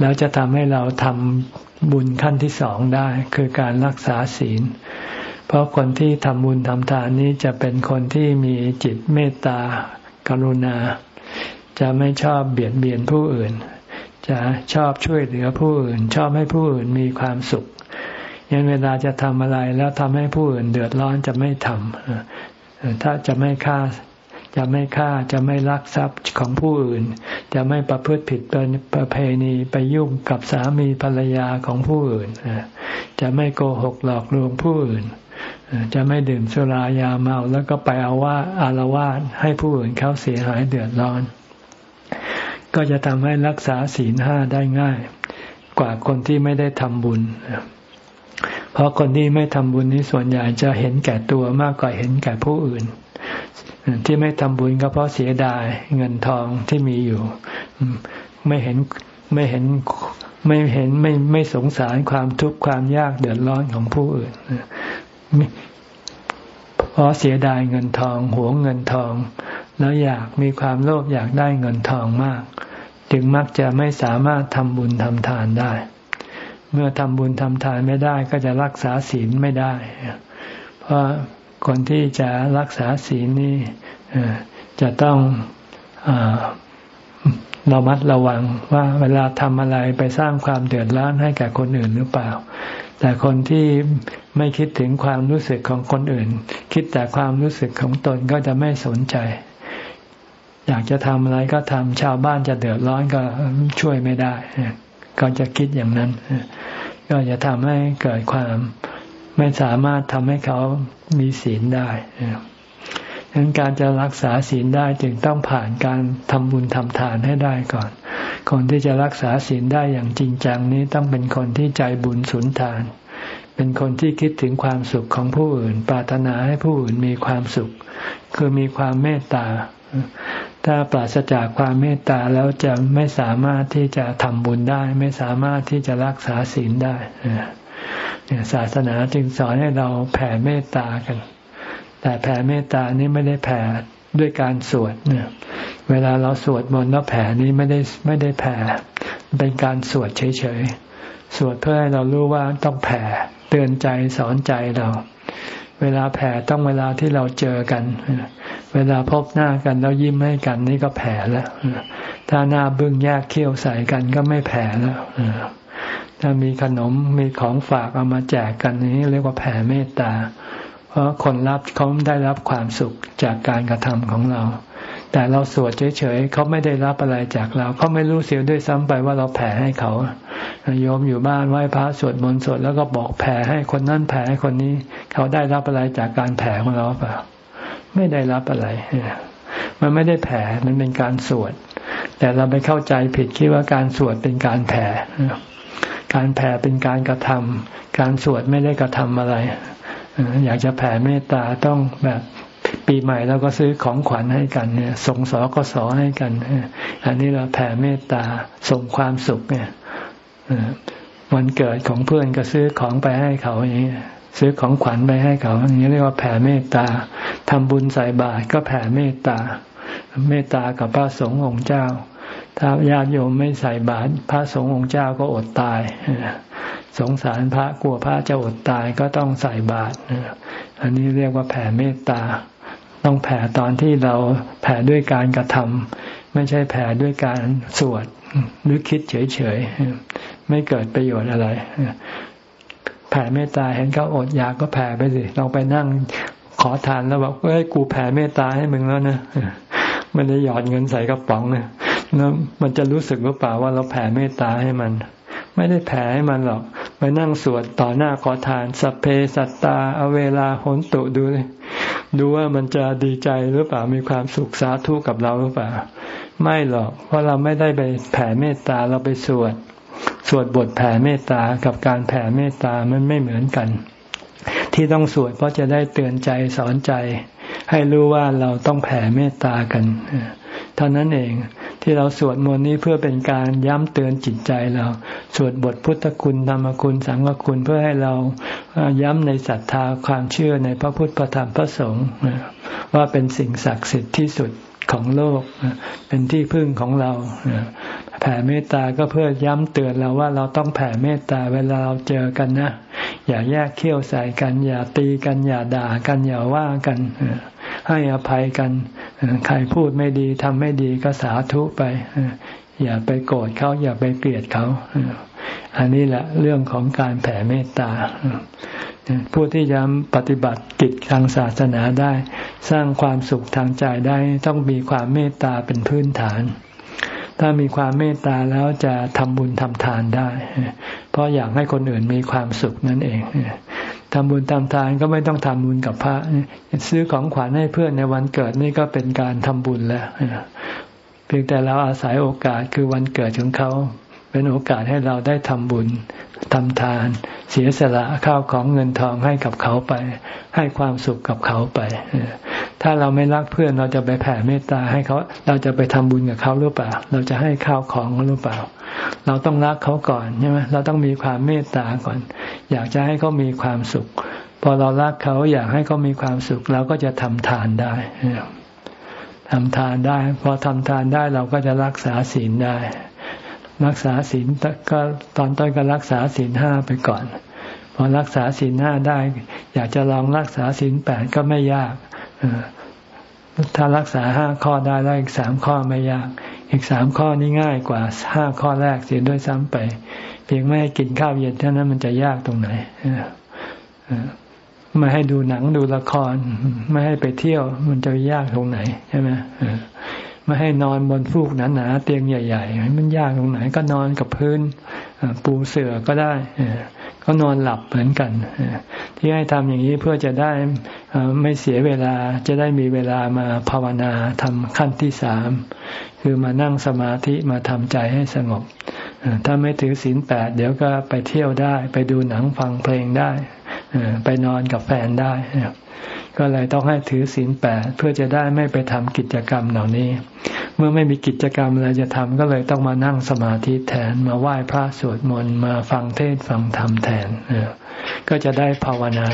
แล้วจะทำให้เราทำบุญขั้นที่สองได้ คือการรักษาศีล เพราะคนที่ทำบุญทำทานนี้จะเป็นคนที่มีจิตเมตตากรุณา จะไม่ชอบเบียดเบียนผู้อื่น จะชอบช่วยเหลือผู้อื่น ชอบให้ผู้อื่นมีความสุขยันเวลาจะทำอะไรแล้วทำให้ผู้อื่นเดือดร้อนจะไม่ทำถ้าจะไม่ฆ่า จะไม่ฆ่าจะไม่ลักทรัพย์ของผู้อื่น จะไม่ประพฤติผิดเป็นประเพณีไปยุ่งกับสามีภรรยาของผู้อื่น จะไม่โกหกหลอกลวงผู้อื่น จะไม่ดื่มสุรายาเมาแล้วก็ไปเอาว่าอารวาสให้ผู้อื่นเขาเสียหายเดือดร้อน ก็จะทำให้รักษาศีลห้าได้ง่าย กว่าคนที่ไม่ได้ทำบุญเพราะคนที่ไม่ทำบุญนี้ส่วนใหญ่จะเห็นแก่ตัวมากกว่าเห็นแก่ผู้อื่น ที่ไม่ทำบุญก็เพราะเสียดายเงินทองที่มีอยู่ ไม่เห็นไม่เห็นไม่เห็นไม่ไม่สงสารความทุกข์ความยากเดือดร้อนของผู้อื่นเพราะเสียดายเงินทอง หวงเงินทอง แล้วอยากมีความโลภอยากได้เงินทองมาก จึงมักจะไม่สามารถทำบุญทำทานได้ เมื่อทำบุญทำทานไม่ได้ก็จะรักษาศีลไม่ได้ เพราะ คนที่จะรักษาศีลนี่จะต้องระมัดระวังว่าเวลาทำอะไรไปสร้างความเดือดร้อนให้แก่คนอื่นหรือเปล่า แต่คนที่ไม่คิดถึงความรู้สึกของคนอื่น คิดแต่ความรู้สึกของตนก็จะไม่สนใจ อยากจะทำอะไรก็ทำชาวบ้านจะเดือดร้อนก็ช่วยไม่ได้ ก็จะคิดอย่างนั้น ก็จะทำให้เกิดความ ไม่สามารถทำให้เขามีศีลได้ดังนั้นการจะรักษาศีลได้จึงต้องผ่านการทำบุญทำทานให้ได้ก่อน คนที่จะรักษาศีลได้อย่างจริงจังนี้ต้องเป็นคนที่ใจบุญสุนทาน เป็นคนที่คิดถึงความสุขของผู้อื่น ปรารถนาให้ผู้อื่นมีความสุข คือมีความเมตตา ถ้าปราศจากความเมตตาแล้วจะไม่สามารถที่จะทำบุญได้ ไม่สามารถที่จะรักษาศีลได้ ศาสนาจึงสอนให้เราแผ่เมตตากัน แต่แผ่เมตตานี้ไม่ได้แผ่ด้วยการสวดเนี่ยเวลาเราสวดมนต์แล้วแผ่นี้ไม่ได้ไม่ได้แผ่เป็นการสวดเฉยๆ สวดเพื่อให้เรารู้ว่าต้องแผ่เตือนใจสอนใจเรา เวลาแผ่ต้องเวลาที่เราเจอกัน เวลาพบหน้ากันแล้วยิ้มให้กันนี่ก็แผ่แล้ว ถ้าหน้าบึ้งแยกเขี้ยวใส่กันก็ไม่แผ่แล้ว ถ้ามีขนมมีของฝากเอามาแจกกันนี้เรียกว่าแผ่เมตตา เพราะคนรับเขาได้รับความสุขจากการกระทำของเรา แต่เราสวดเฉยๆเขาไม่ได้รับอะไรจากเราเขาไม่รู้เสียด้วยซ้ำไปว่าเราแผ่ให้เขาโยมอยู่บ้านไหว้พระสวดมนต์สวดแล้วก็บอกแผ่ให้คนนั้นแผ่ให้คนนี้ เขาได้รับอะไรจากการแผ่ของเราเปล่าไม่ได้รับอะไรมันไม่ได้แผ่มันเป็นการสวด แต่เราไปเข้าใจผิดคิดว่าการสวดเป็นการแผ่ การแผ่เป็นการกระทำการสวดไม่ได้กระทำอะไร อยากจะแผ่เมตตาต้องแบบปีใหม่เราก็ซื้อของขวัญให้กันเนี่ยส่งสอก็สอให้กัน อันนี้เราแผ่เมตตาส่งความสุขเนี่ยวันเกิดของเพื่อนก็ซื้อของไปให้เขาอย่างนี้ซื้อของขวัญไปให้เขาอย่างนี้เรียกว่าแผ่เมตตาทำบุญใส่บาตรก็แผ่เมตตา เมตตากับพระสงฆ์องค์เจ้า ถ้าญาติโยมไม่ใส่บาตรพระสงฆ์องค์เจ้าก็อดตาย สงสารพระกลัวพระจะอดตายก็ต้องใส่บาตรอันนี้เรียกว่าแผ่เมตตา ต้องแผ่ตอนที่เราแผ่ด้วยการกระทำไม่ใช่แผ่ด้วยการสวดหรือคิดเฉยๆไม่เกิดประโยชน์อะไรแผ่เมตตาเห็นเขาอดอยากก็แผ่ไปสิลองไปนั่งขอทานแล้วบอกเอ้ยกูแผ่เมตตาให้มึงแล้วนะไมันจะหยอดเงินใส่กระป๋องเนี่ย แล้วมันจะรู้สึกหรือเปล่าว่าเราแผ่เมตตาให้มัน ไม่ได้แผ่ให้มันหรอก ไปนั่งสวดต่อหน้าขอทาน สัพเพสัตตาเอาเวลาหนตุดูเลยดูว่ามันจะดีใจหรือเปล่ามีความสุขสาธุกับเราหรือเปล่า ไม่หรอก เพราะเราไม่ได้ไปแผ่เมตตาเราไปสวด สวดบทแผ่เมตตากับการแผ่เมตตามันไม่เหมือนกัน ที่ต้องสวดเพราะจะได้เตือนใจสอนใจ ให้รู้ว่าเราต้องแผ่เมตตากันเท่านั้นเอง ที่เราสวดมนต์นี้เพื่อเป็นการย้ำเตือนจิตใจเรา สวดบทพุทธคุณธรรมคุณสังฆคุณเพื่อให้เราย้ำในศรัทธาความเชื่อในพระพุทธพระธรรมพระสงฆ์ว่าเป็นสิ่งศักดิ์สิทธิ์ที่สุดของโลกเป็นที่พึ่งของเราแผ่เมตตาก็เพื่อย้ำเตือนเราว่าเราต้องแผ่เมตตาเวลาเราเจอกันนะ อย่าแยกเขี้ยวใส่กัน อย่าตีกัน อย่าด่ากัน อย่าว่ากัน ให้อภัยกัน ใครพูดไม่ดีทำไม่ดีก็สาธุไป อย่าไปโกรธเขาอย่าไปเกลียดเขาอันนี้แหละเรื่องของการแผ่เมตตาผู้ที่จะปฏิบัติกิจทางศาสนาได้ สร้างความสุขทางใจได้ต้องมีความเมตตาเป็นพื้นฐาน ถ้ามีความเมตตาแล้วจะทำบุญทำทานได้ เพราะอยากให้คนอื่นมีความสุขนั่นเอง ทำบุญทำทานก็ไม่ต้องทำบุญกับพระ ซื้อของขวัญให้เพื่อนในวันเกิดนี่ก็เป็นการทำบุญแล้วเพียงแต่เราอาศัยโอกาสคือวันเกิดของเขา เป็นโอกาสให้เราได้ทำบุญทำทาน เสียสละข้าวของเงินทองให้กับเขาไป ให้ความสุขกับเขาไป ถ้าเราไม่รักเพื่อนเราจะไปแผ่เมตตาให้เขาเราจะไปทำบุญกับเขาหรือเปล่า เราจะให้ข้าวของหรือเปล่า เราต้องรักเขาก่อนใช่ไหมเราต้องมีความเมตตาก่อน อยากจะให้เขามีความสุข พอเรารักเขาอยากให้เขามีความสุขเราก็จะทำทานได้ทำทานได้ พอทำทานได้เราก็จะรักษาศีลได้ รักษาศีลก็ตอนต้นก็รักษาศีลห้าไปก่อน พอรักษาศีลห้าได้ อยากจะลองรักษาศีลแปดก็ไม่ยากถ้ารักษาห้าข้อได้แล้วอีกสามข้อไม่ยาก อีกสามข้อนี้ง่ายกว่าห้าข้อแรกเสียด้วยซ้ำไป เพียงไม่ให้กินข้าวเย็นเท่านั้นมันจะยากตรงไหนไม่ให้ดูหนังดูละคร ไม่ให้ไปเที่ยว มันจะยากตรงไหนใช่ไหม ไม่ให้นอนบนฟูกหนาๆเตียงใหญ่ๆมันยากตรงไหนก็นอนกับพื้นปูเสื่อก็ได้ก็นอนหลับเหมือนกันที่ให้ทำอย่างนี้เพื่อจะได้ไม่เสียเวลาจะได้มีเวลามาภาวนาทำขั้นที่สามคือมานั่งสมาธิมาทำใจให้สงบถ้าไม่ถือศีลแปดเดี๋ยวก็ไปเที่ยวได้ ไปดูหนังฟังเพลงได้ไปนอนกับแฟนได้ ก็เลยต้องให้ถือศีลแปดเพื่อจะได้ไม่ไปทำกิจกรรมเหล่านี้ เมื่อไม่มีกิจกรรมอะไรจะทำก็เลยต้องมานั่งสมาธิแทนมาไหว้พระสวดมนต์มาฟังเทศฟังธรรมแทนก็จะได้ภาวนา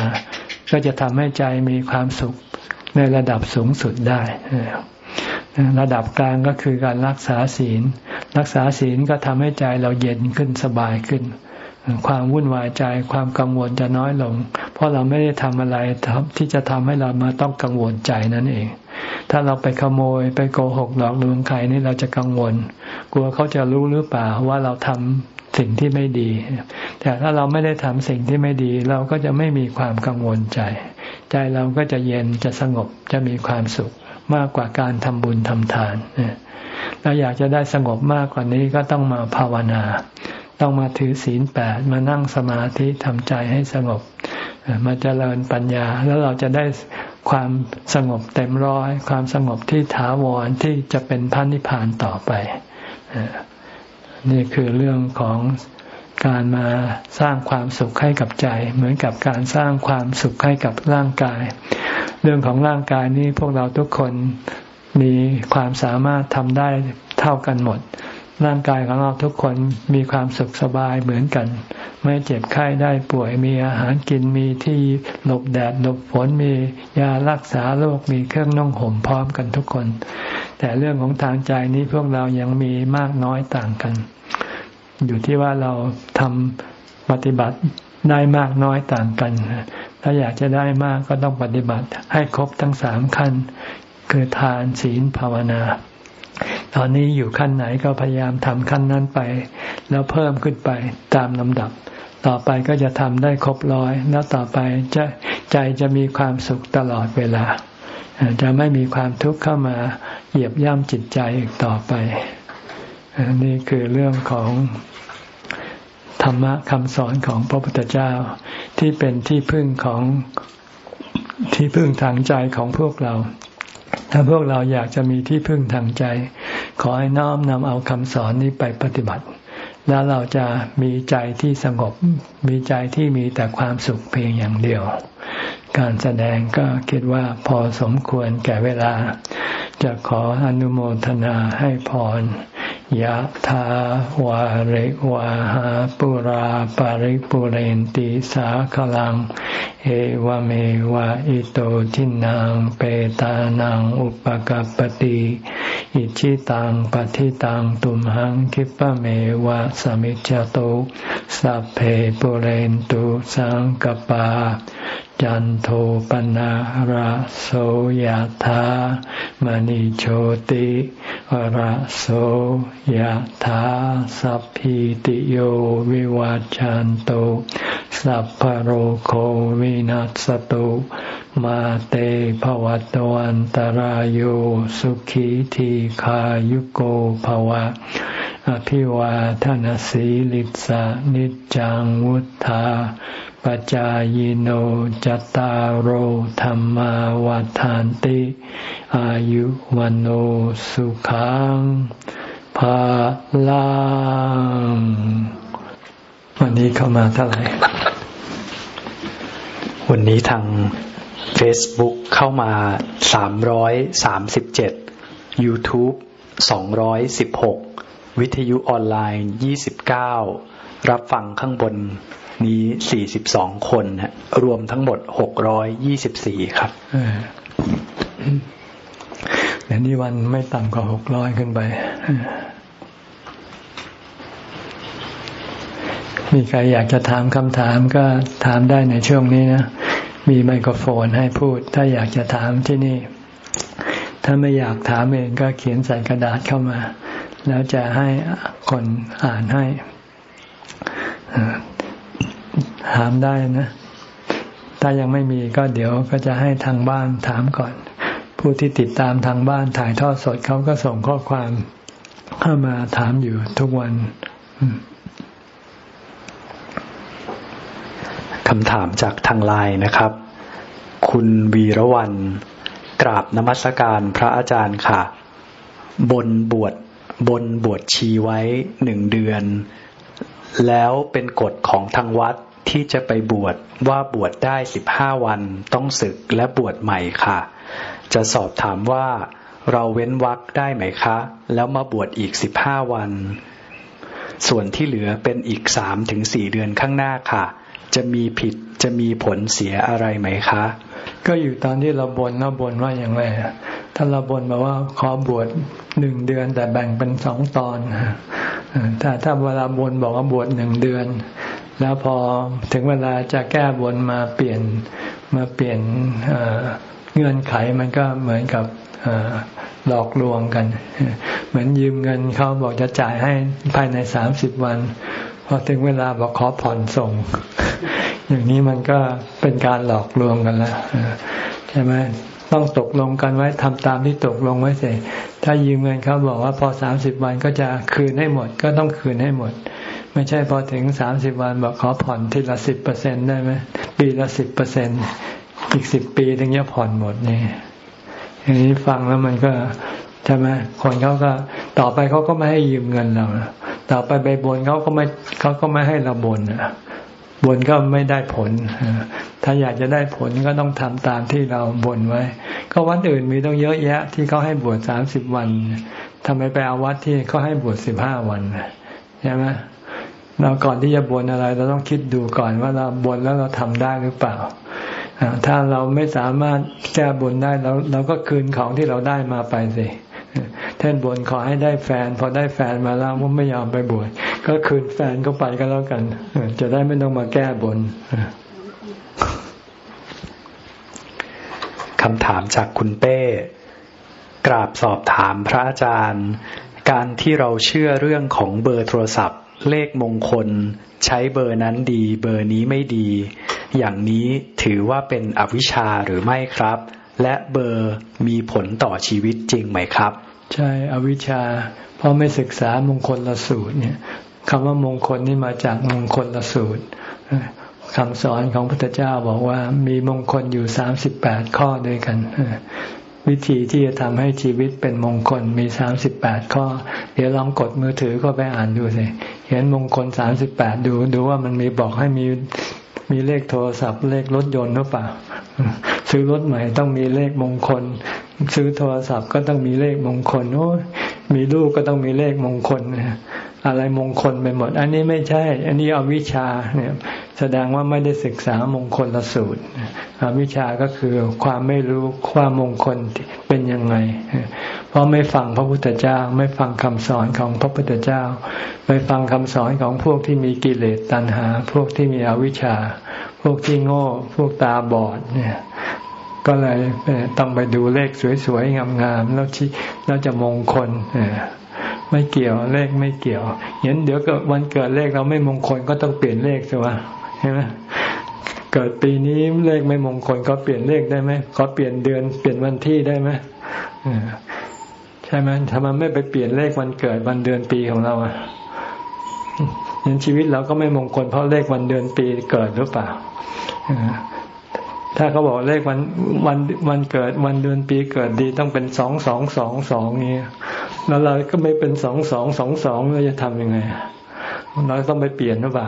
ก็จะทำให้ใจมีความสุขในระดับสูงสุดได้ระดับกลางก็คือการรักษาศีล รักษาศีลก็ทำให้ใจเราเย็นขึ้นสบายขึ้น ความวุ่นวายใจความกังวลจะน้อยลง เพราะเราไม่ได้ทำอะไรที่จะทำให้เรามาต้องกังวลใจนั่นเอง ถ้าเราไปขโมยไปโกหกหลอกลวงใครนี่เราจะกังวล กลัวเขาจะรู้หรือเปล่าว่าเราทำสิ่งที่ไม่ดี แต่ถ้าเราไม่ได้ทำสิ่งที่ไม่ดี เราก็จะไม่มีความกังวลใจ ใจเราก็จะเย็นจะสงบจะมีความสุขมากกว่าการทำบุญทำทานเราอยากจะได้สงบมากกว่านี้ก็ต้องมาภาวนา ต้องมาถือศีลแปดมานั่งสมาธิทำใจให้สงบ มาเจริญปัญญา แล้วเราจะได้ความสงบเต็มร้อย ความสงบที่ถาวรที่จะเป็นพันนิพพานต่อไป นี่คือเรื่องของการมาสร้างความสุขให้กับใจ เหมือนกับการสร้างความสุขให้กับร่างกาย เรื่องของร่างกายนี้พวกเราทุกคนมีความสามารถทำได้เท่ากันหมด ร่างกายของเราทุกคนมีความสุขสบายเหมือนกัน ไม่เจ็บไข้ได้ป่วยมีอาหารกินมีที่หลบแดดหลบฝนมียารักษาโรคมีเครื่องนุ่งห่มพร้อมกันทุกคน แต่เรื่องของทางใจนี้พวกเรายังมีมากน้อยต่างกัน อยู่ที่ว่าเราทำปฏิบัติได้มากน้อยต่างกัน ถ้าอยากจะได้มากก็ต้องปฏิบัติให้ครบทั้งสามขั้น คือทานศีลภาวนา ตอนนี้อยู่ขั้นไหนก็พยายามทำขั้นนั้นไป แล้วเพิ่มขึ้นไปตามลำดับ ต่อไปก็จะทำได้ครบร้อย แล้วต่อไปจะใจจะมีความสุขตลอดเวลา จะไม่มีความทุกข์เข้ามาเหยียบย่ำจิตใจอีกต่อไป นี่คือเรื่องของธรรมะคำสอนของพระพุทธเจ้า ที่เป็นที่พึ่งของที่พึ่งทางใจของพวกเรา ถ้าพวกเราอยากจะมีที่พึ่งทางใจ ขอให้น้อมนำเอาคำสอนนี้ไปปฏิบัติ แล้วเราจะมีใจที่สงบ มีใจที่มีแต่ความสุขเพียงอย่างเดียว การแสดงก็คิดว่าพอสมควรแก่เวลา จะขออนุโมทนาให้พร ยะถาวาริวาหาปุราปาริปุเรนติสาขลัง เอวเมวะอิโตทินังเปตานังอุปกัปติอิชิตังปฏิตังตุมหังคิปะเมวะสมิจจโตสัพเพปุเรนตุสังกปา จันโทปนะระโสยธามณิโชติระโสยธาสัพพิติโยวิวัจจันโตสัพพโรโควินัสตุมาเตภวัตวันตารโยสุขีทีขายุโกภวะ อภิวาทนสีลิสานิจังวุธาปจายโนจตารโหธรรมวาทานติ อายุวันโอสุขังภาลังวันนี้เข้ามาเท่าไหร่ วันนี้ทาง Facebook เข้ามา337 YouTube 216 วิทยุออนไลน์ 29 รับฟังข้างบนนี้สี่สิบสองคนฮะรวมทั้งหมดหกร้อยยี่สิบสี่ครับเดี๋ยวนี้วันไม่ต่ำกว่าหกร้อยขึ้นไปมีใครอยากจะถามคำถามก็ถามได้ในช่วงนี้นะ มีไมโครโฟนให้พูด ถ้าอยากจะถามที่นี่ ถ้าไม่อยากถามเองก็เขียนใส่กระดาษเข้ามา แล้วจะให้คนอ่านให้ถามได้นะ ถ้ายังไม่มีก็เดี๋ยวก็จะให้ทางบ้านถามก่อน ผู้ที่ติดตามทางบ้านถ่ายทอดสดเขาก็ส่งข้อความเข้ามาถามอยู่ทุกวันคำถามจากทางไลน์นะครับ คุณวีระวันกราบนมัสการพระอาจารย์ค่ะ บนบวช บนบวชชีไว้หนึ่งเดือน แล้วเป็นกฎของทางวัดที่จะไปบวชว่าบวชได้สิบห้าวันต้องศึกและบวชใหม่ค่ะ จะสอบถามว่าเราเว้นวักได้ไหมคะ แล้วมาบวชอีกสิบห้าวัน ส่วนที่เหลือเป็นอีกสามถึงสี่เดือนข้างหน้าค่ะ จะมีผิดจะมีผลเสียอะไรไหมคะ ก็อยู่ตอนที่เราบนเราบนว่าอย่างไรถ้าเราบนมาว่าขอบวชหนึ่งเดือน แต่แบ่งเป็นสองตอนถ้าถ้าเวลาบนบอกว่าบวชหนึ่งเดือน แล้วพอถึงเวลาจะแก้บนมาเปลี่ยนมาเปลี่ยนเงื่อนไขมันก็เหมือนกับหลอกลวงกัน เหมือนยืมเงินเขาบอกจะจ่ายให้ภายในสามสิบวัน พอถึงเวลาบอกขอผ่อนส่ง อย่างนี้มันก็เป็นการหลอกลวงกันแล้วใช่ไหมต้องตกลงกันไว้ทำตามที่ตกลงไว้เสร็จถ้ายืมเงินเขาบอกว่าพอสามสิบวันก็จะคืนให้หมด ก็ต้องคืนให้หมด ไม่ใช่พอถึงสามสิบวันบอกขอผ่อนทีละสิบเปอร์เซ็นได้ไหมปีละสิบเปอร์เซ็นอีกสิบปีถึงจะผ่อนหมดนี่อย่างนี้ฟังแล้วมันก็ใช่ไหมคนเขาก็ต่อไปเขาก็ไม่ให้ยืมเงินเรา ต่อไปไปบนเขาก็ไม่เขาก็ไม่ให้เราบนบนก็ไม่ได้ผล ถ้าอยากจะได้ผลก็ต้องทำตามที่เราบนไว้ ก็วัดอื่นมีต้องเยอะแยะ ที่เขาให้บวชสามสิบวันททำไมไปเอาวัดที่เขาให้บวชสิบห้าวันใช่ไหมเราก่อนที่จะบนอะไร เราต้องคิดดูก่อนว่าเราบนแล้วเราทำได้หรือเปล่าถ้าเราไม่สามารถแก้บนได้เราเราก็คืนของที่เราได้มาไปสิ ท่นบนขอให้ได้แฟน พอได้แฟนมาแล้วว่าไม่ยอมไปบวชก็คืนแฟนก็ไปก็แล้วกัน จะได้ไม่ต้องมาแก้บนคำถามจากคุณเป้ กราบสอบถามพระอาจารย์ การที่เราเชื่อเรื่องของเบอร์โทรศัพท์ เลขมงคล ใช้เบอร์นั้นดี เบอร์นี้ไม่ดี อย่างนี้ถือว่าเป็นอวิชชาหรือไม่ครับ และเบอร์มีผลต่อชีวิตจริงไหมครับ ใช่อวิชชา เพราะไม่ศึกษามงคลละสูตรเนี่ยคำว่ามงคลนี่มาจากมงคลละสูตรคำสอนของพระพุทธเจ้าบอกว่ามีมงคลอยู่สามสิบแปดข้อด้วยกัน วิธีที่จะทำให้ชีวิตเป็นมงคลมีสามสิบแปดข้อ เดี๋ยวลองกดมือถือก็ไปอ่านดูสิเห็นมงคลสามสิบแปดดูดูว่ามันมีบอกให้มี มีเลขโทรศัพท์เลขรถยนต์หรือเปล่า ซื้อรถใหม่ต้องมีเลขมงคล ซื้อโทรศัพท์ก็ต้องมีเลขมงคลโอ้มีลูกก็ต้องมีเลขมงคล อะไรมงคลไปหมด อันนี้ไม่ใช่ อันนี้เอาวิชาเนี่ยแสดงว่าไม่ได้ศึกษามงคลละสูตรอวิชาก็คือความไม่รู้ความมงคลเป็นยังไง เพราะไม่ฟังพระพุทธเจ้า ไม่ฟังคำสอนของพระพุทธเจ้า ไม่ฟังคำสอนของพวกที่มีกิเลสตัณหา พวกที่มีอวิชชา พวกที่โง่ พวกตาบอดเนี่ยก็เลยต้องไปดูเลขสวยๆงามๆแล้วชี้แล้วจะมงคล ไม่เกี่ยวเลขไม่เกี่ยวเห็นเดี๋ยวก็วันเกิดเลขเราไม่มงคลก็ต้องเปลี่ยนเลขใช่ไหมใช่ไหมเกิดปีนี้เลขไม่มงคลก็เปลี่ยนเลขได้ไหมขอเปลี่ยนเดือนเปลี่ยนวันที่ได้ไหมใช่ไหมทำไมไม่ไปเปลี่ยนเลขวันเกิดวันเดือนปีของเราอะยันชีวิตเราก็ไม่มงคลเพราะเลขวันเดือนปีเกิดหรือเปล่าถ้าเขาบอกเลขวันวันวันเกิดวันเดือนปีเกิดดีต้องเป็นสองสองสองสองนี้ แล้วเราก็ไม่เป็นสองสองสองสองเราจะทำยังไง เราต้องไปเปลี่ยนหรือเปล่า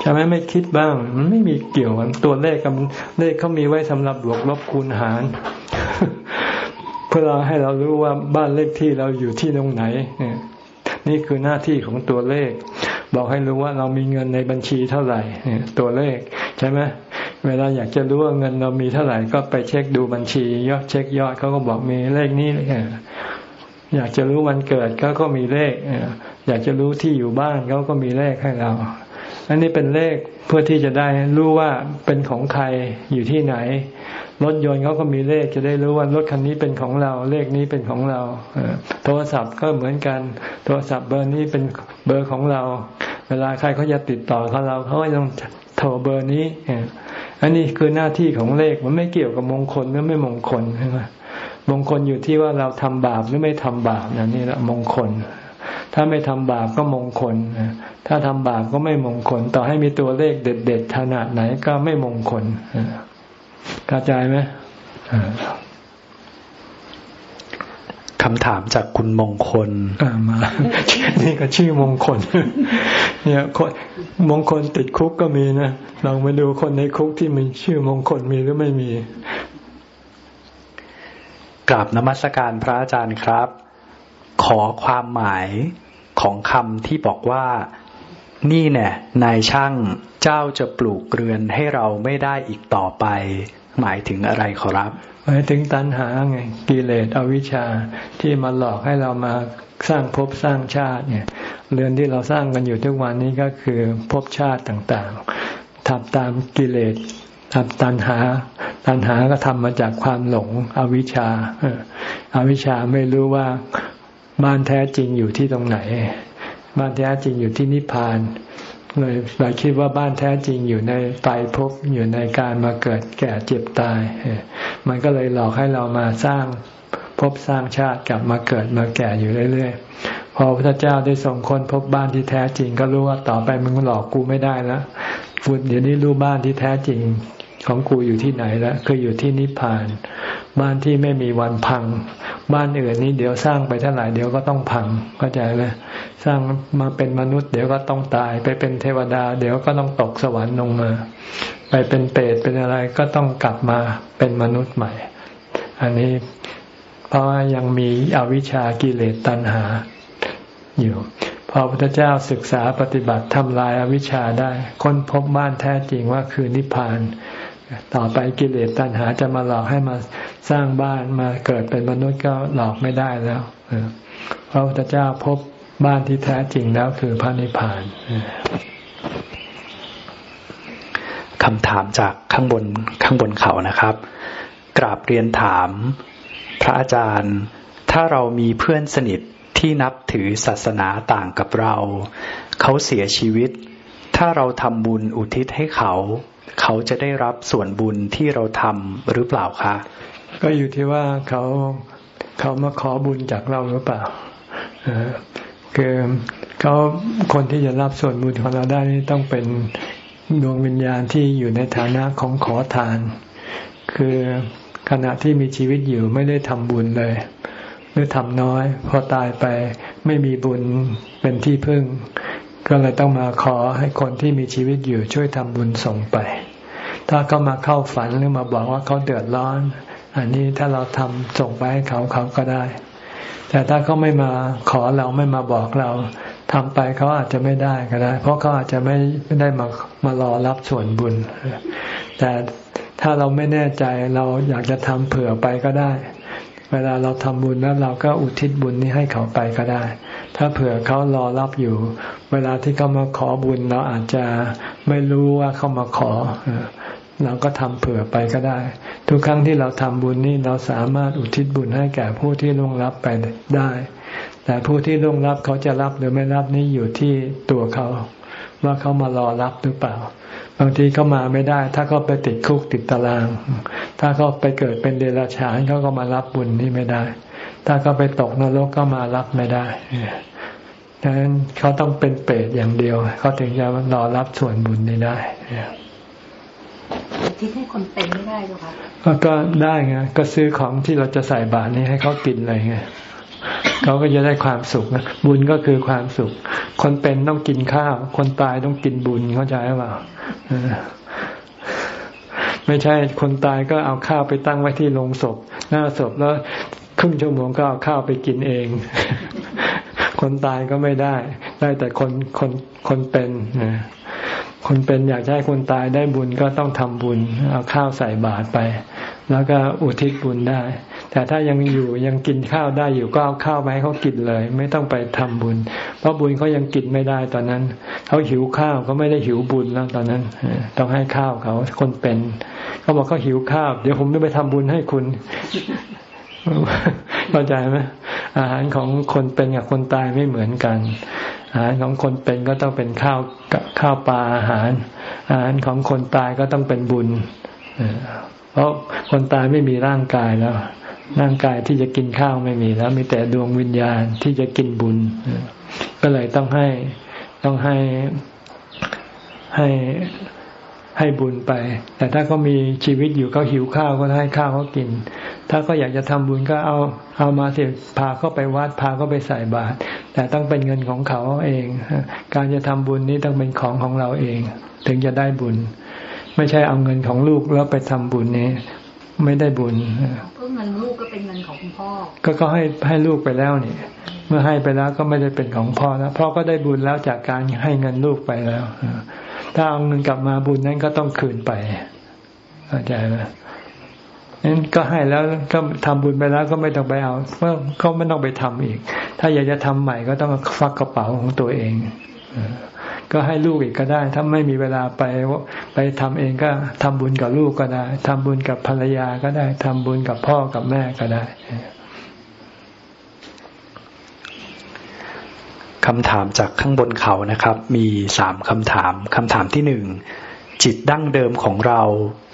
ใช่ไหมไม่คิดบ้าง มันไม่มีเกี่ยวกันตัวเลขกับเลขเขามีไว้สำหรับบวกลบคูณหาร เพื่อเราให้เรารู้ว่าบ้านเลขที่เราอยู่ที่ตรงไหนนี่คือหน้าที่ของตัวเลข บอกให้รู้ว่าเรามีเงินในบัญชีเท่าไหร่ตัวเลขใช่ไหมเวลาอยากจะรู้ว่าเงินเรามีเท่าไหร่ก็ไปเช็คดูบัญชียอดเช็คยอดเขาก็บอกมีเลขนี้ อยากจะรู้วันเกิดเขาก็มีเลข อยากจะรู้ที่อยู่บ้านเขาก็มีเลขให้เรา อันนี้เป็นเลขเพื่อที่จะได้รู้ว่าเป็นของใครอยู่ที่ไหน รถยนต์เขาก็มีเลขจะได้รู้ว่ารถคันนี้เป็นของเรา เลขนี้เป็นของเราโทรศัพท์ก็เหมือนกัน โทรศัพท์เบอร์นี้เป็นเบอร์ของเรา เวลาใครเขาจะติดต่อเขาเราเขาก็ต้องโทรเบอร์นี้อันนี้คือหน้าที่ของเลขมันไม่เกี่ยวกับมงคลหรือไม่มงคลใช่ไหม มงคลอยู่ที่ว่าเราทำบาปหรือไม่ทำบาปนะนี่แหละมงคล ถ้าไม่ทำบาปก็มงคล ถ้าทำบาปก็ไม่มงคล ต่อให้มีตัวเลขเด็ดๆขนาดไหนก็ไม่มงคลกระจายไหมคำถามจากคุณมงคลมา นี่ก็ชื่อมงคล เนี่ยคนมงคลติดคุกก็มีนะลองมาดูคนในคุกที่มีชื่อมงคลมีหรือไม่มี กราบนมัสการพระอาจารย์ครับ ขอความหมายของคำที่บอกว่า นี่เนี่ยนายช่างเจ้าจะปลูกเรือนให้เราไม่ได้อีกต่อไป หมายถึงอะไรขอรับ หมายถึงตัณหาไงกิเลสอวิชชาที่มาหลอกให้เรามาสร้างภพสร้างชาติเนี่ย เรือนที่เราสร้างกันอยู่ทุกวันนี้ก็คือภพชาติต่างๆทำตามกิเลส ตัณหา ตัณหาก็ทำมาจากความหลงอวิชชาอวิชชาไม่รู้ว่าบ้านแท้จริงอยู่ที่ตรงไหน บ้านแท้จริงอยู่ที่นิพพานเลยเราคิดว่าบ้านแท้จริงอยู่ในไตภพอยู่ในการมาเกิดแก่เจ็บตาย มันก็เลยหลอกให้เรามาสร้าง ภพสร้างชาติกลับมาเกิดมาแก่อยู่เรื่อยๆ พอพระเจ้าได้ส่งคนพบบ้านที่แท้จริง ก็รู้ว่าต่อไปมึงหลอกกูไม่ได้แล้วฟุดเดี๋ยวนี้รู้บ้านที่แท้จริงของกูอยู่ที่ไหนแล้วคืออยู่ที่นิพพาน บ้านที่ไม่มีวันพัง บ้านอื่นนี้เดี๋ยวสร้างไปเท่าไหร่เดี๋ยวก็ต้องพังเข้าใจไหมสร้างมาเป็นมนุษย์ เดี๋ยวก็ต้องตาย ไปเป็นเทวดา เดี๋ยวก็ต้องตกสวรรค์ลงมา ไปเป็นเปรตเป็นอะไรก็ต้องกลับมาเป็นมนุษย์ใหม่ อันนี้ เพราะว่ายังมีอวิชชากิเลสตัณหา อยู่พอพระพุทธเจ้าศึกษาปฏิบัติทำลายอวิชชาได้ค้นพบบ้านแท้จริงว่าคือนิพพาน ต่อไปกิเลสตัณหาจะมาหลอกให้มาสร้างบ้านมาเกิดเป็นมนุษย์ก็หลอกไม่ได้แล้วพระพุทธเจ้าพบบ้านที่แท้จริงแล้วคือพระนิพพานคำถามจากข้างบนข้างบนเขานะครับ กราบเรียนถาม ระอาจารย์ ถ้าเรามีเพื่อนสนิทที่นับถือศาสนาต่างกับเรา เขาเสียชีวิต ถ้าเราทำบุญอุทิศให้เขา เขาจะได้รับส่วนบุญที่เราทำหรือเปล่าคะ ก็อยู่ที่ว่าเขาเขามาขอบุญจากเราหรือเปล่าคือเขาคนที่จะรับส่วนบุญของเราได้นี่ต้องเป็นดวงวิญญาณที่อยู่ในฐานะของขอทาน คือ ขณะที่มีชีวิตอยู่ไม่ได้ทำบุญเลย หรือทำน้อย พอตายไปไม่มีบุญเป็นที่พึ่ง ก็เลยต้องมาขอให้คนที่มีชีวิตอยู่ช่วยทำบุญส่งไป ถ้าเขามาเข้าฝันหรือมาบอกว่าเขาเดือดร้อน อันนี้ถ้าเราทำส่งไปให้เขาเขาก็ได้ แต่ถ้าเขาไม่มาขอเราไม่มาบอกเราทำไปเขาอาจจะไม่ได้ก็ได้ เพราะเขาอาจจะไม่ไม่ได้มามารอรับส่วนบุญ แต่ ถ้าเราไม่แน่ใจเราอยากจะทำเผื่อไปก็ได้ เวลาเราทำบุญแล้วเราก็อุทิศบุญนี้ให้เขาไปก็ได้ ถ้าเผื่อเขารอรับอยู่ เวลาที่เขามาขอบุญเราอาจจะไม่รู้ว่าเขามาขอเราก็ทำเผื่อไปก็ได้ ทุกครั้งที่เราทำบุญนี่เราสามารถอุทิศบุญให้แก่ผู้ที่ล่วงรับไปได้ แต่ผู้ที่ร่วงรับเขาจะรับหรือไม่รับนี่อยู่ที่ตัวเขา ว่าเขามารอรับหรือเปล่า บางทีเขามาไม่ได้ ถ้าเขาไปติดคุกติดตาราง ถ้าเขาไปเกิดเป็นเดรัจฉานเขาก็มารับบุญนี่ไม่ได้ ถ้าเขาไปตกนรกก็มารับไม่ได้ดังนั้นเขาต้องเป็นเปรตอย่างเดียวเขาถึงจะรอรับส่วนบุญนี้ได้ที่ให้คนเป็นไม่ได้หรอคะก็ได้ไงก็ซื้อของที่เราจะใส่บาตรนี้ให้เขากินเลยไง เขาก็จะได้ความสุขบุญก็คือความสุข คนเป็นต้องกินข้าว คนตายต้องกินบุญเข้าใจหรือเปล่าไม่ใช่คนตายก็เอาข้าวไปตั้งไว้ที่โรงศพ หน้าศพแล้วครึ่งชั่วโมงก็เอาข้าวไปกินเอง คนตายก็ไม่ได้ ได้แต่คนคนคนเป็นคนเป็นอยากให้คนตายได้บุญก็ต้องทำบุญ เอาข้าวใส่บาตรไป แล้วก็อุทิศบุญได้ แต่ถ้ายังอยู่ยังกินข้าวได้อยู่ก็เอาข้าวมาให้เขากินเลย ไม่ต้องไปทำบุญ เพราะบุญเขายังกินไม่ได้ตอนนั้นเขาหิวข้าวเขาไม่ได้หิวบุญแล้วตอนนั้นต้องให้ข้าวเขาคนเป็นเขาบอกเขาหิวข้าว เดี๋ยวผมจะไปทำบุญให้คุณเข้าใจไหมอาหารของคนเป็นกับคนตายไม่เหมือนกัน อาหารของคนเป็นก็ต้องเป็นข้าวข้าวปลาอาหาร อาหารของคนตายก็ต้องเป็นบุญเพราะคนตายไม่มีร่างกายแล้ว ร่างกายที่จะกินข้าวไม่มีแล้ว มีแต่ดวงวิญญาณที่จะกินบุญ ก็เลยต้องให้ต้องให้ให้ให้บุญไป แต่ถ้าเขามีชีวิตอยู่เขาหิวข้าวก็ให้ข้าวเขากิน ถ้าเขาอยากจะทำบุญก็เอาเอามาเสียพาเขาไปวัดพาเขาไปใส่บาตรแต่ต้องเป็นเงินของเขาเอง การจะทำบุญนี้ต้องเป็นของของเราเอง ถึงจะได้บุญ ไม่ใช่เอาเงินของลูกแล้วไปทำบุญนี้ ไม่ได้บุญเพราะเงินลูกก็เป็นเงินของคุณพ่อ ก็ก็ให้ให้ลูกไปแล้วนี่เมื่อให้ไปแล้วก็ไม่ได้เป็นของพ่อแล้วพ่อก็ได้บุญแล้วจากการให้เงินลูกไปแล้วถ้าเอาเงินกลับมาบุญนั้นก็ต้องคืนไปเข้าใจไหมนั้นก็ให้แล้วก็ทำบุญไปแล้วก็ไม่ต้องไปเอาเพราะเขาไม่ต้องไปทำอีก ถ้าอยากจะทำใหม่ก็ต้องฟักกระเป๋าของตัวเอง ก็ให้ลูกอีกก็ได้ ถ้าไม่มีเวลาไปไปทำเองก็ทำบุญกับลูกก็ได้ทำบุญกับภรรยาก็ได้ทำบุญกับพ่อกับแม่ก็ได้คำถามจากข้างบนเขานะครับ มีสามคำถามคำถามที่หนึ่งจิตดั้งเดิมของเรา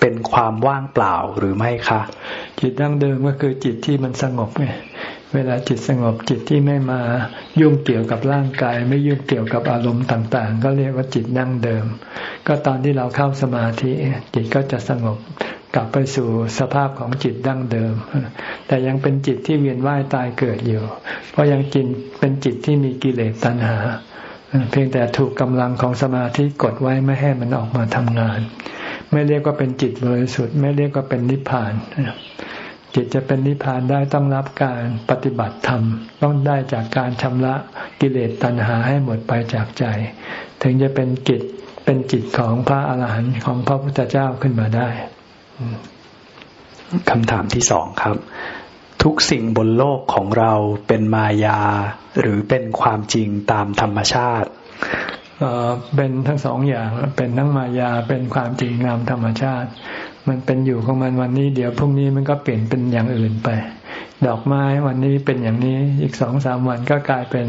เป็นความว่างเปล่าหรือไม่คะ จิตดั้งเดิมก็คือจิตที่มันสงบไง เวลาจิตสงบจิตที่ไม่มายุ่งเกี่ยวกับร่างกาย ไม่ยุ่งเกี่ยวกับอารมณ์ต่าง ๆ ก็เรียกว่าจิตนั่งเดิม ก็ตอนที่เราเข้าสมาธิจิตก็จะสงบกลับไปสู่สภาพของจิตดั้งเดิม แต่ยังเป็นจิตที่เวียนว่ายตายเกิดอยู่ เพราะยังกินเป็นจิตที่มีกิเลสตัณหา เพียงแต่ถูกกำลังของสมาธิกดไว้ไม่ให้มันออกมาทำงาน ไม่เรียกว่าเป็นจิตบริสุทธิ์ไม่เรียกว่าเป็นนิพพาน จิตจะเป็นนิพพานได้ต้องรับการปฏิบัติธรรม ต้องได้จากการชำระกิเลสตัณหาให้หมดไปจากใจ ถึงจะเป็นกิจเป็นจิตของพระอาหารหันต์ของพระพุทธเจ้าขึ้นมาได้คำถามที่สองครับ ทุกสิ่งบนโลกของเราเป็นมายา หรือเป็นความจริงตามธรรมชาติเป็นทั้งสองอย่างเป็นทั้งมายาเป็นความจริงงามธรรมชาติ มันเป็นอยู่ของมันวันนี้เดี๋ยวพรุ่งนี้มันก็เปลี่ยนเป็นอย่างอื่นไป ดอกไม้วันนี้เป็นอย่างนี้อีกสองสามวันก็กลายเป็น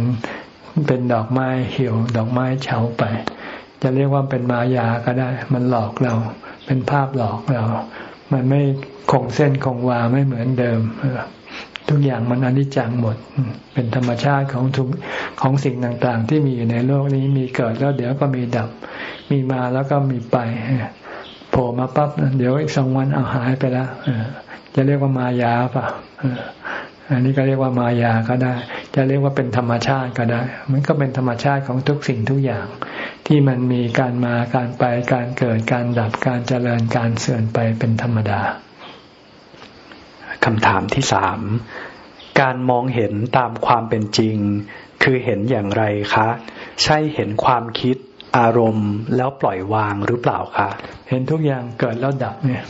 เป็นดอกไม้เหี่ยว ดอกไม้เฉาไป จะเรียกว่าเป็นมายาก็ได้ มันหลอกเรา เป็นภาพหลอกเรา มันไม่คงเส้นคงวาไม่เหมือนเดิมทุกอย่างมันอนิจจังหมด เป็นธรรมชาติของทุกของสิ่งต่างๆ ที่มีอยู่ในโลกนี้มีเกิดแล้วเดี๋ยวก็มีดับ มีมาแล้วก็มีไป โผล่มาปั๊บเดี๋ยวอีกสองวันเอาหายไปแล้วจะเรียกว่ามายาป่ะอันนี้ก็เรียกว่ามายาก็ได้ จะเรียกว่าเป็นธรรมชาติก็ได้ มันก็เป็นธรรมชาติของทุกสิ่งทุกอย่าง ที่มันมีการมาการไปการเกิดการดับการเจริญการเสื่อมไปเป็นธรรมดาคำถามที่สามการมองเห็นตามความเป็นจริง คือเห็นอย่างไรคะ ใช่เห็นความคิด อารมณ์แล้วปล่อยวางหรือเปล่าคะเห็นทุกอย่างเกิดแล้วดับเนี่ย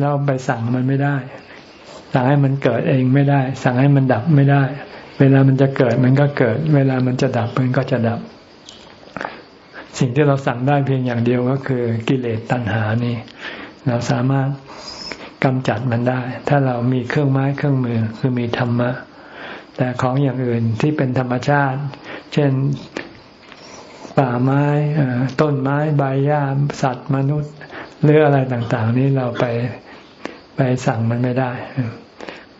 เราไปสั่งมันไม่ได้ สั่งให้มันเกิดเองไม่ได้ สั่งให้มันดับไม่ได้ เวลามันจะเกิดมันก็เกิด เวลามันจะดับมันก็จะดับ สิ่งที่เราสั่งได้เพียงอย่างเดียวก็คือ กิเลสตัณหานี่ เราสามารถกำจัดมันได้ ถ้าเรามีเครื่องไม้เครื่องมือคือมีธรรมะแต่ของอย่างอื่นที่เป็นธรรมชาติ เช่น ป่าไม้ต้นไม้ใบหญ้าสัตว์มนุษย์ หรืออะไรต่างๆ นี้เราไปไปสั่งมันไม่ได้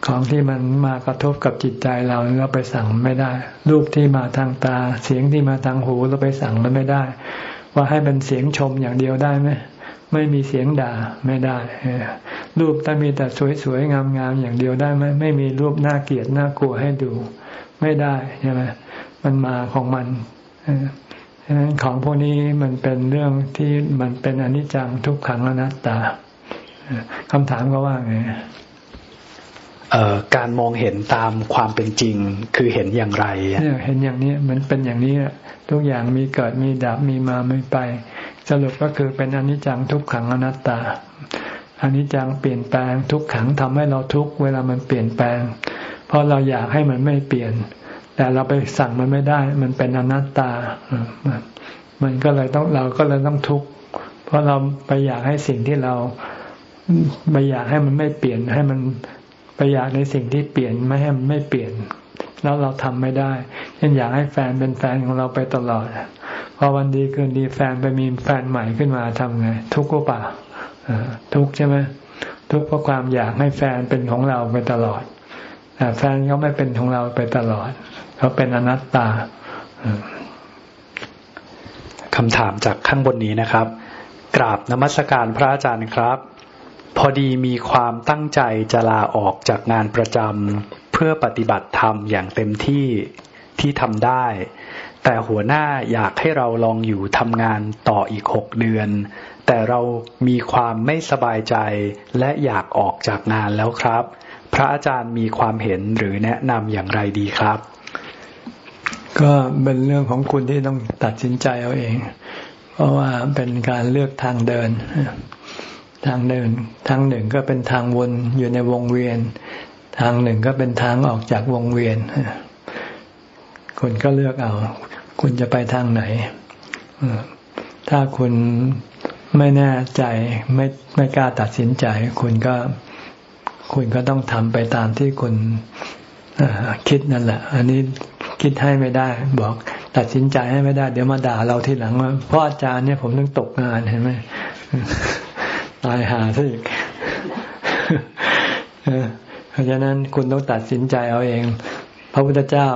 ของที่มันมากระทบกับจิตใจเราเราไปสั่งไม่ได้ รูปที่มาทางตา เสียงที่มาทางหูเราไปสั่งมันไม่ได้ ว่าให้เป็นเสียงชมอย่างเดียวได้ไหมไม่มีเสียงด่าไม่ได้ รูปถ้ามีแต่สวยๆงามๆอย่างเดียวได้ไหมไม่มีรูปน่าเกลียดน่ากลัวให้ดู ไม่ได้ใช่ไหมมันมาของมัน ฉะนั้นของพวกนี้มันเป็นเรื่องที่มันเป็นอนิจจังทุกขังอนัตตาคำถามก็ว่าไงการมองเห็นตามความเป็นจริง คือเห็นอย่างไรเนี่ยเห็นอย่างนี้มันเป็นอย่างนี้ทุกอย่างมีเกิดมีดับมีมาไม่ไป สรุปก็คือเป็นอนิจจังทุกขังอนัตตาอนิจจังเปลี่ยนแปลงทุกขังทำให้เราทุกเวลามันเปลี่ยนแปลง เพราะเราอยากให้มันไม่เปลี่ยน แต่เราไปสั่งมันไม่ได้ มันเป็นอนัตตา มันก็เลยต้องเราก็เลยต้องทุกข์ เพราะเราไปอยากให้สิ่งที่เราไปอยากให้มันไม่เปลี่ยนให้มันไปอยากในสิ่งที่เปลี่ยนไม่ให้มันไม่เปลี่ยน แล้วเราทำไม่ได้ เช่นอยากให้แฟนเป็นแฟนของเราไปตลอด พอวันดีคืนดีแฟนไปมีแฟนใหม่ขึ้นมาทำไง ทุกข์ก็ป่าทุกข์ใช่ไหมทุกข์เพราะความอยากให้แฟนเป็นของเราไปตลอดแต่แฟนเขาไม่เป็นของเราไปตลอด เขาเป็นอนัตตาคำถามจากข้างบนนี้นะครับ กราบนมัสการพระอาจารย์ครับ พอดีมีความตั้งใจจะลาออกจากงานประจำเพื่อปฏิบัติธรรมอย่างเต็มที่ที่ทำได้ แต่หัวหน้าอยากให้เราลองอยู่ทำงานต่ออีกหกเดือน แต่เรามีความไม่สบายใจและอยากออกจากงานแล้วครับ พระอาจารย์มีความเห็นหรือแนะนำอย่างไรดีครับ ก็เป็นเรื่องของคุณที่ต้องตัดสินใจเอาเอง เพราะว่าเป็นการเลือกทางเดิน ทางเดิน ทางหนึ่งก็เป็นทางวนอยู่ในวงเวียน ทางหนึ่งก็เป็นทางออกจากวงเวียน คุณก็เลือกเอา คุณจะไปทางไหน ถ้าคุณไม่แน่ใจไม่ไม่กล้าตัดสินใจ คุณก็คุณก็ต้องทำไปตามที่คุณคิดนั่นแหละ อันนี้ คิดให้ไม่ได้ บอกตัดสินใจให้ไม่ได้ เดี๋ยวมาด่าเราทีหลังว่าเพราะอาจารย์เนี่ยผมต้องตกงานเห็นไหมตายหาซะอีกเพราะฉะนั้นคุณต้องตัดสินใจเอาเอง พระพุทธเจ้า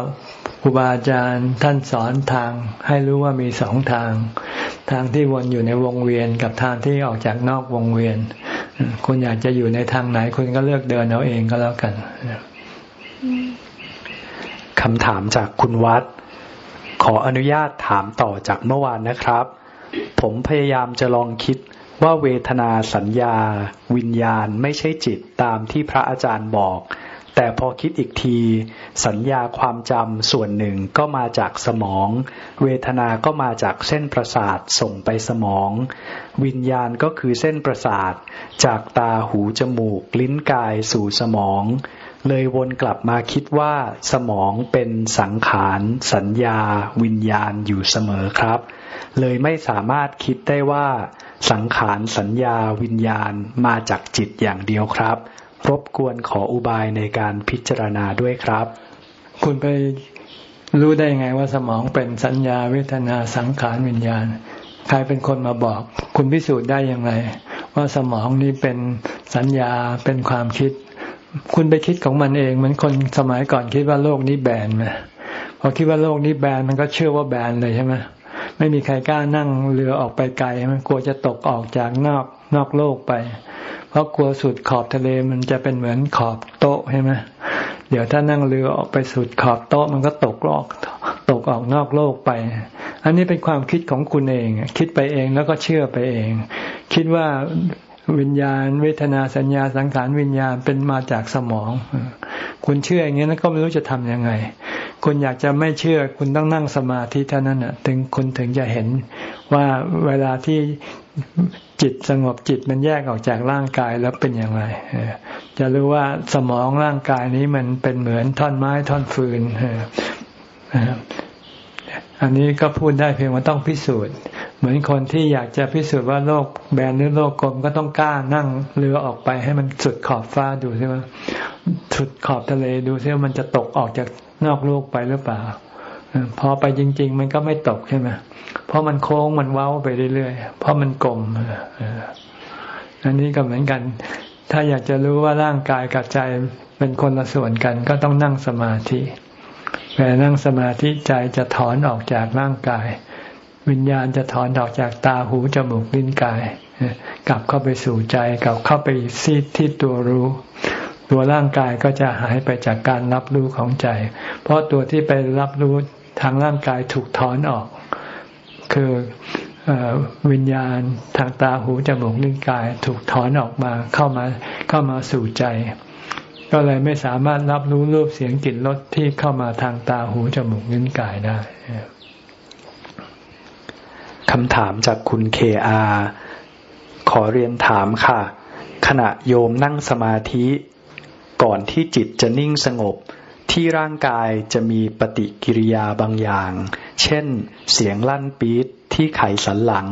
ครูบาอาจารย์ท่านสอนทางให้รู้ว่ามีสองทาง ทางที่วนอยู่ในวงเวียนกับทางที่ออกจากนอกวงเวียน คุณอยากจะอยู่ในทางไหน คุณก็เลือกเดินเอาเองก็แล้วกัน คำถามจากคุณวัด ขออนุญาตถามต่อจากเมื่อวานนะครับ ผมพยายามจะลองคิดว่าเวทนาสัญญา วิญญาณไม่ใช่จิตตามที่พระอาจารย์บอก แต่พอคิดอีกที สัญญาความจำส่วนหนึ่งก็มาจากสมอง เวทนาก็มาจากเส้นประสาทส่งไปสมอง วิญญาณก็คือเส้นประสาท จากตาหูจมูก ลิ้นกายสู่สมอง เลยวนกลับมาคิดว่าสมองเป็นสังขาร สัญญา วิญญาณอยู่เสมอครับ เลยไม่สามารถคิดได้ว่า สังขารสัญญาวิญญาณมาจากจิตอย่างเดียวครับ รบกวนขออุบายในการพิจารณาด้วยครับ คุณไปรู้ได้ไงว่าสมองเป็นสัญญาเวทนาสังขารวิญญาณ ใครเป็นคนมาบอก คุณพิสูจน์ได้อย่างไร ว่าสมองนี้เป็นสัญญาเป็นความคิด คุณไปคิดของมันเองเหมือนคนสมัยก่อนคิดว่าโลกนี้แบนไหมพอคิดว่าโลกนี้แบนมันก็เชื่อว่าแบนเลยใช่ไหมไม่มีใครกล้านั่งเรือออกไปไกลมันกลัวจะตกออกจากนอกนอกโลกไป เพราะกลัวสุดขอบทะเลมันจะเป็นเหมือนขอบโต๊ะใช่ไหมเดี๋ยวถ้านั่งเรือออกไปสุดขอบโต๊ะมันก็ตกออกตกออกนอกโลกไป อันนี้เป็นความคิดของคุณเอง คิดไปเองแล้วก็เชื่อไปเอง คิดว่า วิญญาณ เวทนาสัญญาสังขารวิญญาณเป็นมาจากสมอง คุณเชื่ออย่างนี้แล้วก็ไม่รู้จะทำยังไง คุณอยากจะไม่เชื่อคุณต้องนั่งสมาธิเท่านั้นอะถึงคุณถึงจะเห็นว่าเวลาที่จิตสงบจิตมันแยกออกจากร่างกายแล้วเป็นอย่างไร จะรู้ว่าสมองร่างกายนี้มันเป็นเหมือนท่อนไม้ท่อนฟืน อันนี้ก็พูดได้เพียงว่าต้องพิสูจน์ เหมือนคนที่อยากจะพิสูจน์ว่าโลกแบนหรือโลกกลมก็ต้องกล้านั่งเรือออกไปให้มันสุดขอบฟ้าดูใช่ไหมสุดขอบทะเลดูซิว่ามันจะตกออกจากนอกโลกไปหรือเปล่าพอไปจริง ๆ มันก็ไม่ตกใช่ไหมเพราะมันโค้งมันเว้าไปเรื่อยๆเพราะมันกลมอันนี้ก็เหมือนกัน ถ้าอยากจะรู้ว่าร่างกายกับใจเป็นคนละส่วนกัน ก็ต้องนั่งสมาธิ เวลานั่งสมาธิใจจะถอนออกจากร่างกาย วิญญาณจะถอนออกจากตาหูจมูกลิ้นกาย กลับเข้าไปสู่ใจกลับเข้าไปซีที่ตัวรู้ ตัวร่างกายก็จะหายไปจากการรับรู้ของใจ เพราะตัวที่ไปรับรู้ทางร่างกายถูกถอนออก คือวิญญาณทางตาหูจมูกลิ้นกาย ถูกถอนออกมาเข้ามาเข้ามาสู่ใจ ก็เลยไม่สามารถรับรู้รูปเสียงกลิ่นรสที่เข้ามาทางตาหูจมูกลิ้นกายได้คำถามจากคุณเคอาขอเรียนถามค่ะ ขณะโยมนั่งสมาธิ ก่อนที่จิตจะนิ่งสงบ ที่ร่างกายจะมีปฏิกิริยาบางอย่าง เช่น เสียงลั่นปี๊ดที่ไขสันหลัง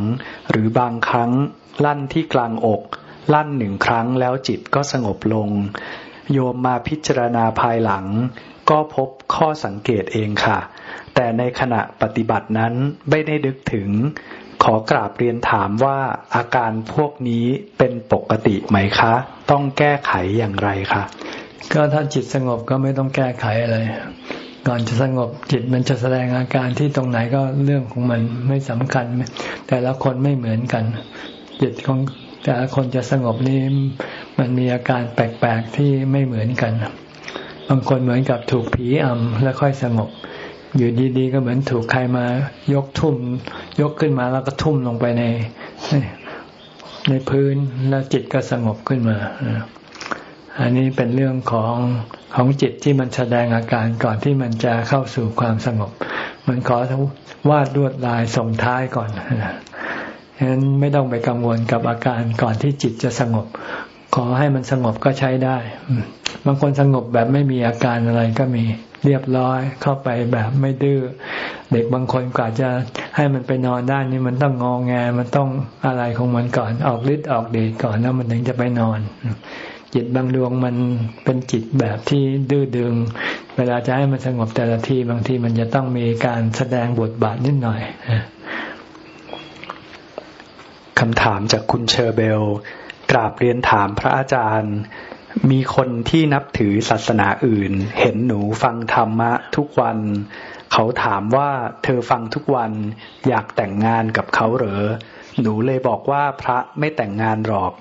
หรือบางครั้งลั่นที่กลางอก ลั่นหนึ่งครั้งแล้วจิตก็สงบลง โยมมาพิจารณาภายหลัง ก็พบข้อสังเกตเองค่ะ แต่ในขณะปฏิบัตินั้นไม่ได้ดึกถึง ขอกราบเรียนถามว่าอาการพวกนี้เป็นปกติไหมคะ ต้องแก้ไขอย่างไรคะก็ถ้าจิตสงบก็ไม่ต้องแก้ไขอะไร ก่อนจะสงบจิตมันจะแสดงอาการที่ตรงไหนก็เรื่องของมันไม่สำคัญ แต่ละคนไม่เหมือนกัน จิตของ แต่ละคนจะสงบนี่มันมีอาการแปลกๆที่ไม่เหมือนกัน บางคนเหมือนกับถูกผีอำแล้วค่อยสงบ อยู่ดีๆ ก็เหมือนถูกใครมายกทุ่ม ยกขึ้นมาแล้วก็ทุ่มลงไปใน ในพื้นแล้วจิตก็สงบขึ้นมาอันนี้เป็นเรื่องของของจิตที่มันแสดงอาการก่อนที่มันจะเข้าสู่ความสงบ มันขอวาดลวดลายส่งท้ายก่อน ฉะนั้นไม่ต้องไปกังวลกับอาการก่อนที่จิตจะสงบ ขอให้มันสงบก็ใช้ได้ บางคนสงบแบบไม่มีอาการอะไรก็มีเรียบร้อยเข้าไปแบบไม่ดื้อเด็กบางคนกว่าจะให้มันไปนอนได้นี่มันต้องงองแงมันต้องอะไรของมันก่อนออกฤทธิ์ออกเดชก่อนแล้วมันถึงจะไปนอน จิตบางดวงมันเป็นจิตแบบที่ดื้อดึง เวลาจะให้มันสงบแต่ละทีบางทีมันจะต้องมีการแสดงบทบาทนิดหน่อย คำถามจากคุณเชอร์เบล กราบเรียนถามพระอาจารย์ มีคนที่นับถือศาสนาอื่น เห็นหนูฟังธรรมะทุกวัน เขาถามว่าเธอฟังทุกวันอยากแต่งงานกับเขาเหรอ หนูเลยบอกว่าพระไม่แต่งงานหรอก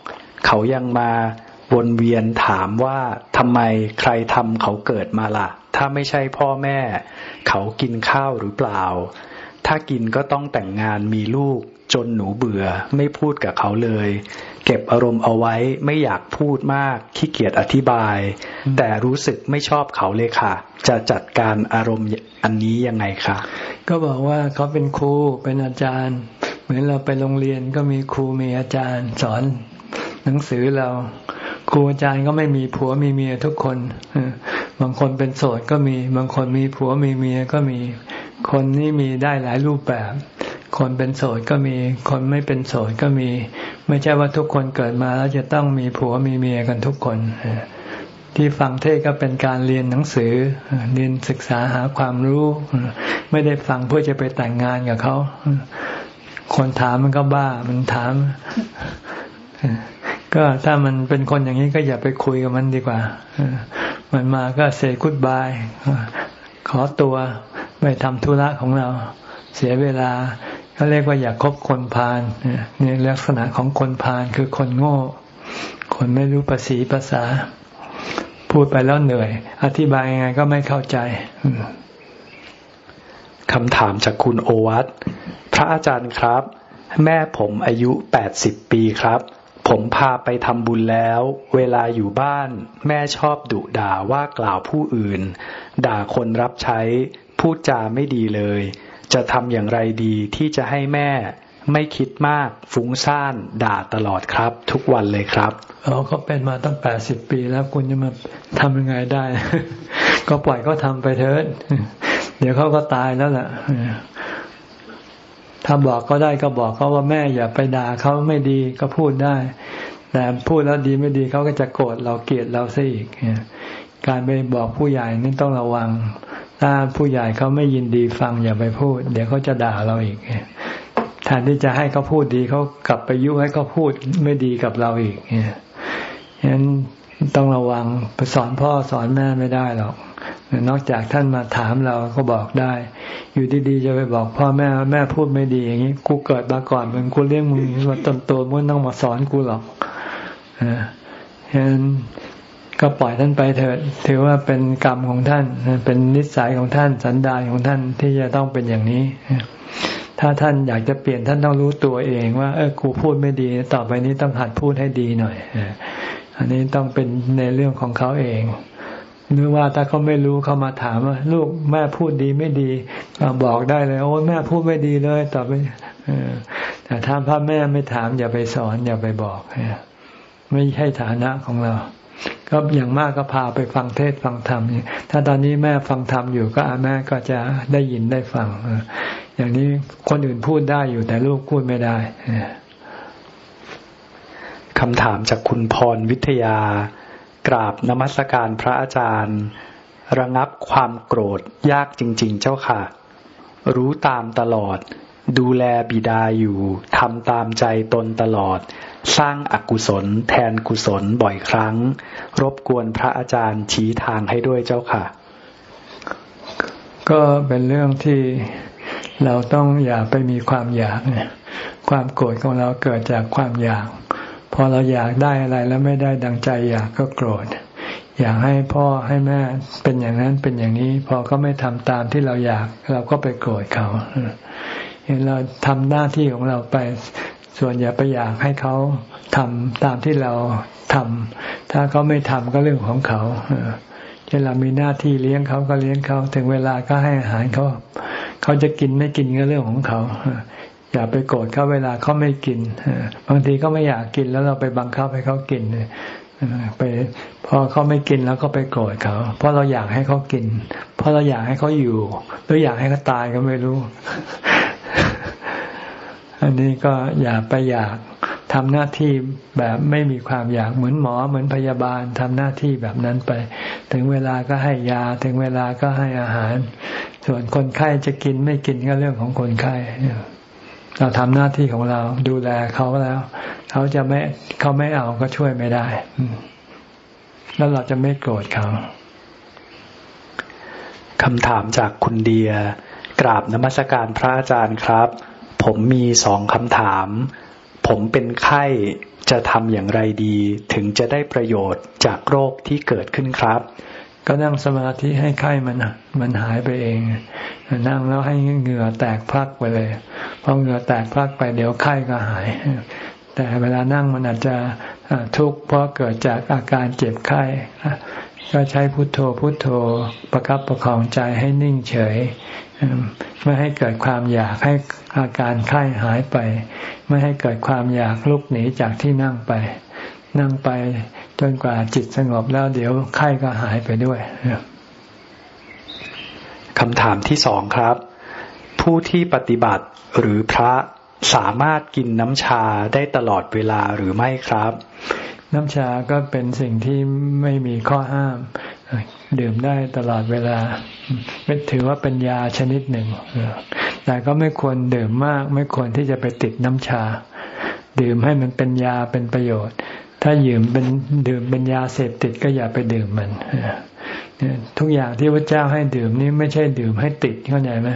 เขายังมาวนเวียนถามว่าทำไมใครทำเขาเกิดมาละ่ะ ถ้าไม่ใช่พ่อแม่ เขากินข้าวหรือเปล่า ถ้ากินก็ต้องแต่งงานมีลูก จนหนูเบื่อไม่พูดกับเขาเลย เก็บอารมณ์เอาไว้ไม่อยากพูดมากขี้เกียจอธิบาย แต่รู้สึกไม่ชอบเขาเลยค่ะ จะจัดการอารมณ์อันนี้ยังไงคะก็บอกว่าเขาเป็นครูเป็นอาจารย์ เหมือนเราไปโรงเรียนก็มีครูมีอาจารย์ สอนหนังสือเรา ครูอาจารย์ก็ไม่มีผัวมีเมียทุกคนบางคนเป็นโสดก็มี บางคนมีผัวมีเมียก็มี คนนี้มีได้หลายรูปแบบ คนเป็นโสดก็มี คนไม่เป็นโสดก็มี ไม่ใช่ว่าทุกคนเกิดมาแล้วจะต้องมีผัวมีเมียกันทุกคน ที่ฟังเทศก็เป็นการเรียนหนังสือ เรียนศึกษาหาความรู้ ไม่ได้ฟังเพื่อจะไปแต่งงานกับเขา คนถามมันก็บ้า มันถาม ก็ถ้ามันเป็นคนอย่างนี้ก็อย่าไปคุยกับมันดีกว่า มันมาก็เซกุดบายขอตัวไปทำธุระของเราเสียเวลา ก็เรียกว่าอย่าคบคนพาลนี่ลักษณะของคนพาลคือคนโง่ คนไม่รู้ภาษีภาษา พูดไปแล้วเหนื่อย อธิบายยังไงก็ไม่เข้าใจคำถามจากคุณโอวัตพระอาจารย์ครับ แม่ผมอายุแปดสิบปีครับ ผมพาไปทำบุญแล้ว เวลาอยู่บ้าน แม่ชอบดุด่าว่ากล่าวผู้อื่น ด่าคนรับใช้ พูดจาไม่ดีเลย จะทำอย่างไรดีที่จะให้แม่ไม่คิดมากฟุ้งซ่านด่าตลอดครับ ทุกวันเลยครับอ๋อเขาเป็นมาตั้งแปดสิบปีแล้วคุณจะมาทำยังไงได้ ก็ปล่อยเขาทาไปเถิดเดี๋ยวเขาก็ตายแล้วแหละถ้าบอกก็ได้ก็บอกเขาว่าแม่อย่าไปด่าเขาไม่ดีก็พูดได้ แต่พูดแล้วดีไม่ดีเขาก็จะโกรธเราเกลียดเราซะอีกการไปบอกผู้ใหญ่นี่ต้องระวัง ถ้าผู้ใหญ่เขาไม่ยินดีฟังอย่าไปพูด เดี๋ยวเขาจะด่าเราอีกแทนที่จะให้เขาพูดดีเขากลับไปยุให้เขาพูดไม่ดีกับเราอีกเนี่ยฉะนั้นต้องระวังสอนพ่อสอนแม่ไม่ได้หรอก นอกจากท่านมาถามเราก็บอกได้ อยู่ดีๆจะไปบอกพ่อแม่แม่พูดไม่ดีอย่างนี้กูเกิดมาก่อนมึงกูเลี้ยงมึงมาตนโตมึงต้องมาสอนกูหรอกฉะนั้น ก็ปล่อยท่านไปเถิดถือว่าเป็นกรรมของท่าน เป็นนิสัยของท่านสันดานของท่านที่จะต้องเป็นอย่างนี้ ถ้าท่านอยากจะเปลี่ยนท่านต้องรู้ตัวเองว่าเออกูพูดไม่ดีต่อไปนี้ต้องหัดพูดให้ดีหน่อยอันนี้ต้องเป็นในเรื่องของเขาเองหรือว่าถ้าเขาไม่รู้เขามาถามว่าลูกแม่พูดดีไม่ดีบอกได้เลย โอ้แม่พูดไม่ดีเลยต่อไปแต่ถ้าพ่อแม่ไม่ถามอย่าไปสอนอย่าไปบอกไม่ใช่ฐานะของเรา ก็อย่างมากก็พาไปฟังเทศฟังธรรมถ้าตอนนี้แม่ฟังธรรมอยู่ก็อาแม่ก็จะได้ยินได้ฟังอย่างนี้คนอื่นพูดได้อยู่แต่ลูกพูดไม่ได้คำถามจากคุณพรวิทยา กราบนมัสการพระอาจารย์ ระงับความโกรธยากจริง ๆ เจ้าค่ะ รู้ตามตลอด ดูแลบิดาอยู่ทำตามใจตนตลอด สร้างอากุศล แทนกุศลบ่อยครั้ง รบกวนพระอาจารย์ชี้ทางให้ด้วยเจ้าค่ะ ก็เป็นเรื่องที่เราต้องอย่าไปมีความอยากเนี่ยความโกรธของเราเกิดจากความอยาก พอเราอยากได้อะไรแล้วไม่ได้ดังใจอยากก็โกรธ อยากให้พ่อให้แม่เป็นอย่างนั้นเป็นอย่างนี้ พอก็ไม่ทำตามที่เราอยาก เราก็ไปโกรธเขาเห็นเราทำหน้าที่ของเราไป ส่วนอย่าไปอยากให้เขาทำตามที่เราทำถ้าเขาไม่ทำก็เรื่องของเขาเช่นเรามีหน้าที่เลี้ยงเขาก็เลี้ยงเขาถึงเวลาก็ให้อาหารเขาเขาจะกินไม่กินก็เรื่องของเขาอย่าไปโกรธเขาเวลาเขาไม่กินบางทีเขาไม่อยากกินแล้วเราไปบังคับให้เขากินไปพอเขาไม่กินแล้วก็ไปโกรธเขาเพราะเราอยากให้เขากิน เพราะเราอยากให้เขาอยู่หรืออยากให้เขาตายก็ไม่รู้ อันนี้ก็อย่าไปอยากทำหน้าที่แบบไม่มีความอยากเหมือนหมอเหมือนพยาบาลทำหน้าที่แบบนั้นไป ถึงเวลาก็ให้ยา ถึงเวลาก็ให้อาหาร ส่วนคนไข้จะกินไม่กินก็เรื่องของคนไข้เราทำหน้าที่ของเราดูแลเขาแล้วเขาจะไม่เขาไม่เอาก็ช่วยไม่ได้แล้วเราจะไม่โกรธเขาคำถามจากคุณเดีย กราบนมัสการพระอาจารย์ครับ ผมมีสองคำถาม ผมเป็นไข้จะทำอย่างไรดี ถึงจะได้ประโยชน์จากโรคที่เกิดขึ้นครับ ก็นั่งสมาธิให้ไข้มันมันหายไปเอง นั่งแล้วให้เหงื่อแตกพักไปเลยพอเหงื่อแตกพักไปเดี๋ยวไข้ก็หาย แต่เวลานั่งมันอาจจะทุกข์เพราะเกิดจากอาการเจ็บไข้ ก็ใช้พุทโธพุทโธประครับประคองใจให้นิ่งเฉย ไม่ให้เกิดความอยากให้อาการไข้หายไป ไม่ให้เกิดความอยากลุกหนีจากที่นั่งไป นั่งไปจนกว่าจิตสงบแล้วเดี๋ยวไข้ก็หายไปด้วยคำถามที่สองครับ ผู้ที่ปฏิบัติหรือพระสามารถกินน้ำชาได้ตลอดเวลาหรือไม่ครับ น้ำชาก็เป็นสิ่งที่ไม่มีข้อห้าม ดื่มได้ตลอดเวลาถือว่าเป็นยาชนิดหนึ่ง แต่ก็ไม่ควรดื่มมาก ไม่ควรที่จะไปติดน้ำชา ดื่มให้มันเป็นยาเป็นประโยชน์ ถ้ายืมเป็นดื่มเป็นยาเสพติดก็อย่าไปดื่มมันทุกอย่างที่พระเจ้าให้ดื่มนี่ไม่ใช่ดื่มให้ติดเข้าใจไหม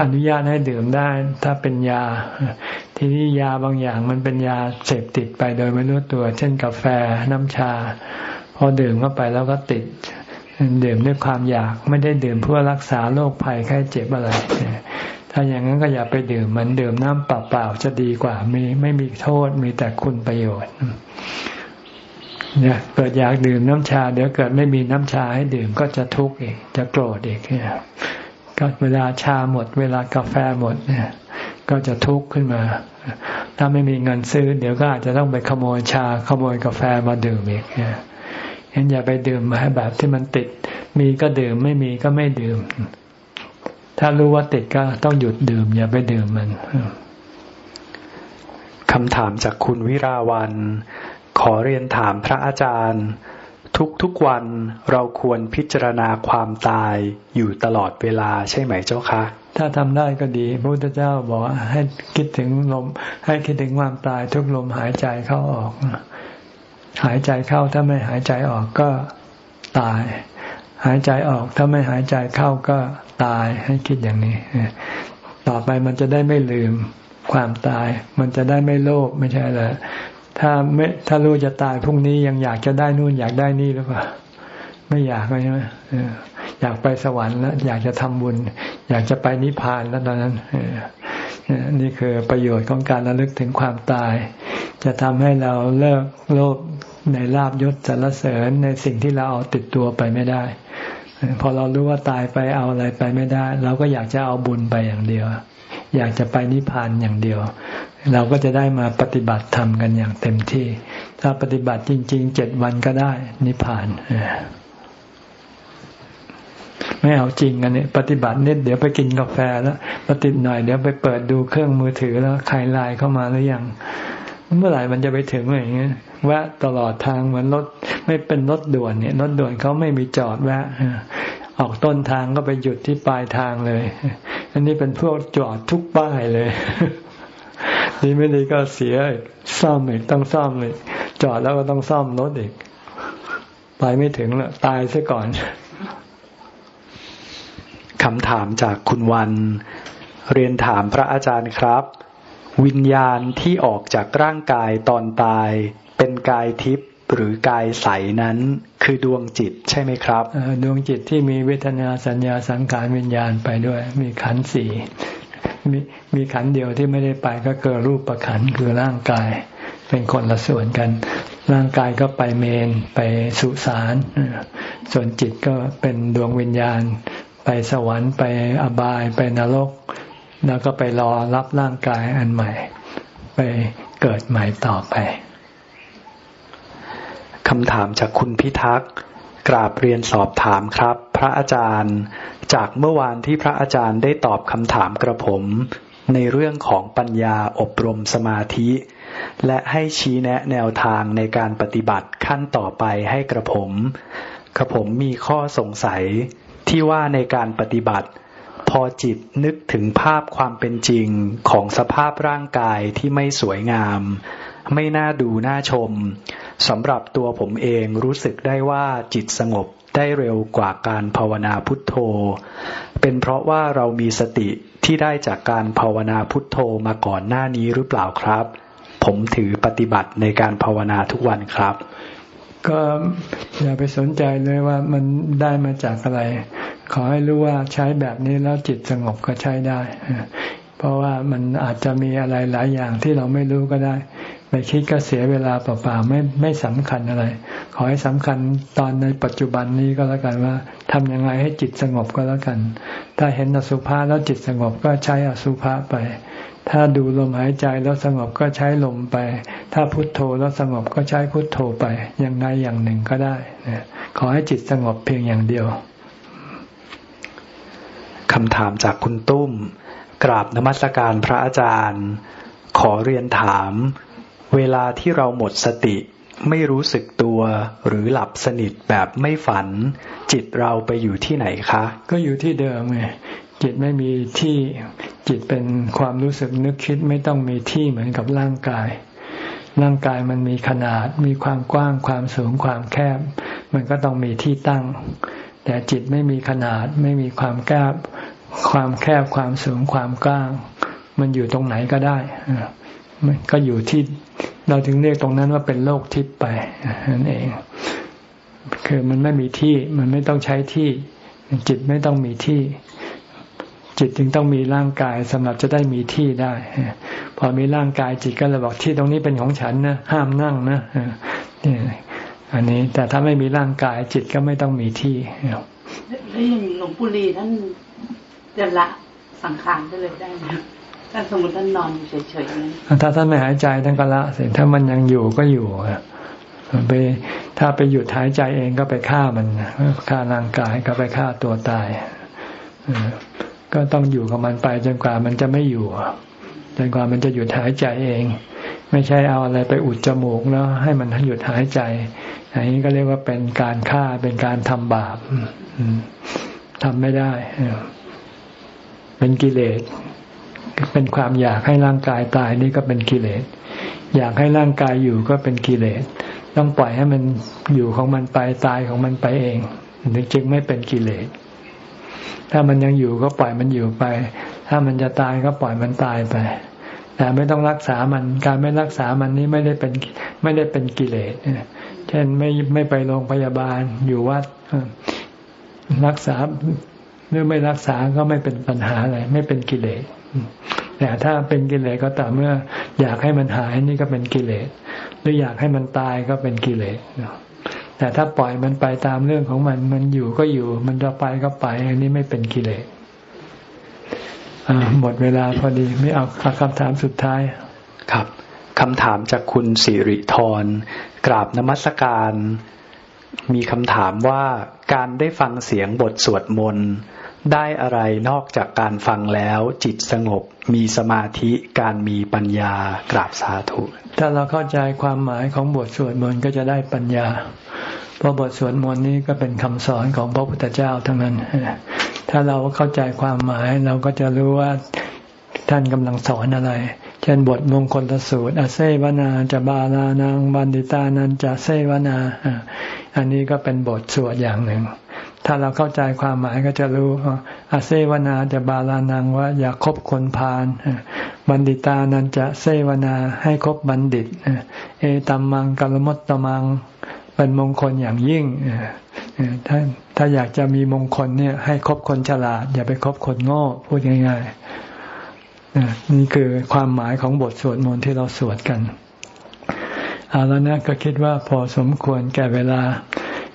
อนุญาตให้ดื่มได้ ถ้าเป็นยา ทีนี้ยาบางอย่างมันเป็นยาเสพติดไปโดยไม่รู้ตัว เช่นกาแฟน้ำชา พอดื่มเข้าไปแล้วก็ติด ดื่มด้วยความอยากไม่ได้ดื่มเพื่อรักษาโรคภัยไข้เจ็บอะไร ถ้าอย่างนั้นก็อย่าไปดื่มมันดื่มน้ำเปล่าๆจะดีกว่ามีไม่มีโทษมีแต่คุณประโยชน์เนี่ยเกิดอยากดื่มน้ำชา เดี๋ยวเกิดไม่มีน้ำชาให้ดื่มก็จะทุกข์อีกจะโกรธอีกเนี่ย ก็เวลาชาหมด เวลากาแฟหมดเนี่ยก็จะทุกข์ขึ้นมา ถ้าไม่มีเงินซื้อ เดี๋ยวก็อาจจะต้องไปขโมยชาขโมยกาแฟมาดื่มอีกเนี่ยเห็นอย่าไปดื่มให้แบบที่มันติด มีก็ดื่มไม่มีก็ไม่ดื่ม ถ้ารู้ว่าติดก็ต้องหยุดดื่ม อย่าไปดื่มมันคำถามจากคุณวิราวัน ขอเรียนถามพระอาจารย์ ทุกๆวันเราควรพิจารณาความตายอยู่ตลอดเวลาใช่ไหมเจ้าคะ ถ้าทำได้ก็ดีพระพุทธเจ้าบอกให้คิดถึงลม ให้คิดถึงความตายทุกลมหายใจเข้าออก หายใจเข้าถ้าไม่หายใจออกก็ตาย หายใจออกถ้าไม่หายใจเข้าก็ตายให้คิดอย่างนี้ ต่อไปมันจะได้ไม่ลืมความตาย มันจะได้ไม่โลภไม่ใช่เหรอ ถ้าไม่ถ้ารู้จะตายพรุ่งนี้ยังอยากจะได้นู่นอยากได้นี่หรือเปล่าไม่อยากใช่ไหมอยากไปสวรรค์แล้วอยากจะทำบุญ อยากจะไปนิพพานแล้วตอนนั้นนี่คือประโยชน์ของการระลึกถึงความตาย จะทำให้เราเลิกโลภในลาบยศสรรเสริญในสิ่งที่เราเอาติดตัวไปไม่ได้ พอเรารู้ว่าตายไปเอาอะไรไปไม่ได้ เราก็อยากจะเอาบุญไปอย่างเดียว อยากจะไปนิพพานอย่างเดียว เราก็จะได้มาปฏิบัติธรรมกันอย่างเต็มที่ ถ้าปฏิบัติจริงๆเจ็ดวันก็ได้ นิพพานไม่เอาจริงกันเนี่ยปฏิบัตินิดเดี๋ยวไปกินกาแฟแล้วปฏิบัติหน่อยเดี๋ยวไปเปิดดูเครื่องมือถือแล้วใครไลน์เข้ามาหรือยังเมื่อไหร่มันจะไปถึงอย่างเงี้ยแวะตลอดทางเหมือนรถไม่เป็นรถด่วนเนี่ยรถด่วนเขาไม่มีจอดแวะออกต้นทางก็ไปหยุดที่ปลายทางเลย อันนี้เป็นพวกจอดทุกป้ายเลย ดีไม่ดีก็เสียซ่อมอีกต้องซ่อมเลยจอดแล้วก็ต้องซ่อมรถอีก ไปไม่ถึงละตายซะก่อนคำถามจากคุณวัน เรียนถามพระอาจารย์ครับ วิญญาณที่ออกจากร่างกายตอนตาย เป็นกายทิพย์หรือกายใสนั้น คือดวงจิตใช่ไหมครับดวงจิตที่มีเวทนาสัญญาสังขารวิญญาณไปด้วย มีขันธ์สี่ มีมีขันเดียวที่ไม่ได้ไปก็เกิดรูปประขันคือร่างกาย เป็นคนละส่วนกัน ร่างกายก็ไปเมนไปสุสานส่วนจิตก็เป็นดวงวิญญาณ ไปสวรรค์ไปอบายไปนรก แล้วก็ไปรอรับร่างกายอันใหม่ ไปเกิดใหม่ต่อไปคำถามจากคุณพิทักษ์กราบเรียนสอบถามครับ พระอาจารย์ จากเมื่อวานที่พระอาจารย์ได้ตอบคำถามกระผม ในเรื่องของปัญญาอบรมสมาธิ และให้ชี้แนะแนวทางในการปฏิบัติขั้นต่อไปให้กระผม กระผมมีข้อสงสัยที่ว่าในการปฏิบัติ พอจิตนึกถึงภาพความเป็นจริงของสภาพร่างกายที่ไม่สวยงาม ไม่น่าดูน่าชมสำหรับตัวผมเองรู้สึกได้ว่าจิตสงบ ได้เร็วกว่าการภาวนาพุทโธ เป็นเพราะว่าเรามีสติที่ได้จากการภาวนาพุทโธมาก่อนหน้านี้หรือเปล่าครับ ผมถือปฏิบัติในการภาวนาทุกวันครับ ก็อย่าไปสนใจเลยว่ามันได้มาจากอะไร ขอให้รู้ว่าใช้แบบนี้แล้วจิตสงบก็ใช้ได้ เพราะว่ามันอาจจะมีอะไรหลายอย่างที่เราไม่รู้ก็ได้ ไปคิดก็เสียเวลาเปล่าๆไม่ไม่สำคัญอะไร ขอให้สำคัญตอนในปัจจุบันนี้ก็แล้วกันว่าทำยังไงให้จิตสงบก็แล้วกัน ถ้าเห็นอสุภะแล้วจิตสงบก็ใช้อสุภะไป ถ้าดูลมหายใจแล้วสงบก็ใช้ลมไป ถ้าพุโทโธแล้วสงบก็ใช้พุโทโธไป อย่างใดอย่างหนึ่งก็ได้ขอให้จิตสงบเพียงอย่างเดียวคำถามจากคุณตุ้ม กราบนมัสการพระอาจารย์ ขอเรียนถาม เวลาที่เราหมดสติ ไม่รู้สึกตัวหรือหลับสนิทแบบไม่ฝัน จิตเราไปอยู่ที่ไหนคะ ก็อยู่ที่เดิมไงจิตไม่มีที่จิตเป็นความรู้สึกนึกคิดไม่ต้องมีที่เหมือนกับร่างกาย ร่างกายมันมีขนาด มีความกว้างความสูงความแคบ มันก็ต้องมีที่ตั้ง แต่จิตไม่มีขนาด ไม่มีความแคบ ความแคบความสูงความกว้าง มันอยู่ตรงไหนก็ได้ ก็อยู่ที่เราถึงเรียกตรงนั้นว่าเป็นโลกทิพย์ไปนั่นเอง คือมันไม่มีที่มันไม่ต้องใช้ที่ จิตไม่ต้องมีที่ จิตจึงต้องมีร่างกายสำหรับจะได้มีที่ได้ พอมีร่างกายจิตก็เลยบอกที่ตรงนี้เป็นของฉันนะห้ามนั่งนะนี่อันนี้แต่ถ้าไม่มีร่างกายจิตก็ไม่ต้องมีที่แล้วอย่างหลวงปู่ลีท่านจะละสังขารได้เลยได้ไหม ถ้าสมมติท่านนอนเฉยๆนั้นถ้าท่านไม่หายใจท่านก็ละเสร็จถ้ามันยังอยู่ก็อยู่อะไปถ้าไปหยุดหายใจเองก็ไปฆ่ามันฆ่าร่างกายก็ไปฆ่าตัวตายก็ต้องอยู่กับมันไปจนกว่ามันจะไม่อยู่จนกว่ามันจะหยุดหายใจเอง ไม่ใช่เอาอะไรไปอุดจมูกแล้วให้มันหยุดหายใจอันนี้ก็เรียกว่าเป็นการฆ่าเป็นการทำบาปทำไม่ได้เป็นกิเลส เป็นความอยากให้ร่างกายตายนี่ก็เป็นกิเลส อยากให้ร่างกายอยู่ก็เป็นกิเลส ต้องปล่อยให้มันอยู่ของมันไปตายของมันไปเองถึงจึงไม่เป็นกิเลส ถ้ามันยังอยู่ก็ปล่อยมันอยู่ไป ถ้ามันจะตายก็ปล่อยมันตายไป แต่ไม่ต้องรักษามัน การไม่รักษามันนี้ไม่ได้เป็นไม่ได้เป็นกิเลสเช่นไม่ไม่ไปโรงพยาบาลอยู่วัดรักษาหรือไม่รักษาก็ไม่เป็นปัญหาอะไรไม่เป็นกิเลส แต่ถ้าเป็นกิเลสก็ต่อเมื่อ อยากให้มันหายนี่ก็เป็นกิเลส หรืออยากให้มันตายก็เป็นกิเลสแต่ถ้าปล่อยมันไปตามเรื่องของมันมันอยู่ก็อยู่ มันจะไปก็ไป อันนี้ไม่เป็นกิเลสหมดเวลาพอดีไม่เอาคำถามสุดท้ายครับคำถามจากคุณสิริธรกราบนมัสการ มีคำถามว่าการได้ฟังเสียงบทสวดมนต์ ได้อะไรนอกจากการฟังแล้วจิตสงบ มีสมาธิการมีปัญญากราบสาธุถ้าเราเข้าใจความหมายของบทสวดมนต์ก็จะได้ปัญญา เพราะบทสวดมนต์นี้ก็เป็นคำสอนของพระพุทธเจ้าทั้งนั้น ถ้าเราเข้าใจความหมายเราก็จะรู้ว่าท่านกำลังสอนอะไร เช่นบทมงคลสูตรอาเซวนาจะบาลานังบันดิตานันจะเซวนา อันนี้ก็เป็นบทสวดอย่างหนึ่ง ถ้าเราเข้าใจความหมายก็จะรู้อาเซวนาจะบาลานังว่าอย่าคบคนพาลบัณฑิตานันจะเซวนาให้คบบัณฑิต เอตัมมังกัลมตตมังเป็นมงคลอย่างยิ่งถ้าถ้าอยากจะมีมงคลเนี่ย ให้คบคนฉลาด อย่าไปคบคนโง่พูดง่ายๆนี่คือความหมายของบทสวดมนต์ที่เราสวดกัน เอาแล้วนะก็คิดว่าพอสมควรแก่เวลา